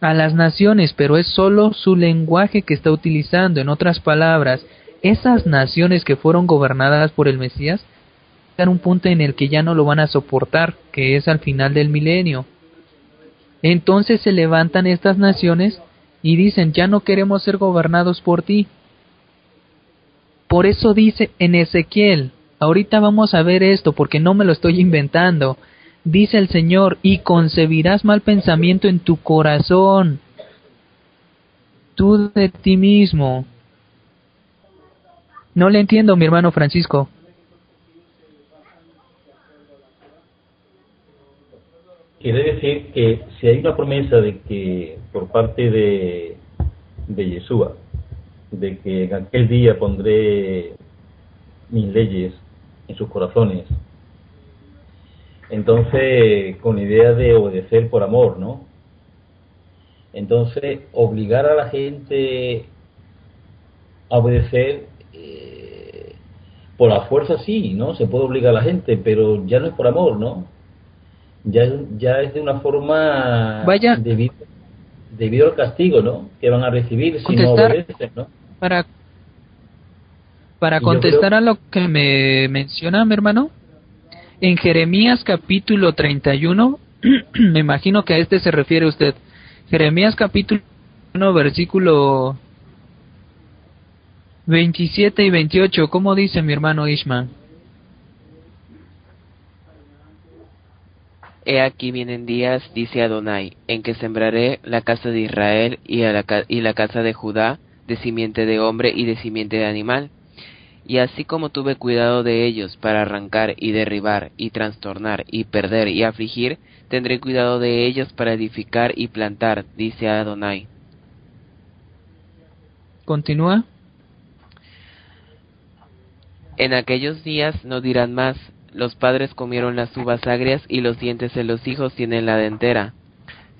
a las naciones, pero es solo su lenguaje que está utilizando. En otras palabras, esas naciones que fueron gobernadas por el Mesías, en un punto en el que ya no lo van a soportar, que es al final del milenio. Entonces se levantan estas naciones y dicen, ya no queremos ser gobernados por ti. Por eso dice en Ezequiel, ahorita vamos a ver esto porque no me lo estoy inventando, dice el Señor, y concebirás mal pensamiento en tu corazón, tú de ti mismo. No le entiendo, mi hermano Francisco. Quiere decir que si hay una promesa de que por parte de, de Yeshua, de que en aquel día pondré mis leyes en sus corazones, entonces con idea de obedecer por amor, ¿no? Entonces, obligar a la gente a obedecer eh, por la fuerza sí, ¿no? Se puede obligar a la gente, pero ya no es por amor, ¿no? Ya, ya es de una forma Vaya. Debido, debido al castigo, ¿no? Que van a recibir si no obedecen, ¿no? Para, para contestar a lo que me menciona mi hermano, en Jeremías capítulo 31, me imagino que a este se refiere usted, Jeremías capítulo 1 versículo 27 y 28, ¿cómo dice mi hermano Ishmael? He aquí vienen días, dice Adonai, en que sembraré la casa de Israel y, la, y la casa de Judá de simiente de hombre y de simiente de animal. Y así como tuve cuidado de ellos para arrancar y derribar y trastornar y perder y afligir, tendré cuidado de ellos para edificar y plantar, dice Adonai. Continúa. En aquellos días no dirán más, los padres comieron las uvas agrias y los dientes de los hijos tienen la dentera,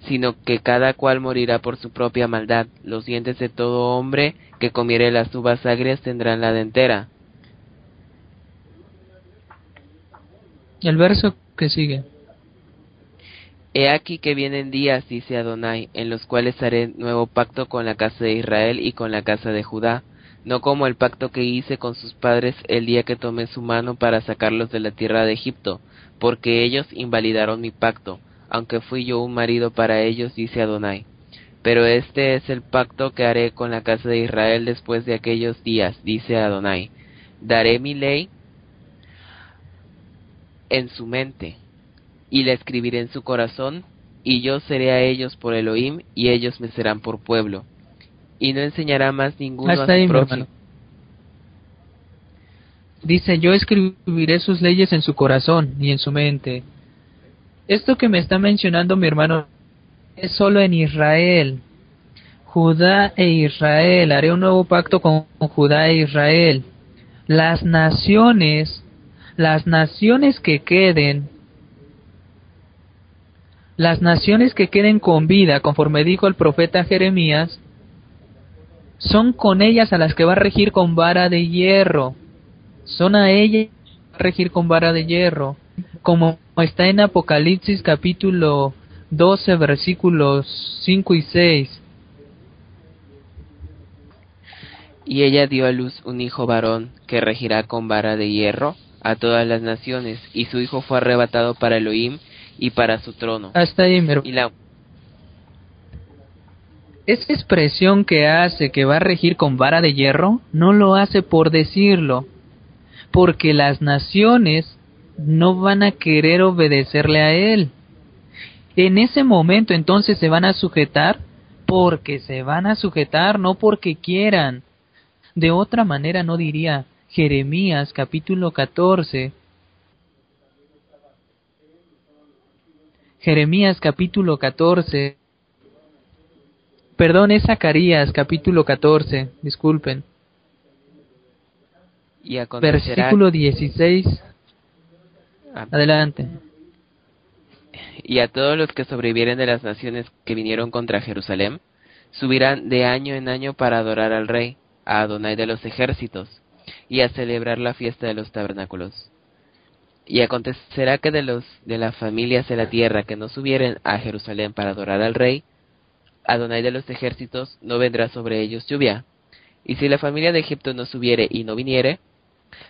sino que cada cual morirá por su propia maldad. Los dientes de todo hombre que comiere las uvas agrias tendrán la dentera. El verso que sigue. He aquí que vienen días, dice Adonai, en los cuales haré nuevo pacto con la casa de Israel y con la casa de Judá, no como el pacto que hice con sus padres el día que tomé su mano para sacarlos de la tierra de Egipto, porque ellos invalidaron mi pacto, aunque fui yo un marido para ellos, dice Adonai. Pero este es el pacto que haré con la casa de Israel después de aquellos días, dice Adonai. Daré mi ley en su mente, y la escribiré en su corazón, y yo seré a ellos por Elohim, y ellos me serán por pueblo y no enseñará más ninguno a su prójimo. Dice, yo escribiré sus leyes en su corazón y en su mente. Esto que me está mencionando mi hermano es solo en Israel. Judá e Israel. Haré un nuevo pacto con Judá e Israel. Las naciones, las naciones que queden, las naciones que queden con vida, conforme dijo el profeta Jeremías, son con ellas a las que va a regir con vara de hierro son a ella regir con vara de hierro, como está en Apocalipsis capítulo 12 versículos 5 y 6. Y ella dio a luz un hijo varón que regirá con vara de hierro a todas las naciones, y su hijo fue arrebatado para Elohim y para su trono. Hasta ahí, y la... Esa expresión que hace que va a regir con vara de hierro, no lo hace por decirlo, porque las naciones no van a querer obedecerle a él. En ese momento entonces se van a sujetar porque se van a sujetar, no porque quieran. De otra manera no diría Jeremías capítulo 14. Jeremías capítulo 14. Perdón, es Zacarías capítulo 14, disculpen. Y Versículo 16. Ah. Adelante. Y a todos los que sobrevivieren de las naciones que vinieron contra Jerusalén, subirán de año en año para adorar al rey, a Adonai de los ejércitos, y a celebrar la fiesta de los tabernáculos. Y acontecerá que de los de las familias de la tierra que no subieren a Jerusalén para adorar al rey, Adonai de los ejércitos no vendrá sobre ellos lluvia. Y si la familia de Egipto no subiere y no viniere,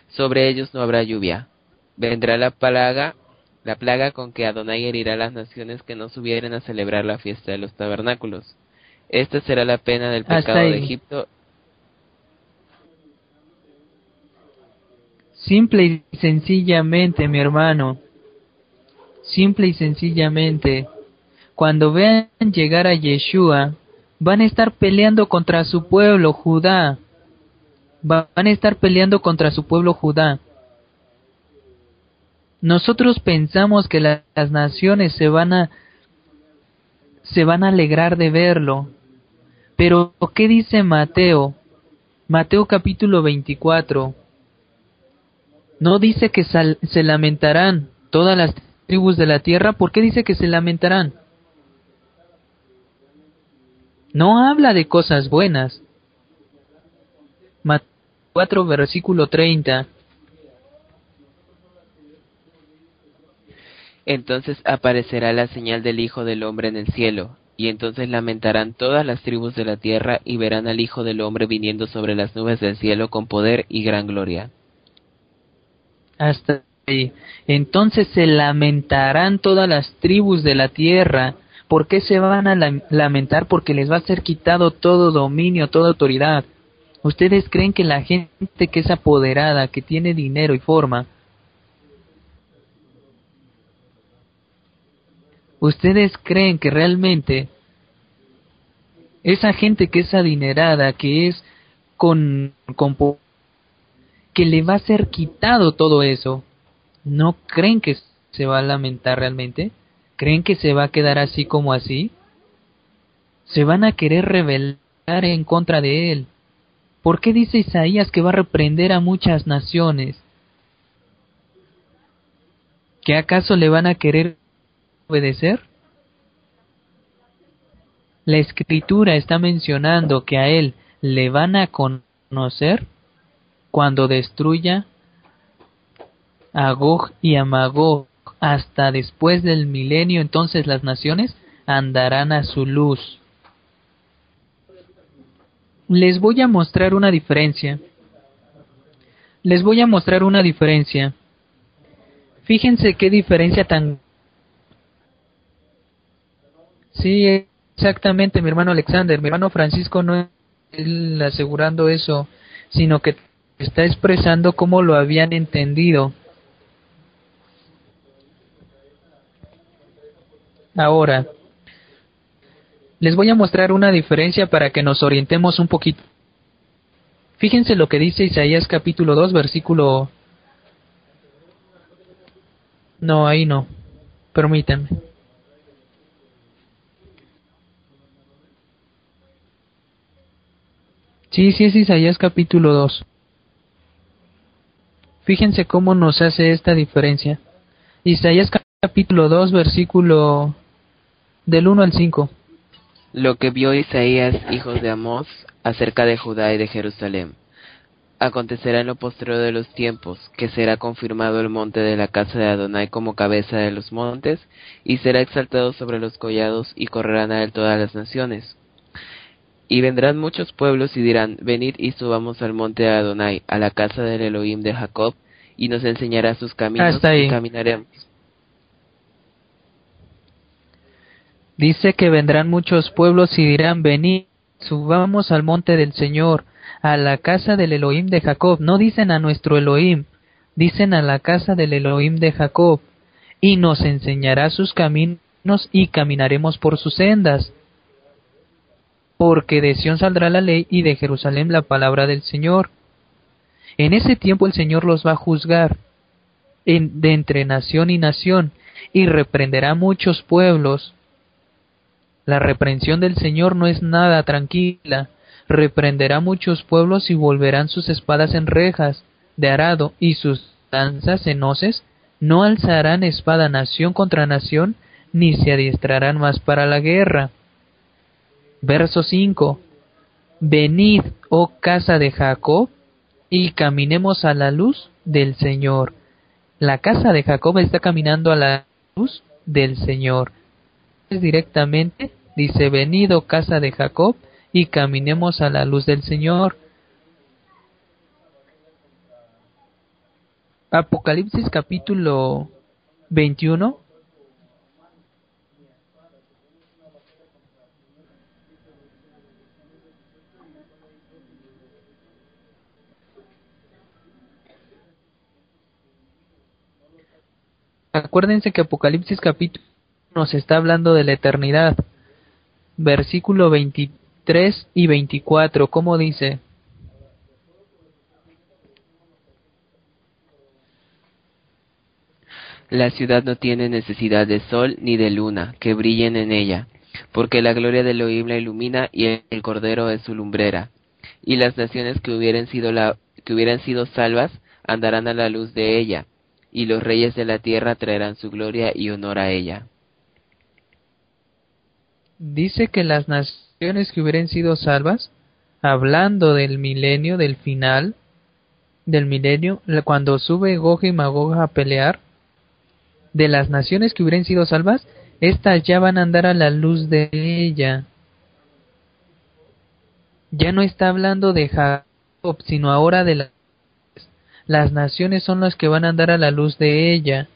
sobre ellos no habrá lluvia. Vendrá la plaga, la plaga con que Adonai herirá a las naciones que no subieren a celebrar la fiesta de los tabernáculos. Esta será la pena del pecado de Egipto. Simple y sencillamente, mi hermano, simple y sencillamente, cuando vean llegar a Yeshua, van a estar peleando contra su pueblo, Judá, van a estar peleando contra su pueblo Judá. Nosotros pensamos que las naciones se van a se van a alegrar de verlo. Pero ¿qué dice Mateo? Mateo capítulo 24. No dice que se lamentarán todas las tribus de la tierra, ¿por qué dice que se lamentarán? No habla de cosas buenas. Mateo 4, versículo 30. Entonces aparecerá la señal del Hijo del Hombre en el cielo, y entonces lamentarán todas las tribus de la tierra y verán al Hijo del Hombre viniendo sobre las nubes del cielo con poder y gran gloria. Hasta ahí. Entonces se lamentarán todas las tribus de la tierra. ¿Por qué se van a lamentar? Porque les va a ser quitado todo dominio, toda autoridad. ¿Ustedes creen que la gente que es apoderada, que tiene dinero y forma, ¿ustedes creen que realmente esa gente que es adinerada, que es con, con que le va a ser quitado todo eso, ¿no creen que se va a lamentar realmente? ¿Creen que se va a quedar así como así? Se van a querer rebelar en contra de él. ¿Por qué dice Isaías que va a reprender a muchas naciones? ¿Que acaso le van a querer obedecer? La escritura está mencionando que a él le van a conocer cuando destruya a Gog y a Magog hasta después del milenio, entonces las naciones andarán a su luz les voy a mostrar una diferencia. Les voy a mostrar una diferencia. Fíjense qué diferencia tan... Sí, exactamente, mi hermano Alexander. Mi hermano Francisco no es asegurando eso, sino que está expresando cómo lo habían entendido. Ahora, les voy a mostrar una diferencia para que nos orientemos un poquito. Fíjense lo que dice Isaías capítulo 2 versículo No, ahí no. Permítanme. Sí, sí es Isaías capítulo 2. Fíjense cómo nos hace esta diferencia. Isaías capítulo 2, versículo del 1 al 5. Lo que vio Isaías, hijos de Amós, acerca de Judá y de Jerusalén. Acontecerá en lo postrero de los tiempos, que será confirmado el monte de la casa de Adonai como cabeza de los montes, y será exaltado sobre los collados, y correrán a él todas las naciones. Y vendrán muchos pueblos y dirán, venid y subamos al monte de Adonai, a la casa del Elohim de Jacob, y nos enseñará sus caminos, ahí. y caminaremos. Dice que vendrán muchos pueblos y dirán, venid, subamos al monte del Señor, a la casa del Elohim de Jacob. No dicen a nuestro Elohim, dicen a la casa del Elohim de Jacob, y nos enseñará sus caminos y caminaremos por sus sendas. Porque de Sión saldrá la ley y de Jerusalén la palabra del Señor. En ese tiempo el Señor los va a juzgar de entre nación y nación, y reprenderá muchos pueblos. La reprensión del Señor no es nada tranquila. Reprenderá muchos pueblos y volverán sus espadas en rejas de arado y sus lanzas en hoces. No alzarán espada nación contra nación, ni se adiestrarán más para la guerra. Verso 5. Venid, oh casa de Jacob, y caminemos a la luz del Señor. La casa de Jacob está caminando a la luz del Señor directamente, dice, venido casa de Jacob y caminemos a la luz del Señor. Apocalipsis capítulo 21. Acuérdense que Apocalipsis capítulo nos está hablando de la eternidad. Versículo 23 y 24, ¿cómo dice? La ciudad no tiene necesidad de sol ni de luna que brillen en ella, porque la gloria del Elohim la ilumina y el Cordero es su lumbrera. Y las naciones que hubieran sido la, que hubieran sido salvas andarán a la luz de ella, y los reyes de la tierra traerán su gloria y honor a ella. Dice que las naciones que hubieran sido salvas, hablando del milenio, del final del milenio, cuando sube Gog y Magog a pelear, de las naciones que hubieran sido salvas, estas ya van a andar a la luz de ella. Ya no está hablando de Jacob, sino ahora de la- las naciones son las que van a andar a la luz de ella.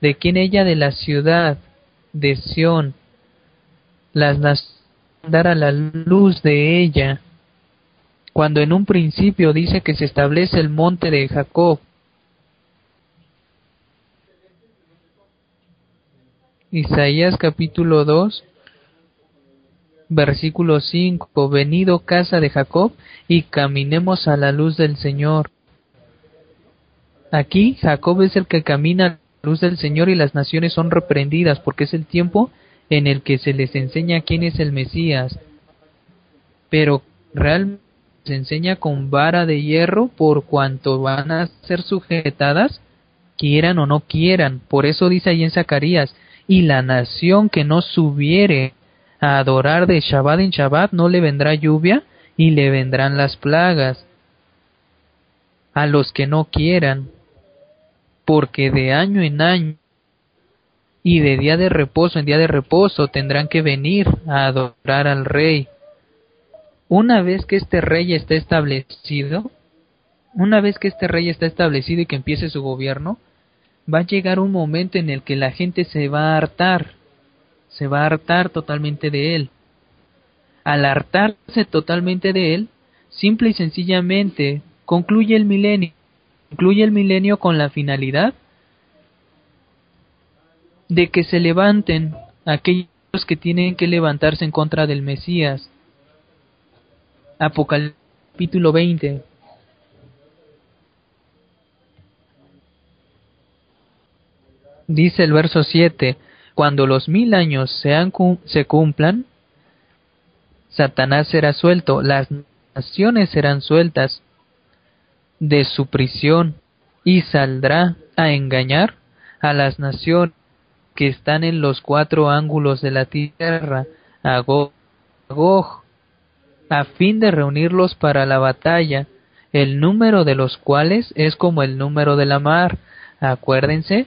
¿De quién ella? De la ciudad, de Sión. Las naciones andar a la luz de ella. Cuando en un principio dice que se establece el monte de Jacob, Isaías capítulo 2, versículo 5, venido casa de Jacob y caminemos a la luz del Señor. Aquí Jacob es el que camina a la luz del Señor y las naciones son reprendidas porque es el tiempo en el que se les enseña quién es el Mesías. Pero realmente se enseña con vara de hierro por cuanto van a ser sujetadas, quieran o no quieran. Por eso dice ahí en Zacarías, y la nación que no subiere a adorar de Shabbat en Shabbat no le vendrá lluvia y le vendrán las plagas a los que no quieran, porque de año en año y de día de reposo en día de reposo tendrán que venir a adorar al rey. Una vez que este rey esté establecido, una vez que este rey está establecido y que empiece su gobierno, va a llegar un momento en el que la gente se va a hartar, se va a hartar totalmente de él. Al hartarse totalmente de él, simple y sencillamente concluye el milenio, concluye el milenio con la finalidad de que se levanten aquellos que tienen que levantarse en contra del Mesías. Apocalipsis capítulo 20. dice el verso 7, cuando los mil años sean, se cumplan, Satanás será suelto, las naciones serán sueltas de su prisión y saldrá a engañar a las naciones que están en los cuatro ángulos de la tierra, a Gog, a fin de reunirlos para la batalla, el número de los cuales es como el número de la mar. Acuérdense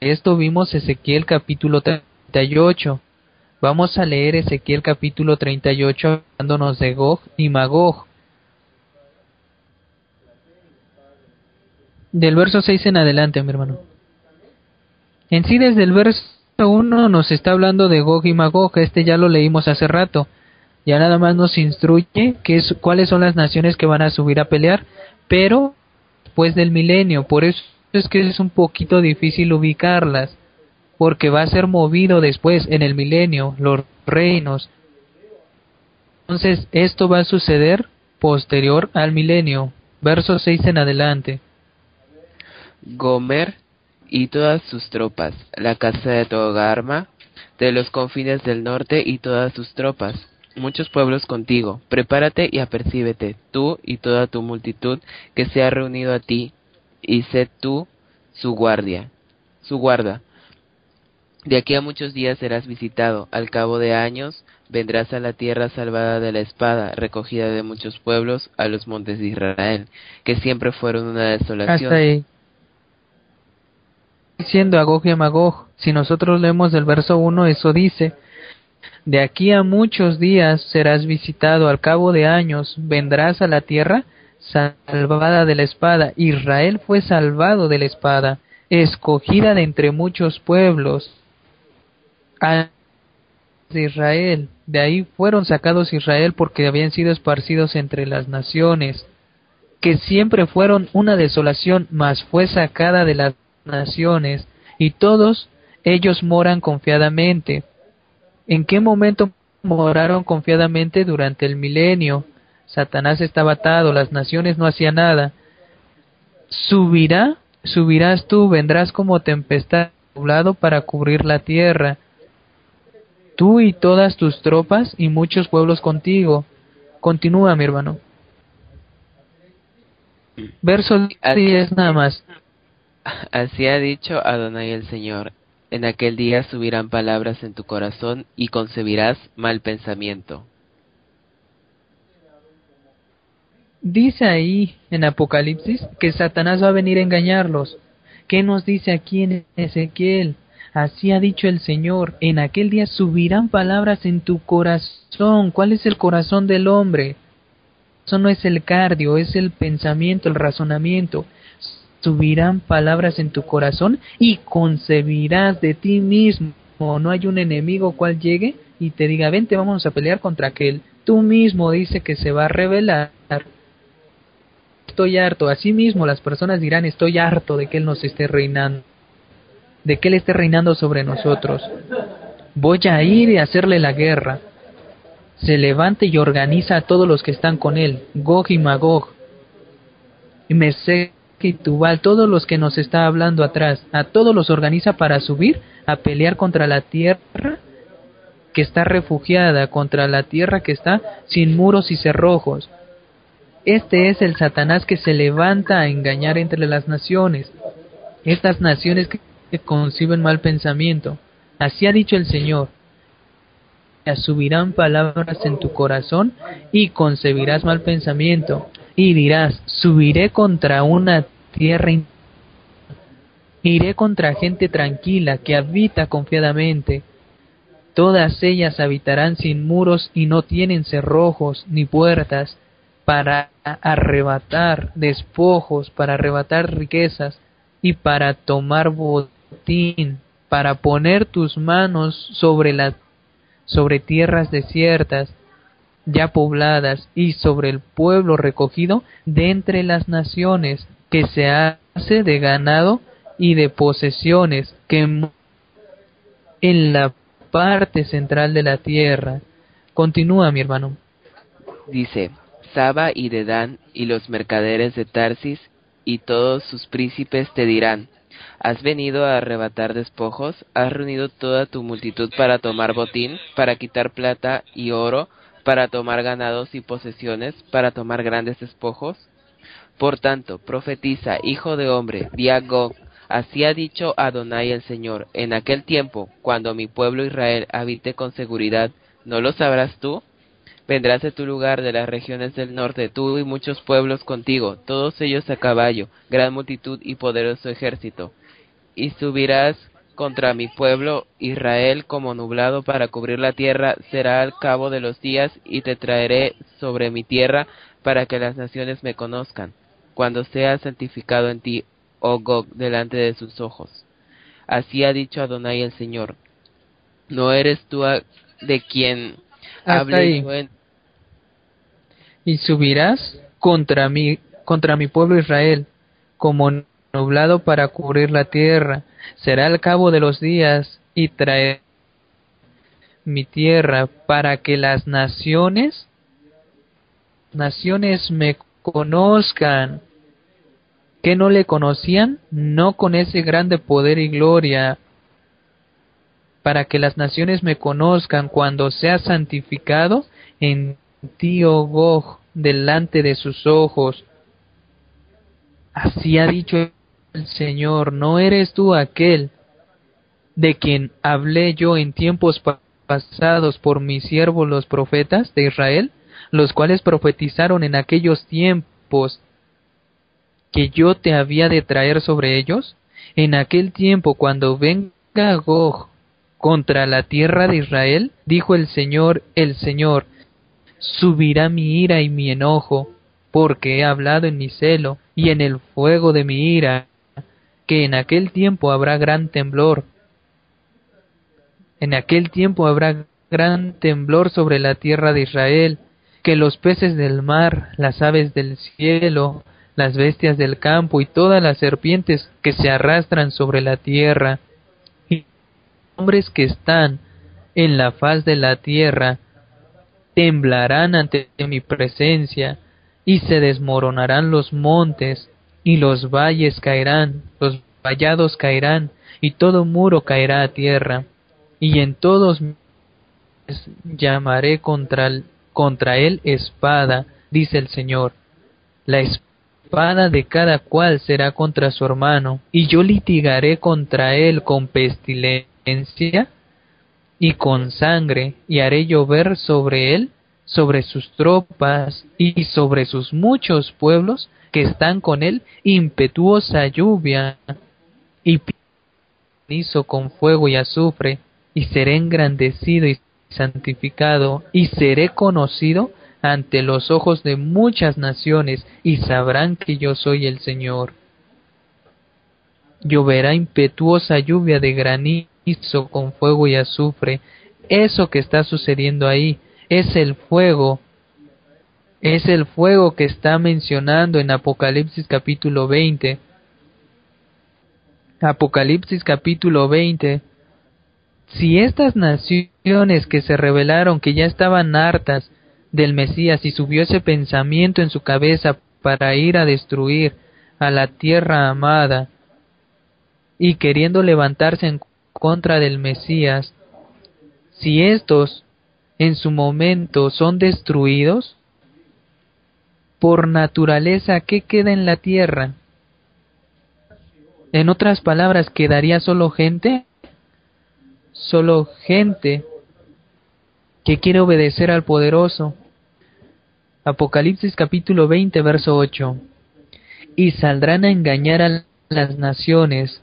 esto vimos Ezequiel capítulo 38. Vamos a leer Ezequiel capítulo 38 hablándonos de Gog y Magog. Del verso 6 en adelante, mi hermano. En sí, desde el verso 1 nos está hablando de Gog y Magog. Este ya lo leímos hace rato. Ya nada más nos instruye que es, cuáles son las naciones que van a subir a pelear, pero después del milenio. Por eso es que es un poquito difícil ubicarlas, porque va a ser movido después en el milenio, los reinos. Entonces, esto va a suceder posterior al milenio, verso 6 en adelante. Gomer y todas sus tropas, la casa de Togarma, de los confines del norte y todas sus tropas, muchos pueblos contigo, prepárate y apercíbete, tú y toda tu multitud que se ha reunido a ti, y sé tú su guardia, su guarda. De aquí a muchos días serás visitado, al cabo de años vendrás a la tierra salvada de la espada, recogida de muchos pueblos, a los montes de Israel, que siempre fueron una desolación. Diciendo a Gog y Magog, si nosotros leemos el verso 1, eso dice, de aquí a muchos días serás visitado, al cabo de años vendrás a la tierra salvada de la espada. Israel fue salvado de la espada, escogida de entre muchos pueblos. de Israel, de ahí fueron sacados Israel porque habían sido esparcidos entre las naciones, que siempre fueron una desolación, mas fue sacada de las naciones, y todos ellos moran confiadamente. ¿En qué momento moraron confiadamente durante el milenio? Satanás estaba atado, las naciones no hacían nada. Subirá, subirás tú, vendrás como tempestad poblado para cubrir la tierra. Tú y todas tus tropas y muchos pueblos contigo. Continúa, mi hermano. Verso 10 nada más. Así ha dicho Adonai el Señor. En aquel día subirán palabras en tu corazón y concebirás mal pensamiento. Dice ahí en Apocalipsis que Satanás va a venir a engañarlos. ¿Qué nos dice aquí en Ezequiel? Así ha dicho el Señor, en aquel día subirán palabras en tu corazón. ¿Cuál es el corazón del hombre? Eso no es el cardio, es el pensamiento, el razonamiento. Subirán palabras en tu corazón y concebirás de ti mismo. No hay un enemigo cual llegue y te diga, vente, vamos a pelear contra aquel. Tú mismo dice que se va a revelar estoy harto. Asimismo, las personas dirán, estoy harto de que Él nos esté reinando, de que Él esté reinando sobre nosotros. Voy a ir y hacerle la guerra. Se levanta y organiza a todos los que están con Él, Gog y Magog. Y Mesec y Tubal, todos los que nos está hablando atrás, a todos los organiza para subir a pelear contra la tierra que está refugiada, contra la tierra que está sin muros y cerrojos, este es el Satanás que se levanta a engañar entre las naciones, estas naciones que conciben mal pensamiento. Así ha dicho el Señor. Subirán palabras en tu corazón y concebirás mal pensamiento y dirás, subiré contra una tierra Iré contra gente tranquila que habita confiadamente. Todas ellas habitarán sin muros y no tienen cerrojos ni puertas para arrebatar despojos, para arrebatar riquezas y para tomar botín, para poner tus manos sobre las sobre tierras desiertas ya pobladas y sobre el pueblo recogido de entre las naciones que se hace de ganado y de posesiones que en la parte central de la tierra. Continúa mi hermano. Dice, Saba y Dedán y los mercaderes de Tarsis y todos sus príncipes te dirán, ¿Has venido a arrebatar despojos? ¿Has reunido toda tu multitud para tomar botín, para quitar plata y oro, para tomar ganados y posesiones, para tomar grandes despojos? Por tanto, profetiza, hijo de hombre, di a Gog, así ha dicho Adonai el Señor, en aquel tiempo, cuando mi pueblo Israel habite con seguridad, ¿no lo sabrás tú? Vendrás de tu lugar de las regiones del norte, tú y muchos pueblos contigo, todos ellos a caballo, gran multitud y poderoso ejército. Y subirás contra mi pueblo Israel como nublado para cubrir la tierra, será al cabo de los días, y te traeré sobre mi tierra para que las naciones me conozcan, cuando sea santificado en ti, oh Gog, delante de sus ojos. Así ha dicho Adonai el Señor. ¿No eres tú de quien yo en y subirás contra mí, contra mi pueblo Israel, como nublado para cubrir la tierra. Será el cabo de los días y traeré mi tierra para que las naciones, naciones me conozcan. que no le conocían? No con ese grande poder y gloria, para que las naciones me conozcan cuando sea santificado en tío Gog delante de sus ojos. Así ha dicho Señor, ¿no eres tú aquel de quien hablé yo en tiempos pasados por mis siervos los profetas de Israel, los cuales profetizaron en aquellos tiempos que yo te había de traer sobre ellos? En aquel tiempo cuando venga Gog contra la tierra de Israel, dijo el Señor, el Señor, subirá mi ira y mi enojo, porque he hablado en mi celo y en el fuego de mi ira, que en aquel tiempo habrá gran temblor. En aquel tiempo habrá gran temblor sobre la tierra de Israel, que los peces del mar, las aves del cielo, las bestias del campo y todas las serpientes que se arrastran sobre la tierra, y hombres que están en la faz de la tierra, temblarán ante mi presencia, y se desmoronarán los montes, y los valles caerán, los vallados caerán, y todo muro caerá a tierra, y en todos llamaré contra, contra él espada, dice el Señor. La espada de cada cual será contra su hermano, y yo litigaré contra él con pestilencia y con sangre, y haré llover sobre él, sobre sus tropas y sobre sus muchos pueblos que están con él, impetuosa lluvia y hizo con fuego y azufre, y seré engrandecido y santificado, y seré conocido ante los ojos de muchas naciones, y sabrán que yo soy el Señor. Lloverá impetuosa lluvia de granizo con fuego y azufre. Eso que está sucediendo ahí es el fuego. Es el fuego que está mencionando en Apocalipsis capítulo 20. Apocalipsis capítulo 20. Si estas naciones que se rebelaron, que ya estaban hartas del Mesías y subió ese pensamiento en su cabeza para ir a destruir a la tierra amada y queriendo levantarse en contra del Mesías, si estos en su momento son destruidos, por naturaleza, ¿qué queda en la tierra? En otras palabras, ¿quedaría solo gente? Solo gente que quiere obedecer al poderoso. Apocalipsis capítulo 20, verso 8. Y saldrán a engañar a las naciones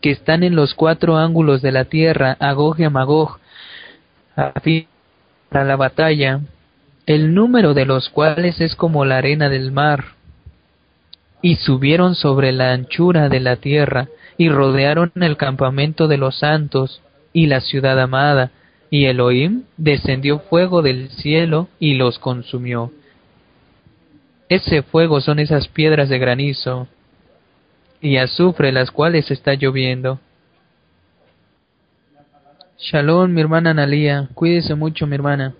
que están en los cuatro ángulos de la tierra, a Gog y a Magog, a fin para la batalla, el número de los cuales es como la arena del mar. Y subieron sobre la anchura de la tierra, y rodearon el campamento de los santos, y la ciudad amada, y Elohim descendió fuego del cielo y los consumió. Ese fuego son esas piedras de granizo y azufre las cuales está lloviendo. Shalom, mi hermana Analia. Cuídese mucho, mi hermana.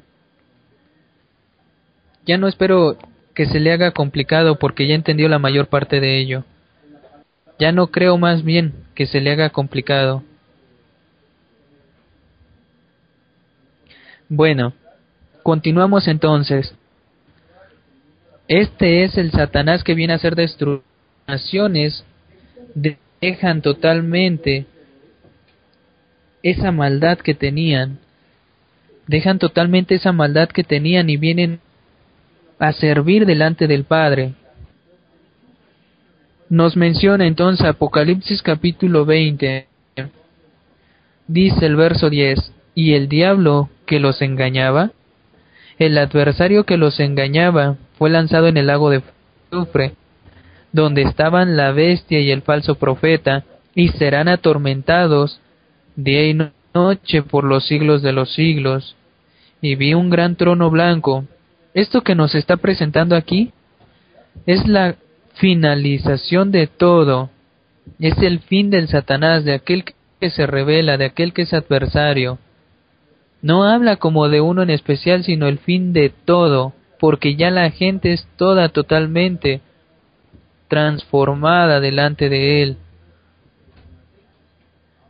Ya no espero que se le haga complicado porque ya entendió la mayor parte de ello. Ya no creo más bien que se le haga complicado. Bueno, continuamos entonces. Este es el Satanás que viene a hacer destrucciones, dejan totalmente esa maldad que tenían, dejan totalmente esa maldad que tenían y vienen a servir delante del Padre. Nos menciona entonces Apocalipsis capítulo 20, dice el verso 10, y el diablo que los engañaba, el adversario que los engañaba, fue lanzado en el lago de Sufre, donde estaban la bestia y el falso profeta, y serán atormentados día y noche por los siglos de los siglos. Y vi un gran trono blanco. Esto que nos está presentando aquí es la finalización de todo. Es el fin del Satanás, de aquel que se revela, de aquel que es adversario. No habla como de uno en especial, sino el fin de todo, porque ya la gente es toda totalmente transformada delante de él.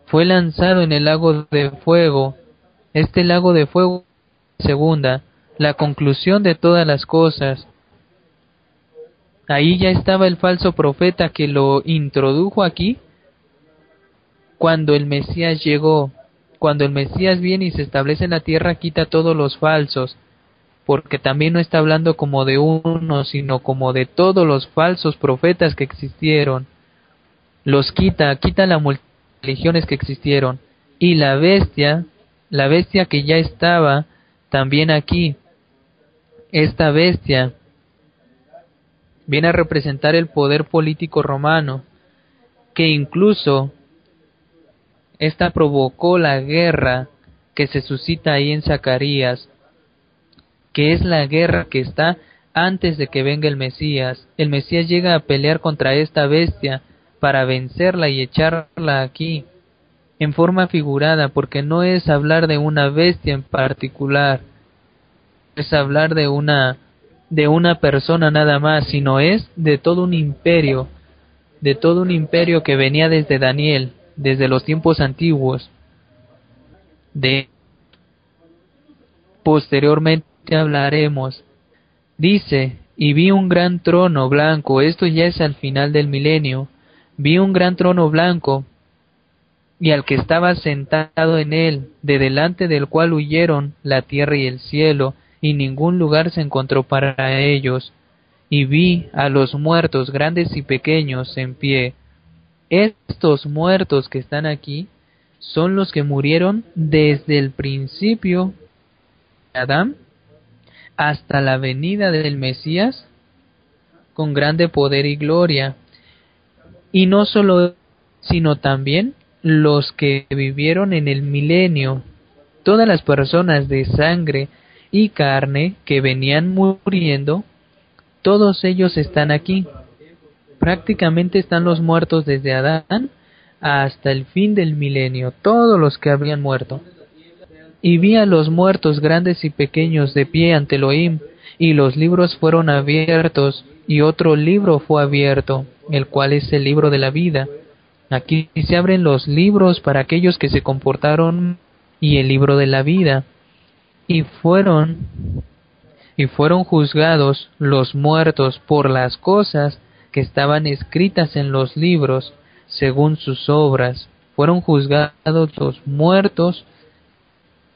Fue lanzado en el lago de fuego. Este lago de fuego, segunda, la conclusión de todas las cosas, Ahí ya estaba el falso profeta que lo introdujo aquí cuando el Mesías llegó. Cuando el Mesías viene y se establece en la tierra, quita todos los falsos, porque también no está hablando como de uno, sino como de todos los falsos profetas que existieron. Los quita, quita las religiones que existieron. Y la bestia, la bestia que ya estaba también aquí, esta bestia viene a representar el poder político romano, que incluso esta provocó la guerra que se suscita ahí en Zacarías, que es la guerra que está antes de que venga el Mesías. El Mesías llega a pelear contra esta bestia para vencerla y echarla aquí, en forma figurada, porque no es hablar de una bestia en particular, es hablar de una de una persona nada más, sino es de todo un imperio, de todo un imperio que venía desde Daniel, desde los tiempos antiguos. De posteriormente hablaremos. Dice, y vi un gran trono blanco, esto ya es al final del milenio, vi un gran trono blanco, y al que estaba sentado en él, de delante del cual huyeron la tierra y el cielo, y ningún lugar se encontró para ellos, y vi a los muertos grandes y pequeños en pie. Estos muertos que están aquí son los que murieron desde el principio de Adán hasta la venida del Mesías con grande poder y gloria. Y no solo, sino también los que vivieron en el milenio, todas las personas de sangre y carne que venían muriendo, todos ellos están aquí. Prácticamente están los muertos desde Adán hasta el fin del milenio, todos los que habían muerto. Y vi a los muertos grandes y pequeños de pie ante Elohim, y los libros fueron abiertos, y otro libro fue abierto, el cual es el libro de la vida. Aquí se abren los libros para aquellos que se comportaron y el libro de la vida y fueron y fueron juzgados los muertos por las cosas que estaban escritas en los libros según sus obras fueron juzgados los muertos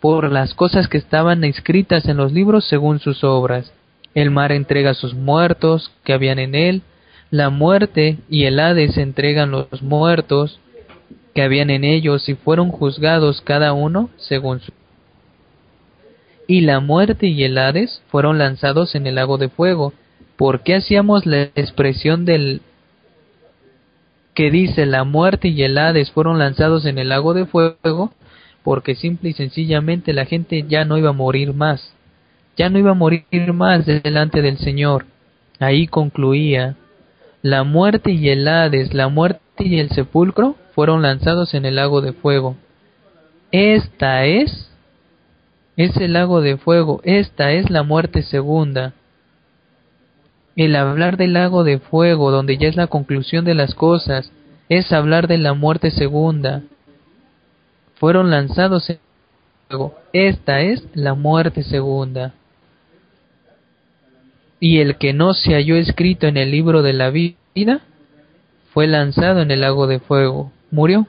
por las cosas que estaban escritas en los libros según sus obras. El mar entrega sus muertos que habían en él, la muerte y el Hades entregan los muertos que habían en ellos y fueron juzgados cada uno según y la muerte y el Hades fueron lanzados en el lago de fuego. ¿Por qué hacíamos la expresión del que dice la muerte y el Hades fueron lanzados en el lago de fuego? Porque simple y sencillamente la gente ya no iba a morir más, ya no iba a morir más delante del Señor. Ahí concluía, la muerte y el Hades, la muerte y el sepulcro fueron lanzados en el lago de fuego. Esta es es el lago de fuego, esta es la muerte segunda. El hablar del lago de fuego, donde ya es la conclusión de las cosas, es hablar de la muerte segunda. Fueron lanzados en fuego. Esta es la muerte segunda. Y el que no se halló escrito en el libro de la vida fue lanzado en el lago de fuego. Murió.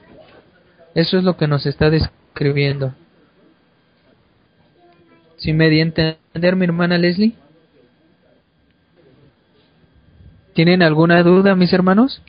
Eso es lo que nos está describiendo. ¿Sí me di a entender mi hermana Leslie? ¿Tienen alguna duda, mis hermanos?